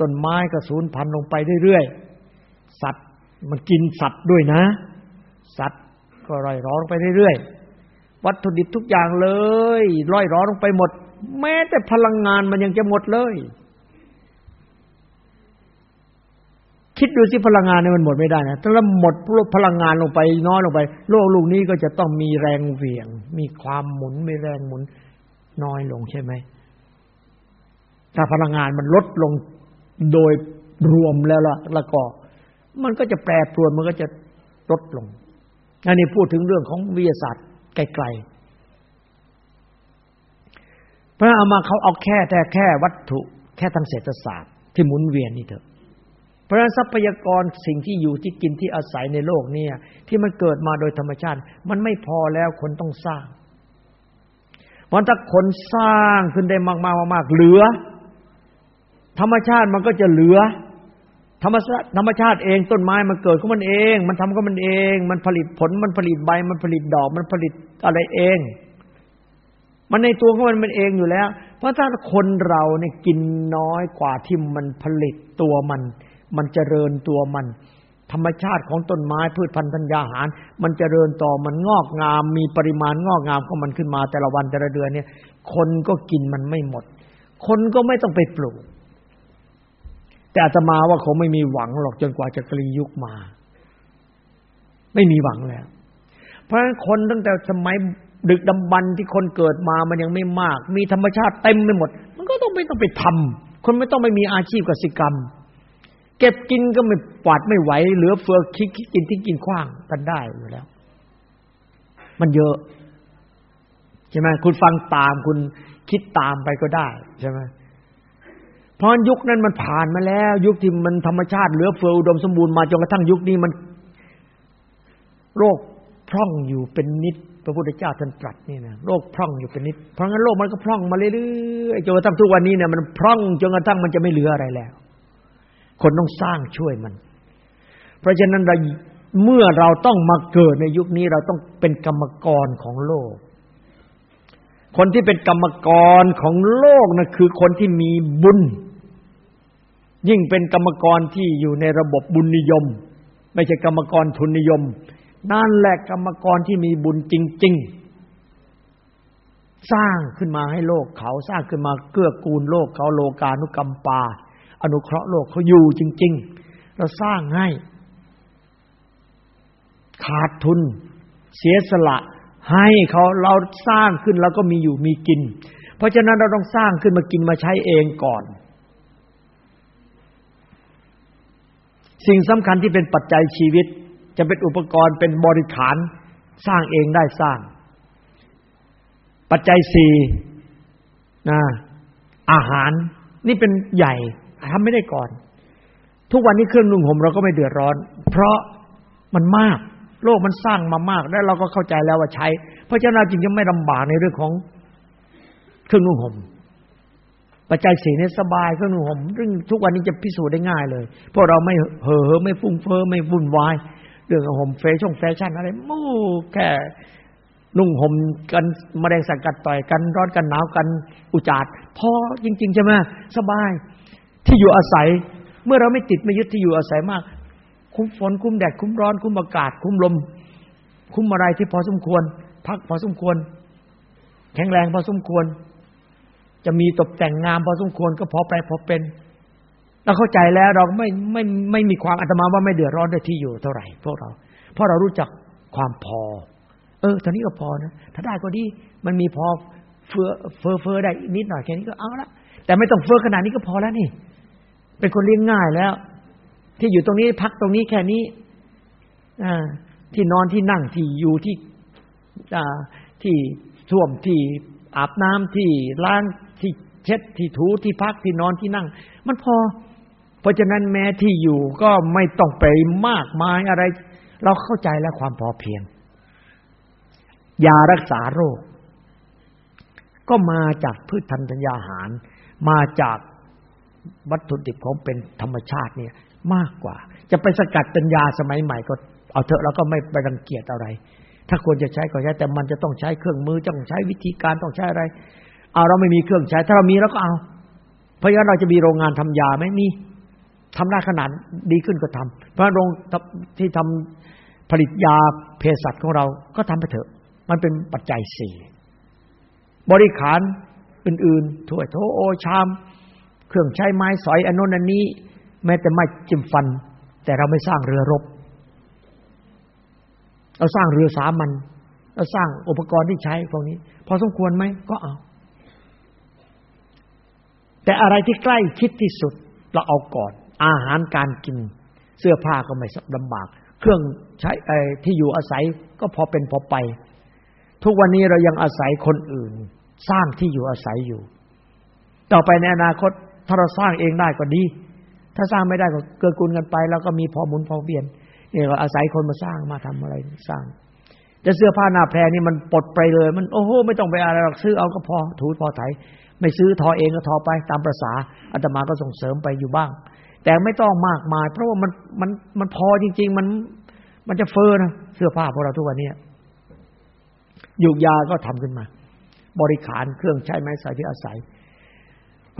ต้นไม้ก็สูญพันธุ์ลงไปเรื่อยๆสัตว์มันกินสัตว์ด้วยนะ สัตว์ก็ร่อยล้อลงไปเรื่อยๆวัตถุดิบทุกอย่างเลย ร่อยล้อลงไปหมด แม้แต่พลังงานมันยังจะหมดเลย คิดดูสิพลังงานเนี่ยมันหมดไม่ได้นะถ้าเราหมดพลังงานลงไปน้อยลงไป โลกลูกนี้ก็จะต้องมีแรงเหวี่ยง มีความหมุนมีแรงหมุนน้อยลงใช่ไหมถ้าพลังงานมันลดลงโดยรวมแล้วล่ะล้วก็ มันก็จะแปรปรวนมันก็จะลดลงอันนี้พูดถึงเรื่องของวิทยาศาสตร์ไกลๆเพราะเอามาเขาเอาแค่แต่แค่วัตถุ แค่ทางเศรษฐศาสตร์ที่หมุนเวียนนี่เถอะ เพราะทรัพยากรสิ่งที่อยู่ที่กินที่อาศัยในโลกเนี้ที่มันเกิดมาโดยธรรมชาติ มันไม่พอแล้วคนต้องสร้างเพราะถ้าคนสร้างขึ้นได้มากๆมากๆเหลือ ธรรมชาติมันก็จะเหลือ ธรรมชาติธรรมชาติเองต้นไม้มันเกิดของมันเอง มันทำของมันเอง มันผลิตผลมันผลิตใบ มันผลิตดอกมันผลิตอะไรเอง มันในตัวของมันมันเองอยู่แล้ว เพราะถ้าคนเราเนี่ยกินน้อยกว่าที่มันผลิตตัวมัน มันเจริญตัวมัน ธรรมชาติของต้นไม้พืชพันธุ์ธัญญาหาร มันเจริญต่อมันงอกงาม มีปริมาณงอกงามของมันขึ้นมาแต่ละวันแต่ละเดือนเนี่ย คนก็กินมันไม่หมด คนก็ไม่ต้องไปปลูก แต่อาตมาว่าเขาไม่มีหวังหรอกจนกว่าจะกลียุคมา ไม่มีหวังแล้ว เพราะฉะนั้นคนตั้งแต่สมัยดึกดำบรรที่คนเกิดมามันยังไม่มาก มีธรรมชาติเต็มไปหมด มันก็ต้องไม่ต้องไปทำคนไม่ต้องไปมีอาชีพกสิกรรม เก็บกินก็ไม่ปวาดไม่ไหว เหลือเฟือคิดกินที่กินขว้างกันได้อยู่แล้ว มันเยอะ ใช่ไหมคุณฟังตามคุณคิดตามไปก็ได้ใช่ไหมเพราะยุคนั้นมันผ่านมาแล้ว ยุคที่มันธรรมชาติเหลือเฟืออุดมสมบูรณ์มาจนกระทั่งยุคนี้มัน โรคพร่องอยู่เป็นนิดพระพุทธเจ้าท่านตรัสนี่นะโรคพร่องอยู่เป็นนิดเพราะงั้นโรคมันก็พร่องมาเรื่อยๆจนกระทั่งทุกวันนี้เนี่ยมันพร่องจนกระทั่งมันจะไม่เหลืออะไรแล้ว คนต้องสร้างช่วยมัน เพราะฉะนั้นเราเมื่อเราต้องมาเกิดในยุคนี้เราต้องเป็นกรรมกรของโลก คนที่เป็นกรรมกรของโลกนะคือคนที่มีบุญ ยิ่งเป็นกรรมกรที่อยู่ในระบบบุญนิยม ไม่ใช่กรรมกรทุนนิยม นั่นแหละกรรมกรที่มีบุญจริง ๆ สร้างขึ้นมาให้โลกเขาสร้างขึ้นมาเกื้อกูลโลกเขาโลกานุกรรมปา อนุเคราะห์โลกเขาอยู่จริง ๆ เราสร้างให้ ขาดทุน เสียสละ ให้เขาเราสร้างขึ้นแล้วก็มีอยู่มีกิน เพราะฉะนั้นเราต้องสร้างขึ้นมากินมาใช้เองก่อน สิ่งสำคัญที่เป็นปัจจัยชีวิต จะเป็นอุปกรณ์เป็นบริขารสร้างเองได้สร้าง ปัจจัยสี่นะอาหาร นี่เป็นใหญ่ ทำไม่ได้ก่อน ทุกวันนี้เครื่องนุ่งห่มเราก็ไม่เดือดร้อน เพราะมันมาก โลกมันสร้างมามาก แล้วเราก็เข้าใจแล้วว่าใช้ เพราะฉะนั้นจึงจะไม่ลำบากในเรื่องของเครื่องนุ่งห่มปัจจัยสี่นี่สบายเครื่องนุ่งห่มซึ่งทุกวันนี้จะพิสูจน์ได้ง่ายเลยเพราะเราไม่เห่อไม่ฟุ้งเฟ้อไม่วุ่นวายเรื่องห่มแฟชั่นแฟชั่นอะไรมู่แค่นุ่งห่มกันมแมลงสังกัดต่อยกัน ร้อนกันหนาวกันอุจาดพอจริง ๆ ใช่ไหมสบาย ที่อยู่อาศัย เมื่อเราไม่ติดไม่ยึดที่อยู่อาศัยมาก คุ้มฝนคุ้มแดดคุ้มร้อนคุ้มอากาศ คุ้มลม คุ้มอะไรที่พอสมควร พักพอสมควร แข็งแรงพอสมควร จะมีตกแต่งงามพอสมควรก็พอไปพอเป็นเราเข้าใจแล้วเราไม่ไม่ไม่มีความอาตมาว่าไม่เดือดร้อนได้ที่อยู่เท่าไหร่พวกเรา เพราะเรารู้จักความพอ เออตอนนี้ก็พอนะถ้าได้ก็ดีมันมีพอเฟือเฟือเฟือได้นิดหน่อยแค่นี้ก็เอาละแต่ไม่ต้องเฟือขนาดนี้ก็พอแล้วนี่ เป็นคนเลี้ยงง่ายแล้ว ที่อยู่ตรงนี้พักตรงนี้แค่นี้ที่นอนที่นั่งที่อยู่ที่ที่ท่วมที่อาบน้ำที่ล้างที่เช็ดที่ถูที่พักที่นอนที่นั่ง มันพอ เพราะฉะนั้นแม้ที่อยู่ก็ไม่ต้องไปมากมายอะไร เราเข้าใจแล้วความพอเพียงยารักษาโรค ก็มาจากพืชธัญญาหาร มาจาก วัตถุดิบของเป็นธรรมชาติเนี่ยมากกว่า จะไปสกัดเป็นยาสมัยใหม่ก็เอาเถอะเราก็ไม่ไปรังเกียจอะไร ถ้าควรจะใช้ก็ใช้ แต่มันจะต้องใช้เครื่องมือต้องใช้วิธีการต้องใช้อะไร เอาเราไม่มีเครื่องใช้ ถ้าเรามีเราก็เอา เพราะงั้นเราจะมีโรงงานทำยาไหมมีทำได้ขนาดดีขึ้นก็ทำเพราะโรงที่ทำผลิตยาเภสัชของเราก็ทำไปเถอะ มันเป็นปัจจัยสี่บริขารอื่นๆถ้วยโถโอชาม เครื่องใช้ไม้สอยอันโน้นอันนี้ แม้แต่ไม่จิ้มฟัน แต่เราไม่สร้างเรือรบ เราสร้างเรือสามัญเราสร้างอุปกรณ์ที่ใช้พวกนี้ พอสมควรไหมก็เอา แต่อะไรที่ใกล้คิดที่สุดเราเอาก่อน อาหารการกิน เสื้อผ้าก็ไม่ลำบาก เครื่องใช้ที่อยู่อาศัยก็พอเป็นพอไป ทุกวันนี้เรายังอาศัยคนอื่น สร้างที่อยู่อาศัยอยู่ ต่อไปในอนาคต ถ้าเราสร้างเองได้ก็ดี ถ้าสร้างไม่ได้ก็เกิดกุลกันไป แล้วก็มีพอหมุนพอเวียนนี่ก็อาศัยคนมาสร้างมาทำอะไรสร้างจะเสื้อผ้าหน้าแพรนี่มันปลดไปเลย มันโอ้โหไม่ต้องไปอะไรหรอกซื้อเอาก็พอถูพอไถ ไม่ซื้อทอเองก็ทอไปตามประษาอาตมาก็ส่งเสริมไปอยู่บ้าง แต่ไม่ต้องมากมาย เพราะว่ามันมันมันพอจริง ๆ มันมันจะเฟอนะเสื้อผ้าพวกเราทุกวันนี้ยุกยาก็ทำขึ้นมา บริขารเครื่องใช้ไม้สายที่อาศัย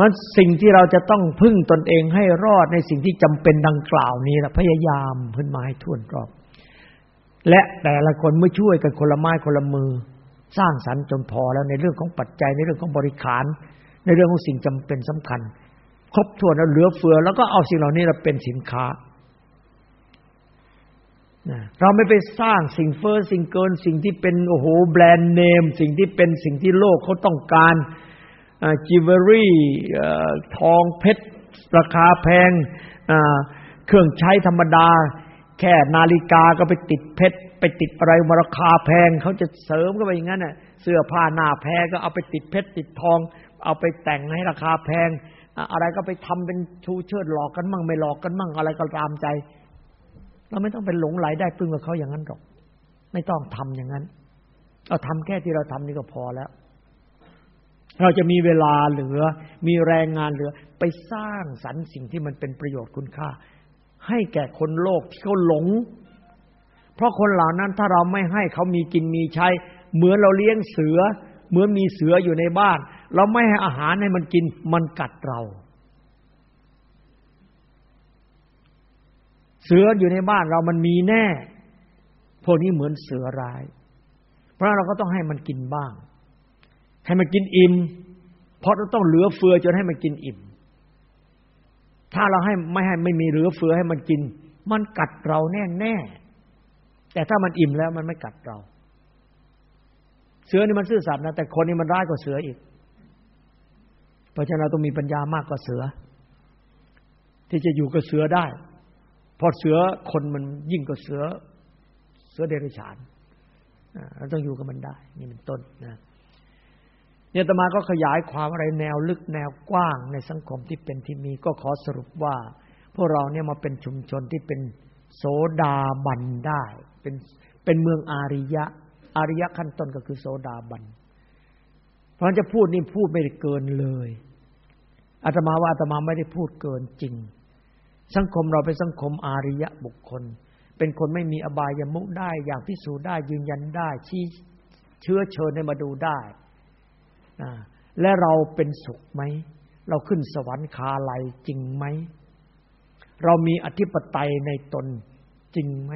พราะสิ่งที่เราจะต้องพึ่งตนเองให้รอดในสิ่งที่จำเป็นดังกล่าวนี้ละพยายามพึ่นมาให้ท่วนรอบ และแต่ละคนเมื่อช่วยกันคนละไม้คนละมือ สร้างสรรค์จนพอแล้วในเรื่องของปัจจัยในเรื่องของบริขาร ในเรื่องของสิ่งจำเป็นสำคัญ ครบถ้วนแล้วเหลือเฟือ แล้วก็เอาสิ่งเหล่านี้เราเป็นสินค้าเราไม่ไปสร้างสิ่งเฟอ้อสิ่งเกิน สิ่งที่เป็นโอ้โหแบรนด์เนม สิ่งที่เป็นสิ่งที่โลกเขาต้องการ จิวเวลรี่ทองเพชร ราคาแพงเครื่องใช้ธรรมดา แค่นาฬิกาก็ไปติดเพชร ไปติดอะไรมาราคาแพงเขาจะเสริมก็ไปอย่างนั้นน่ะเสื้อผ้าหน้าแพงก็เอาไปติดเพชรติดทอง เอาไปแต่งให้ราคาแพง อะไรก็ไปทำเป็นชูเชิดหลอกกันมั่งไม่หลอกกันมั่งอะไรก็ตามใจ เราไม่ต้องเป็นหลงไหลได้พึ่งกับเขาอย่างนั้นหรอก ไม่ต้องทำอย่างนั้นเราทำแค่ที่เราทำนี่ก็พอแล้ว เราจะมีเวลาเหลือ มีแรงงานเหลือ ไปสร้างสรรค์สิ่งที่มันเป็นประโยชน์คุณค่า ให้แก่คนโลกที่เขาหลง เพราะคนเหล่านั้นถ้าเราไม่ให้เขามีกินมีใช้ เหมือนเราเลี้ยงเสือ เหมือนมีเสืออยู่ในบ้าน เราไม่ให้อาหารให้มันกิน มันกัดเรา เสืออยู่ในบ้านเรามันมีแน่ พวกนี้เหมือนเสือร้าย เพราะเราก็ต้องให้มันกินบ้าง ให้มันกินอิ่มเพราะเราต้องเหลือเฟือจนให้มันกินอิ่ม ถ้าเราให้ไม่ให้ไม่มีเหลือเฟือให้มันกิน มันกัดเราแน่แน่แต่ถ้ามันอิ่มแล้วมันไม่กัดเรา เสือนี่มันซื่อสัตย์นะแต่คนนี่มันร้ายกว่าเสืออีก เพราะฉะนั้นเราต้องมีปัญญามากกว่าเสือ ที่จะอยู่กับเสือได้พอเสือคนมันยิ่งกว่าเสือ เสือเดรัจฉานเราต้องอยู่กับมันได้ นี่เป็นต้นนะ เนี่ยตมาก็ขยายความอะไรแนวลึกแนวกว้างในสังคมที่เป็นที่มีก็ขอสรุปว่า พวกเราเนี่ยมาเป็นชุมชนที่เป็นโสดาบันได้ เป็นเป็นเมืองอาริยะ อาริยะขั้นต้นก็คือโสดาบันเพราะฉะนั้นจะพูดนี่พูดไม่ได้เกินเลยอาตมาว่าอาตมาไม่ได้พูดเกินจริง สังคมเราเป็นสังคมอาริยะบุคคล เป็นคนไม่มีอบายมุกได้ อย่างพิสูจน์ได้ยืนยันได้ ชี้เชื้อเชิญให้มาดูได้ และเราเป็นสุขไหม เราขึ้นสวรรค์คาไลจริงไหม เรามีอธิปไตยในตนจริงไหม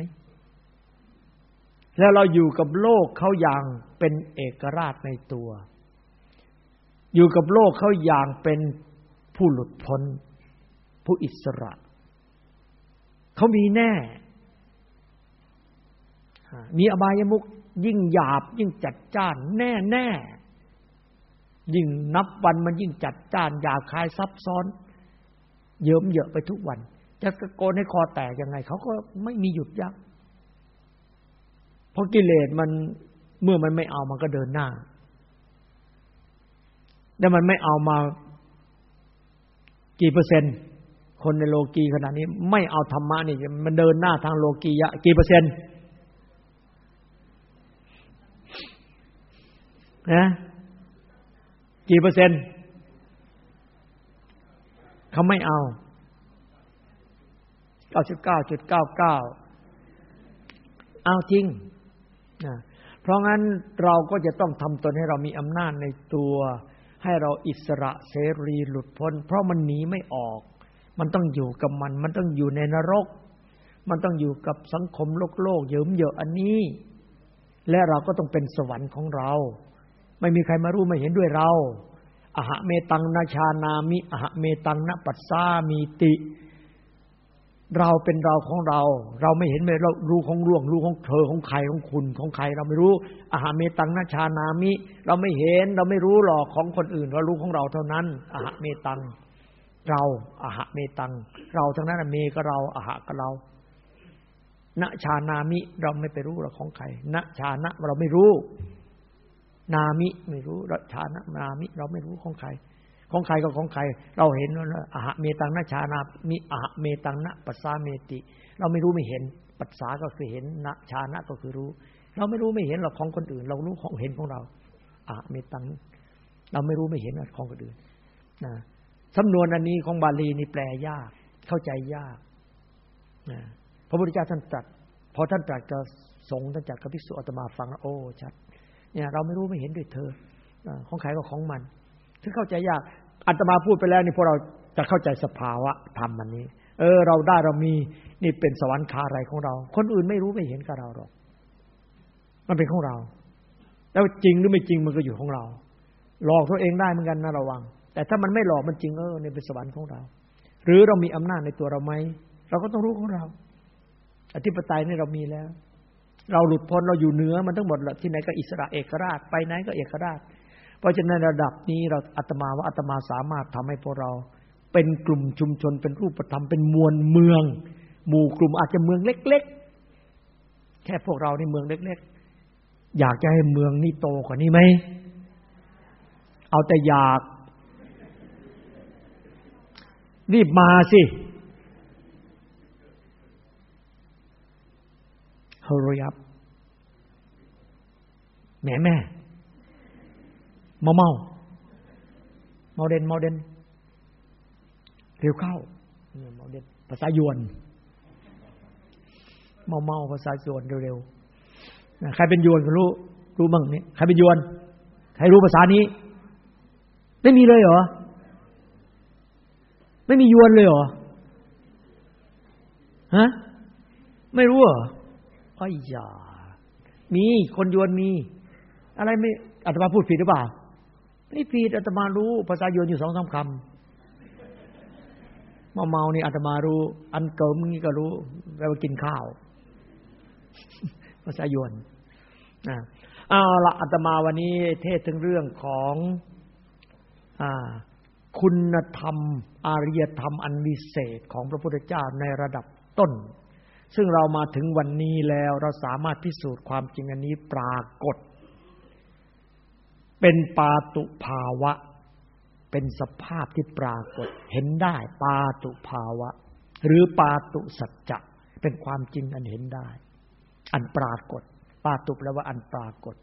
แล้วเราอยู่กับโลกเขาอย่างเป็นเอกราชในตัว อยู่กับโลกเขาอย่างเป็นผู้หลุดพ้น ผู้อิสระ เขามีแน่ มีอบายมุกยิ่งหยาบยิ่งจัดจ้าน แน่แน่ ยิ่งนับวันมันยิ่งจัดจ้านหยาบคายซับซ้อน เยิ้มเยอะไปทุกวัน จะตะโกนให้คอแตกยังไง เขาก็ไม่มีหยุดยั้งเพราะกิเลสมันเมื่อมันไม่เอามันก็เดินหน้าแต่มันไม่เอามากี่เปอร์เซ็นต์ คนในโลกีขนาดนี้ ไม่เอาธรรมะนี่มันเดินหน้าทางโลกียะ กี่เปอร์เซ็นต์นะ กี่เปอร์เซ็นต์เขาไม่เอาเก้าสิบเก้าจุดเก้าเก้าเอาจริงนะเพราะงั้นเราก็จะต้องทำตนให้เรามีอำนาจในตัว ให้เราอิสระเสรีหลุดพ้น เพราะมันหนีไม่ออก มันต้องอยู่กับมัน มันต้องอยู่ในนรก มันต้องอยู่กับสังคมโลกโลกเยิ้มเยอะอันนี้ และเราก็ต้องเป็นสวรรค์ของเรา ไม่มีใครมารู้ไม่เห็นด้วยเราอะหะเมตังนาชานามิอะหะเมตังนปัสสามีติ เราเป็นเราของเรา เราไม่เห็นไม่เรารู้ของร่วงรู้ของเธอของใครของคุณของใคร เราไม่รู้อะหะเมตังนาชานามิ เราไม่เห็นเราไม่รู้หรอกของคนอื่น เรารู้ของเราเท่านั้นอะหะเมตัง เราอาหะเมตัง เราทั้งนั้นเมก็เราอาหะก็เราณชานามิเราไม่ไปรู้เราของใครณชานะเราไม่รู้ นามิไม่รู้รชานะนามิ เราไม่รู้ของใคร ของใครก็ของใคร เราเห็นว่าอาหะเมตังณชานามิอาหะเมตังณปัสสาเมติ เราไม่รู้ไม่เห็น ปัสสาก็คือเห็นณชานะก็คือรู้ เราไม่รู้ไม่เห็นหรอกของคนอื่น เรารู้ของเห็นของเราอาหะเมตัง เราไม่รู้ไม่เห็นของคนอื่นนะสำนวนอันนี้ของบาลีนี่แปลยาก เข้าใจยากนะพระพุทธเจ้าท่านตรัสพอท่านตรัสกับสงฆ์ท่านจัดกับภิกษุอาตมาฟังโอ้ชัด เนี่ยเราไม่รู้ไม่เห็นด้วยเธอของใครก็ของมันถึงเข้าใจยากอาตมาพูดไปแล้วนี่พวกเราจะเข้าใจสภาวะธรรมมันนี้ เออ เราได้เรามีนี่เป็นสวรรค์คาอะไรของเรา คนอื่นไม่รู้ไม่เห็นกับเราหรอก มันเป็นของเรา แล้วจริงหรือไม่จริงมันก็อยู่ของเรา หลอกตัวเองได้เหมือนกันนะระวัง แต่ถ้ามันไม่หลอกมันจริงเออเนี่ยเป็นสวรรค์ของเรา หรือเรามีอำนาจในตัวเราไหมเราก็ต้องรู้ของเรา อธิปไตยนี่เรามีแล้ว เราหลุดพ้นเราอยู่เหนือมันทั้งหมดแหละที่ไหนก็อิสระเอกราช ไปไหนก็เอกราช เพราะฉะนั้นระดับนี้เราอาตมาว่าอาตมาสามารถทำให้พวกเรา เป็นกลุ่มชุมชนเป็นรูปธรรมเป็นมวลเมือง หมู่กลุ่มอาจจะเมืองเล็ก ๆ แค่พวกเราในเมืองเล็ก ๆ อยากจะให้เมืองนี้โตกว่านี้ไหมเอาแต่อยาก รีบมาสิ hurry up แม่แม่เมาเมาเมาเด่นเมาเด่นเร็วเข้าเมาเด่นภาษายวนเมาเมาภาษายวนเร็วๆใครเป็นยวนก็รู้รู้บ้างนี่ใครเป็นยวนใครรู้ภาษานี้ ไม่มีเลยเหรอ ไม่มียวนเลยเหรอฮะไม่รู้เหรอ อ้ยยามีคนยวนมี อะไรไม่อาตมาพูดผิดหรือเปล่าไม่ผิดอาตมารู้ภาษายวนอยู่สองสามคำเมาเมานี่อาตมารู้ อันเกิมนี่ก็รู้แปลว่ากินข้าว ภาษายวนนะเอาละอาตมาวันนี้เทศถึงเรื่องของอคุณธรรม อารยธรรมอันวิเศษของพระพุทธเจ้าในระดับต้น ซึ่งเรามาถึงวันนี้แล้วเราสามารถพิสูจน์ความจริงอันนี้ปรากฏ เป็นปาตุภาวะ เป็นสภาพที่ปรากฏ เห็นได้ปาตุภาวะ หรือปาตุสัจจะเป็นความจริงอันเห็นได้ อันปรากฏ ปาตุแปลว่าอันปรากฏ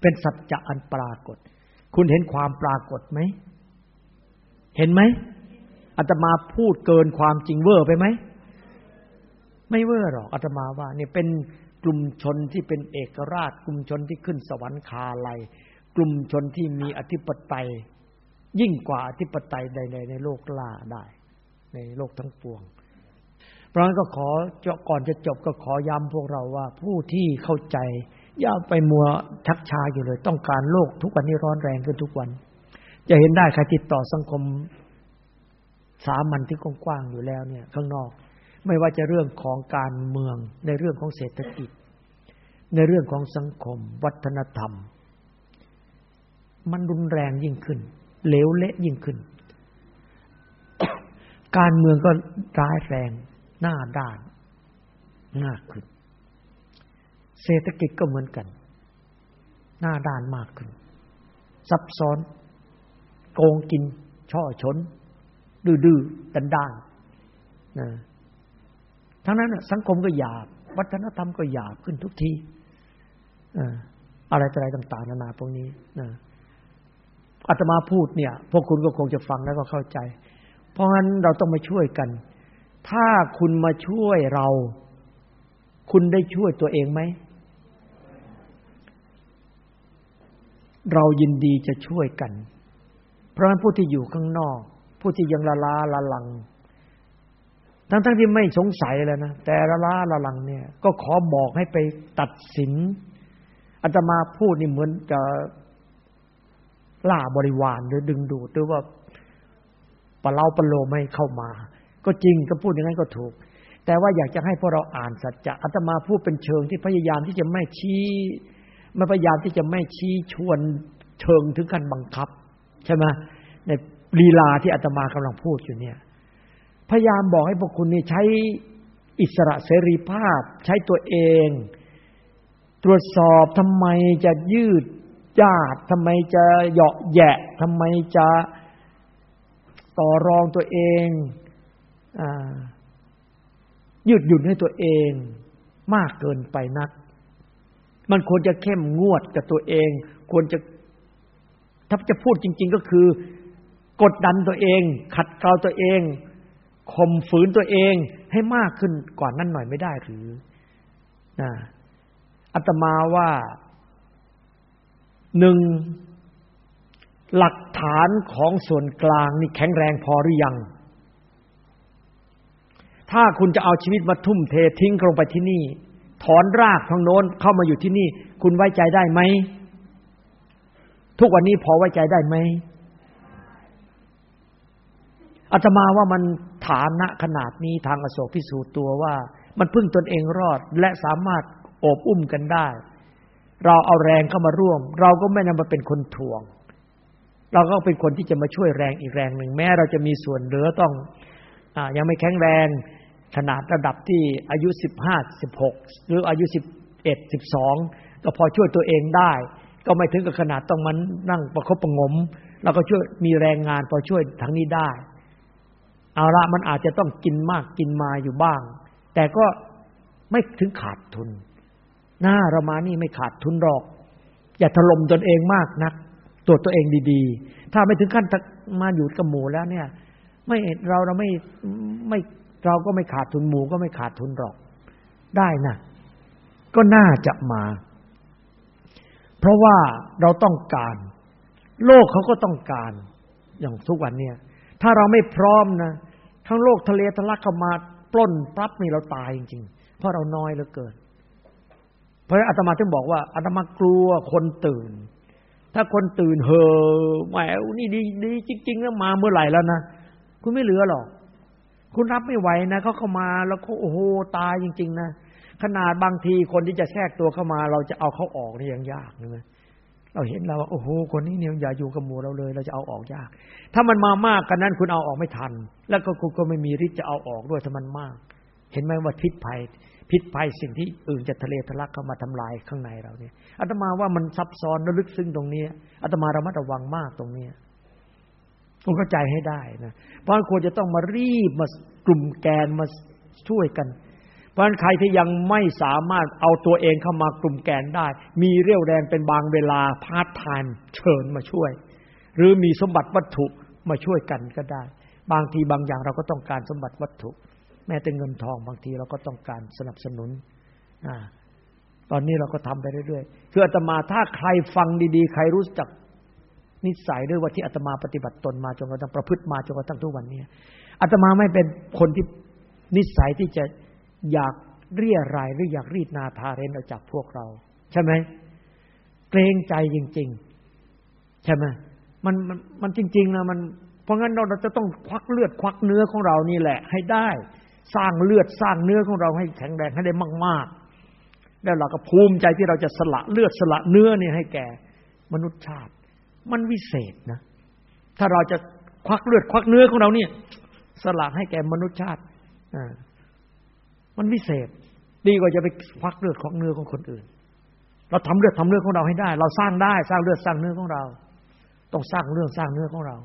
เป็นสัจจะอันปรากฏ คุณเห็นความปรากฏไหม เห็นไหมอาตมาพูดเกินความจริงเวอร์ไปไหม ไม่เวอหรอกอาตมาว่าเนี่ยเป็นกลุ่มชนที่เป็นเอกราช กลุ่มชนที่ขึ้นสวรรคาลัย กลุ่มชนที่มีอธิปไตย ยิ่งกว่าอธิปไตยใด ๆ ในโลกล่าได้ ในโลกทั้งปวง เพราะนั้นก็ขอจะก่อนจะจบก็ขอย้ำพวกเราว่า ผู้ที่เข้าใจอย่าไปมัวชักชาอยู่เลย ต้องการโลกทุกวันนี้ร้อนแรงขึ้นทุกวัน จะเห็นได้ใครติดต่อสังคมสามัญที่กว้างๆอยู่แล้วเนี่ย ข้างนอก ไม่ว่าจะเรื่องของการเมือง ในเรื่องของเศรษฐกิจ ในเรื่องของสังคม วัฒนธรรม มันรุนแรงยิ่งขึ้นเหลวเละยิ่งขึ้น การเมืองก็ร้ายแรงหน้าด้านมากขึ้น เศรษฐกิจก็เหมือนกัน หน้าด้านมากขึ้น ซับซ้อน โกงกิน ช่อชน ดื้อๆดันด้านนะ ทั้งนั้นสังคมก็หยาบ วัฒนธรรมก็หยาบขึ้นทุกทีอะไรต่อะไรต่าง ๆ นานาพวกนี้นะอาตมาพูดเนี่ย พวกคุณก็คงจะฟังแล้วก็เข้าใจ เพราะงั้นเราต้องมาช่วยกัน ถ้าคุณมาช่วยเรา คุณได้ช่วยตัวเองไหม เรายินดีจะช่วยกัน เพราะฉะนั้นผู้ที่อยู่ข้างนอก ผู้ที่ยังละลาละลัง ทั้งๆทที่ไม่สงสัยแล้วนะแต่ละลาละลังเนี่ย ก็ขอบอกให้ไปตัดสินอาตมาพูดนี่เหมือนจะล่าบริวารหรือดึงดูดหรือว่าปะเล่าปะโลไม่เข้ามา ก็จริงก็พูดอย่างนั้นก็ถูก แต่ว่าอยากจะให้พวกเราอ่านสัจจะอาตมาพูดเป็นเชิงที่พยายามที่จะไม่ชี้ไม่พยายามที่จะไม่ชี้ชวนเชิงถึงการบังคับ ใช่ไหมในลีลาที่อาตมากำลังพูดอยู่เนี่ย พยายามบอกให้พวกคุณนี่ใช้อิสระเสรีภาพ ใช้ตัวเอง ตรวจสอบทำไมจะยืดญาติทำไมจะเหยาะแยะทำไมจะต่อรองตัวเองอยืดหยุ่นให้ตัวเองมากเกินไปนัก มันควรจะเข้มงวดกับตัวเอง ควรจะถ้าจะพูดจริง ๆ ก็คือ กดดันตัวเอง ขัดเกลาตัวเอง ข่มฝืนตัวเองให้มากขึ้นกว่านั้นหน่อยไม่ได้หรือนะอาตมาว่าหนึ่งหลักฐานของส่วนกลางนี่แข็งแรงพอหรือยัง ถ้าคุณจะเอาชีวิตมาทุ่มเททิ้งลงไปที่นี่ ถอนรากทางโน้นเข้ามาอยู่ที่นี่ คุณไว้ใจได้ไหม ทุกวันนี้พอไว้ใจได้ไหม อาตมาว่ามันฐานะขนาดนี้ทางอโศกพิสูจน์ตัวว่า มันพึ่งตนเองรอดและสามารถโอบอุ้มกันได้ เราเอาแรงเข้ามาร่วม เราก็ไม่นำมาเป็นคนถ่วง เราก็เป็นคนที่จะมาช่วยแรงอีกแรงหนึ่งแม้เราจะมีส่วนเหลือต้องอยังไม่แข็งแรงขนาดระดับที่อายุสิบห้าสิบหกหรืออายุสิบเอ็ดสิบสองก็พอช่วยตัวเองได้ ก็ไม่ถึงกับขนาดต้องมันนั่งประคบประงมเราก็ช่วยมีแรงงานพอช่วยทั้งนี้ได้ เอาละมันอาจจะต้องกินมากกินมาอยู่บ้าง แต่ก็ไม่ถึงขาดทุน หน้าเรามานี่ไม่ขาดทุนหรอก อย่าถล่มตนเองมากนัก ตรวจตัวเองดีๆ ถ้าไม่ถึงขั้นมาอยู่กับหมูแล้วเนี่ย ไม่เราเราไม่ไม่เราก็ไม่ขาดทุนหมูก็ไม่ขาดทุนหรอก ได้นะก็น่าจะมา เพราะว่าเราต้องการ โลกเขาก็ต้องการ อย่างทุกวันเนี่ยถ้าเราไม่พร้อมนะ ทั้งโลกทะเลทะลักเข้ามาปล้นปรับนี่เราตายจริงๆ เพราะเราน้อยเหลือเกิน เพราะอาตมาถึงบอกว่าอาตมากลัวคนตื่น ถ้าคนตื่นเฮ่อแหมนี่ดีดีจริงๆแล้วมาเมื่อไหร่แล้วนะคุณไม่เหลือหรอก คุณรับไม่ไหวนะเขาเข้ามาแล้วเขาโอ้โหตายจริง ๆ นะขนาดบางทีคนที่จะแทรกตัวเข้ามา เราจะเอาเขาออกนี่ยังยากนะ เราเห็นแล้วว่าโอ้โหคนนี้เนี่ยอย่าอยู่กับหมู่เราเลย เราจะเอาออกยาก ถ้ามันมามากกันนั้นคุณเอาออกไม่ทัน แล้วก็คุณก็ไม่มีฤทธิ์จะเอาออกด้วยถ้ามันมาก เห็นไหมว่าพิษภัย พิษภัยสิ่งที่อื่นจะทะเลทะลักเข้ามาทำลายข้างในเราเนี่ยอาตมาว่ามันซับซ้อนและลึกซึ้งตรงนี้อาตมาระมัดระวังมากตรงนี้คุณเข้าใจให้ได้นะเพราะควรจะต้องมารีบมากลุ่มแกนมาช่วยกัน เพราะฉะนั้นใครที่ยังไม่สามารถเอาตัวเองเข้ามากลุ่มแกนได้ มีเรี่ยวแรงเป็นบางเวลาพาร์ทไทม์เชิญมาช่วย หรือมีสมบัติวัตถุมาช่วยกันก็ได้ บางทีบางอย่างเราก็ต้องการสมบัติวัตถุ แม้แต่เงินทองบางทีเราก็ต้องการสนับสนุนอตอนนี้เราก็ทำไปเรื่อยๆ คืออาตมาถ้าใครฟังดีๆ ใครรู้จักนิสัยด้วยว่าที่อาตมาปฏิบัติตนมาจนกระทั่งประพฤติมาจนกระทั่งทุกวันนี้อาตมาไม่เป็นคนที่นิสัยที่จะ อยากเรียรายหรืออยากรีดนาทาเรนออกจากพวกเรา ใช่ไหมเกรงใจจริง ๆ ใช่ไหมมันมันมันจริง ๆนะมันเพราะงั้นเราจะต้องควักเลือดควักเนื้อของเรานี่แหละ ให้ได้ สร้างเลือดสร้างเนื้อของเราให้แข็งแรงให้ได้มาก ๆ แล้วเราก็ภูมิใจที่เราจะสละเลือดสละเนื้อนี่ให้แก่มนุษยชาติ มันวิเศษนะ ถ้าเราจะควักเลือดควักเนื้อของเราเนี่ย สละให้แก่มนุษยชาติอ่า มันวิเศษ ดีกว่าจะไปควักเลือดของเนื้อของคนอื่น เราทำเลือดทำเลือดของเราให้ได้ เราสร้างได้สร้างเลือดสร้างเนื้อของเรา ต้องสร้างเรื่องสร้างเนื้อของเรา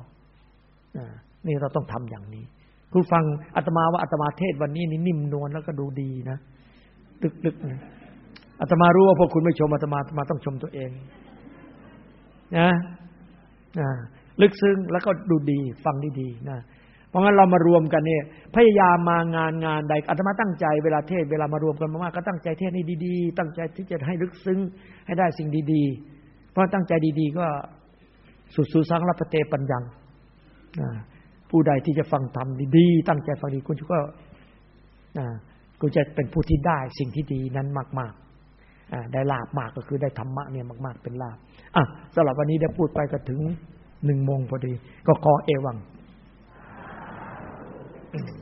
นี่เราต้องทำอย่างนี้คุณฟังอาตมาว่าอาตมาเทศวันนี้นี่นิ่มนวลแล้วก็ดูดีนะลึกๆนะอาตมารู้ว่าพวกคุณไม่ชมอาตมาอาตมาต้องชมตัวเองนะลึกซึ้งแล้วก็ดูดี ฟังดีๆนะ เพราะงั้นเรามารวมกันเนี่ยพยายามมางานงานใดอาตมาตั้งใจเวลาเทศเวลามารวมกันมากๆก็ตั้งใจเทศให้ดีๆ ตั้งใจที่จะให้ลึกซึ้งให้ได้สิ่งดีๆ เพราะตั้งใจดีๆ ก็สุดสุสังรัพเตปัญญังผู้ใดที่จะฟังธรรมดีๆ ตั้งใจฟังดีคุณก็คุณจะเป็นผู้ที่ได้สิ่งที่ดีนั้นมากๆได้ลาบมากก็คือได้ธรรมะเนี่ยมาก ๆ เป็นลาบอะสำหรับวันนี้ได้พูดไปก็ถึงหนึ่งโมงพอดี ก็ขอเอวัง Amen.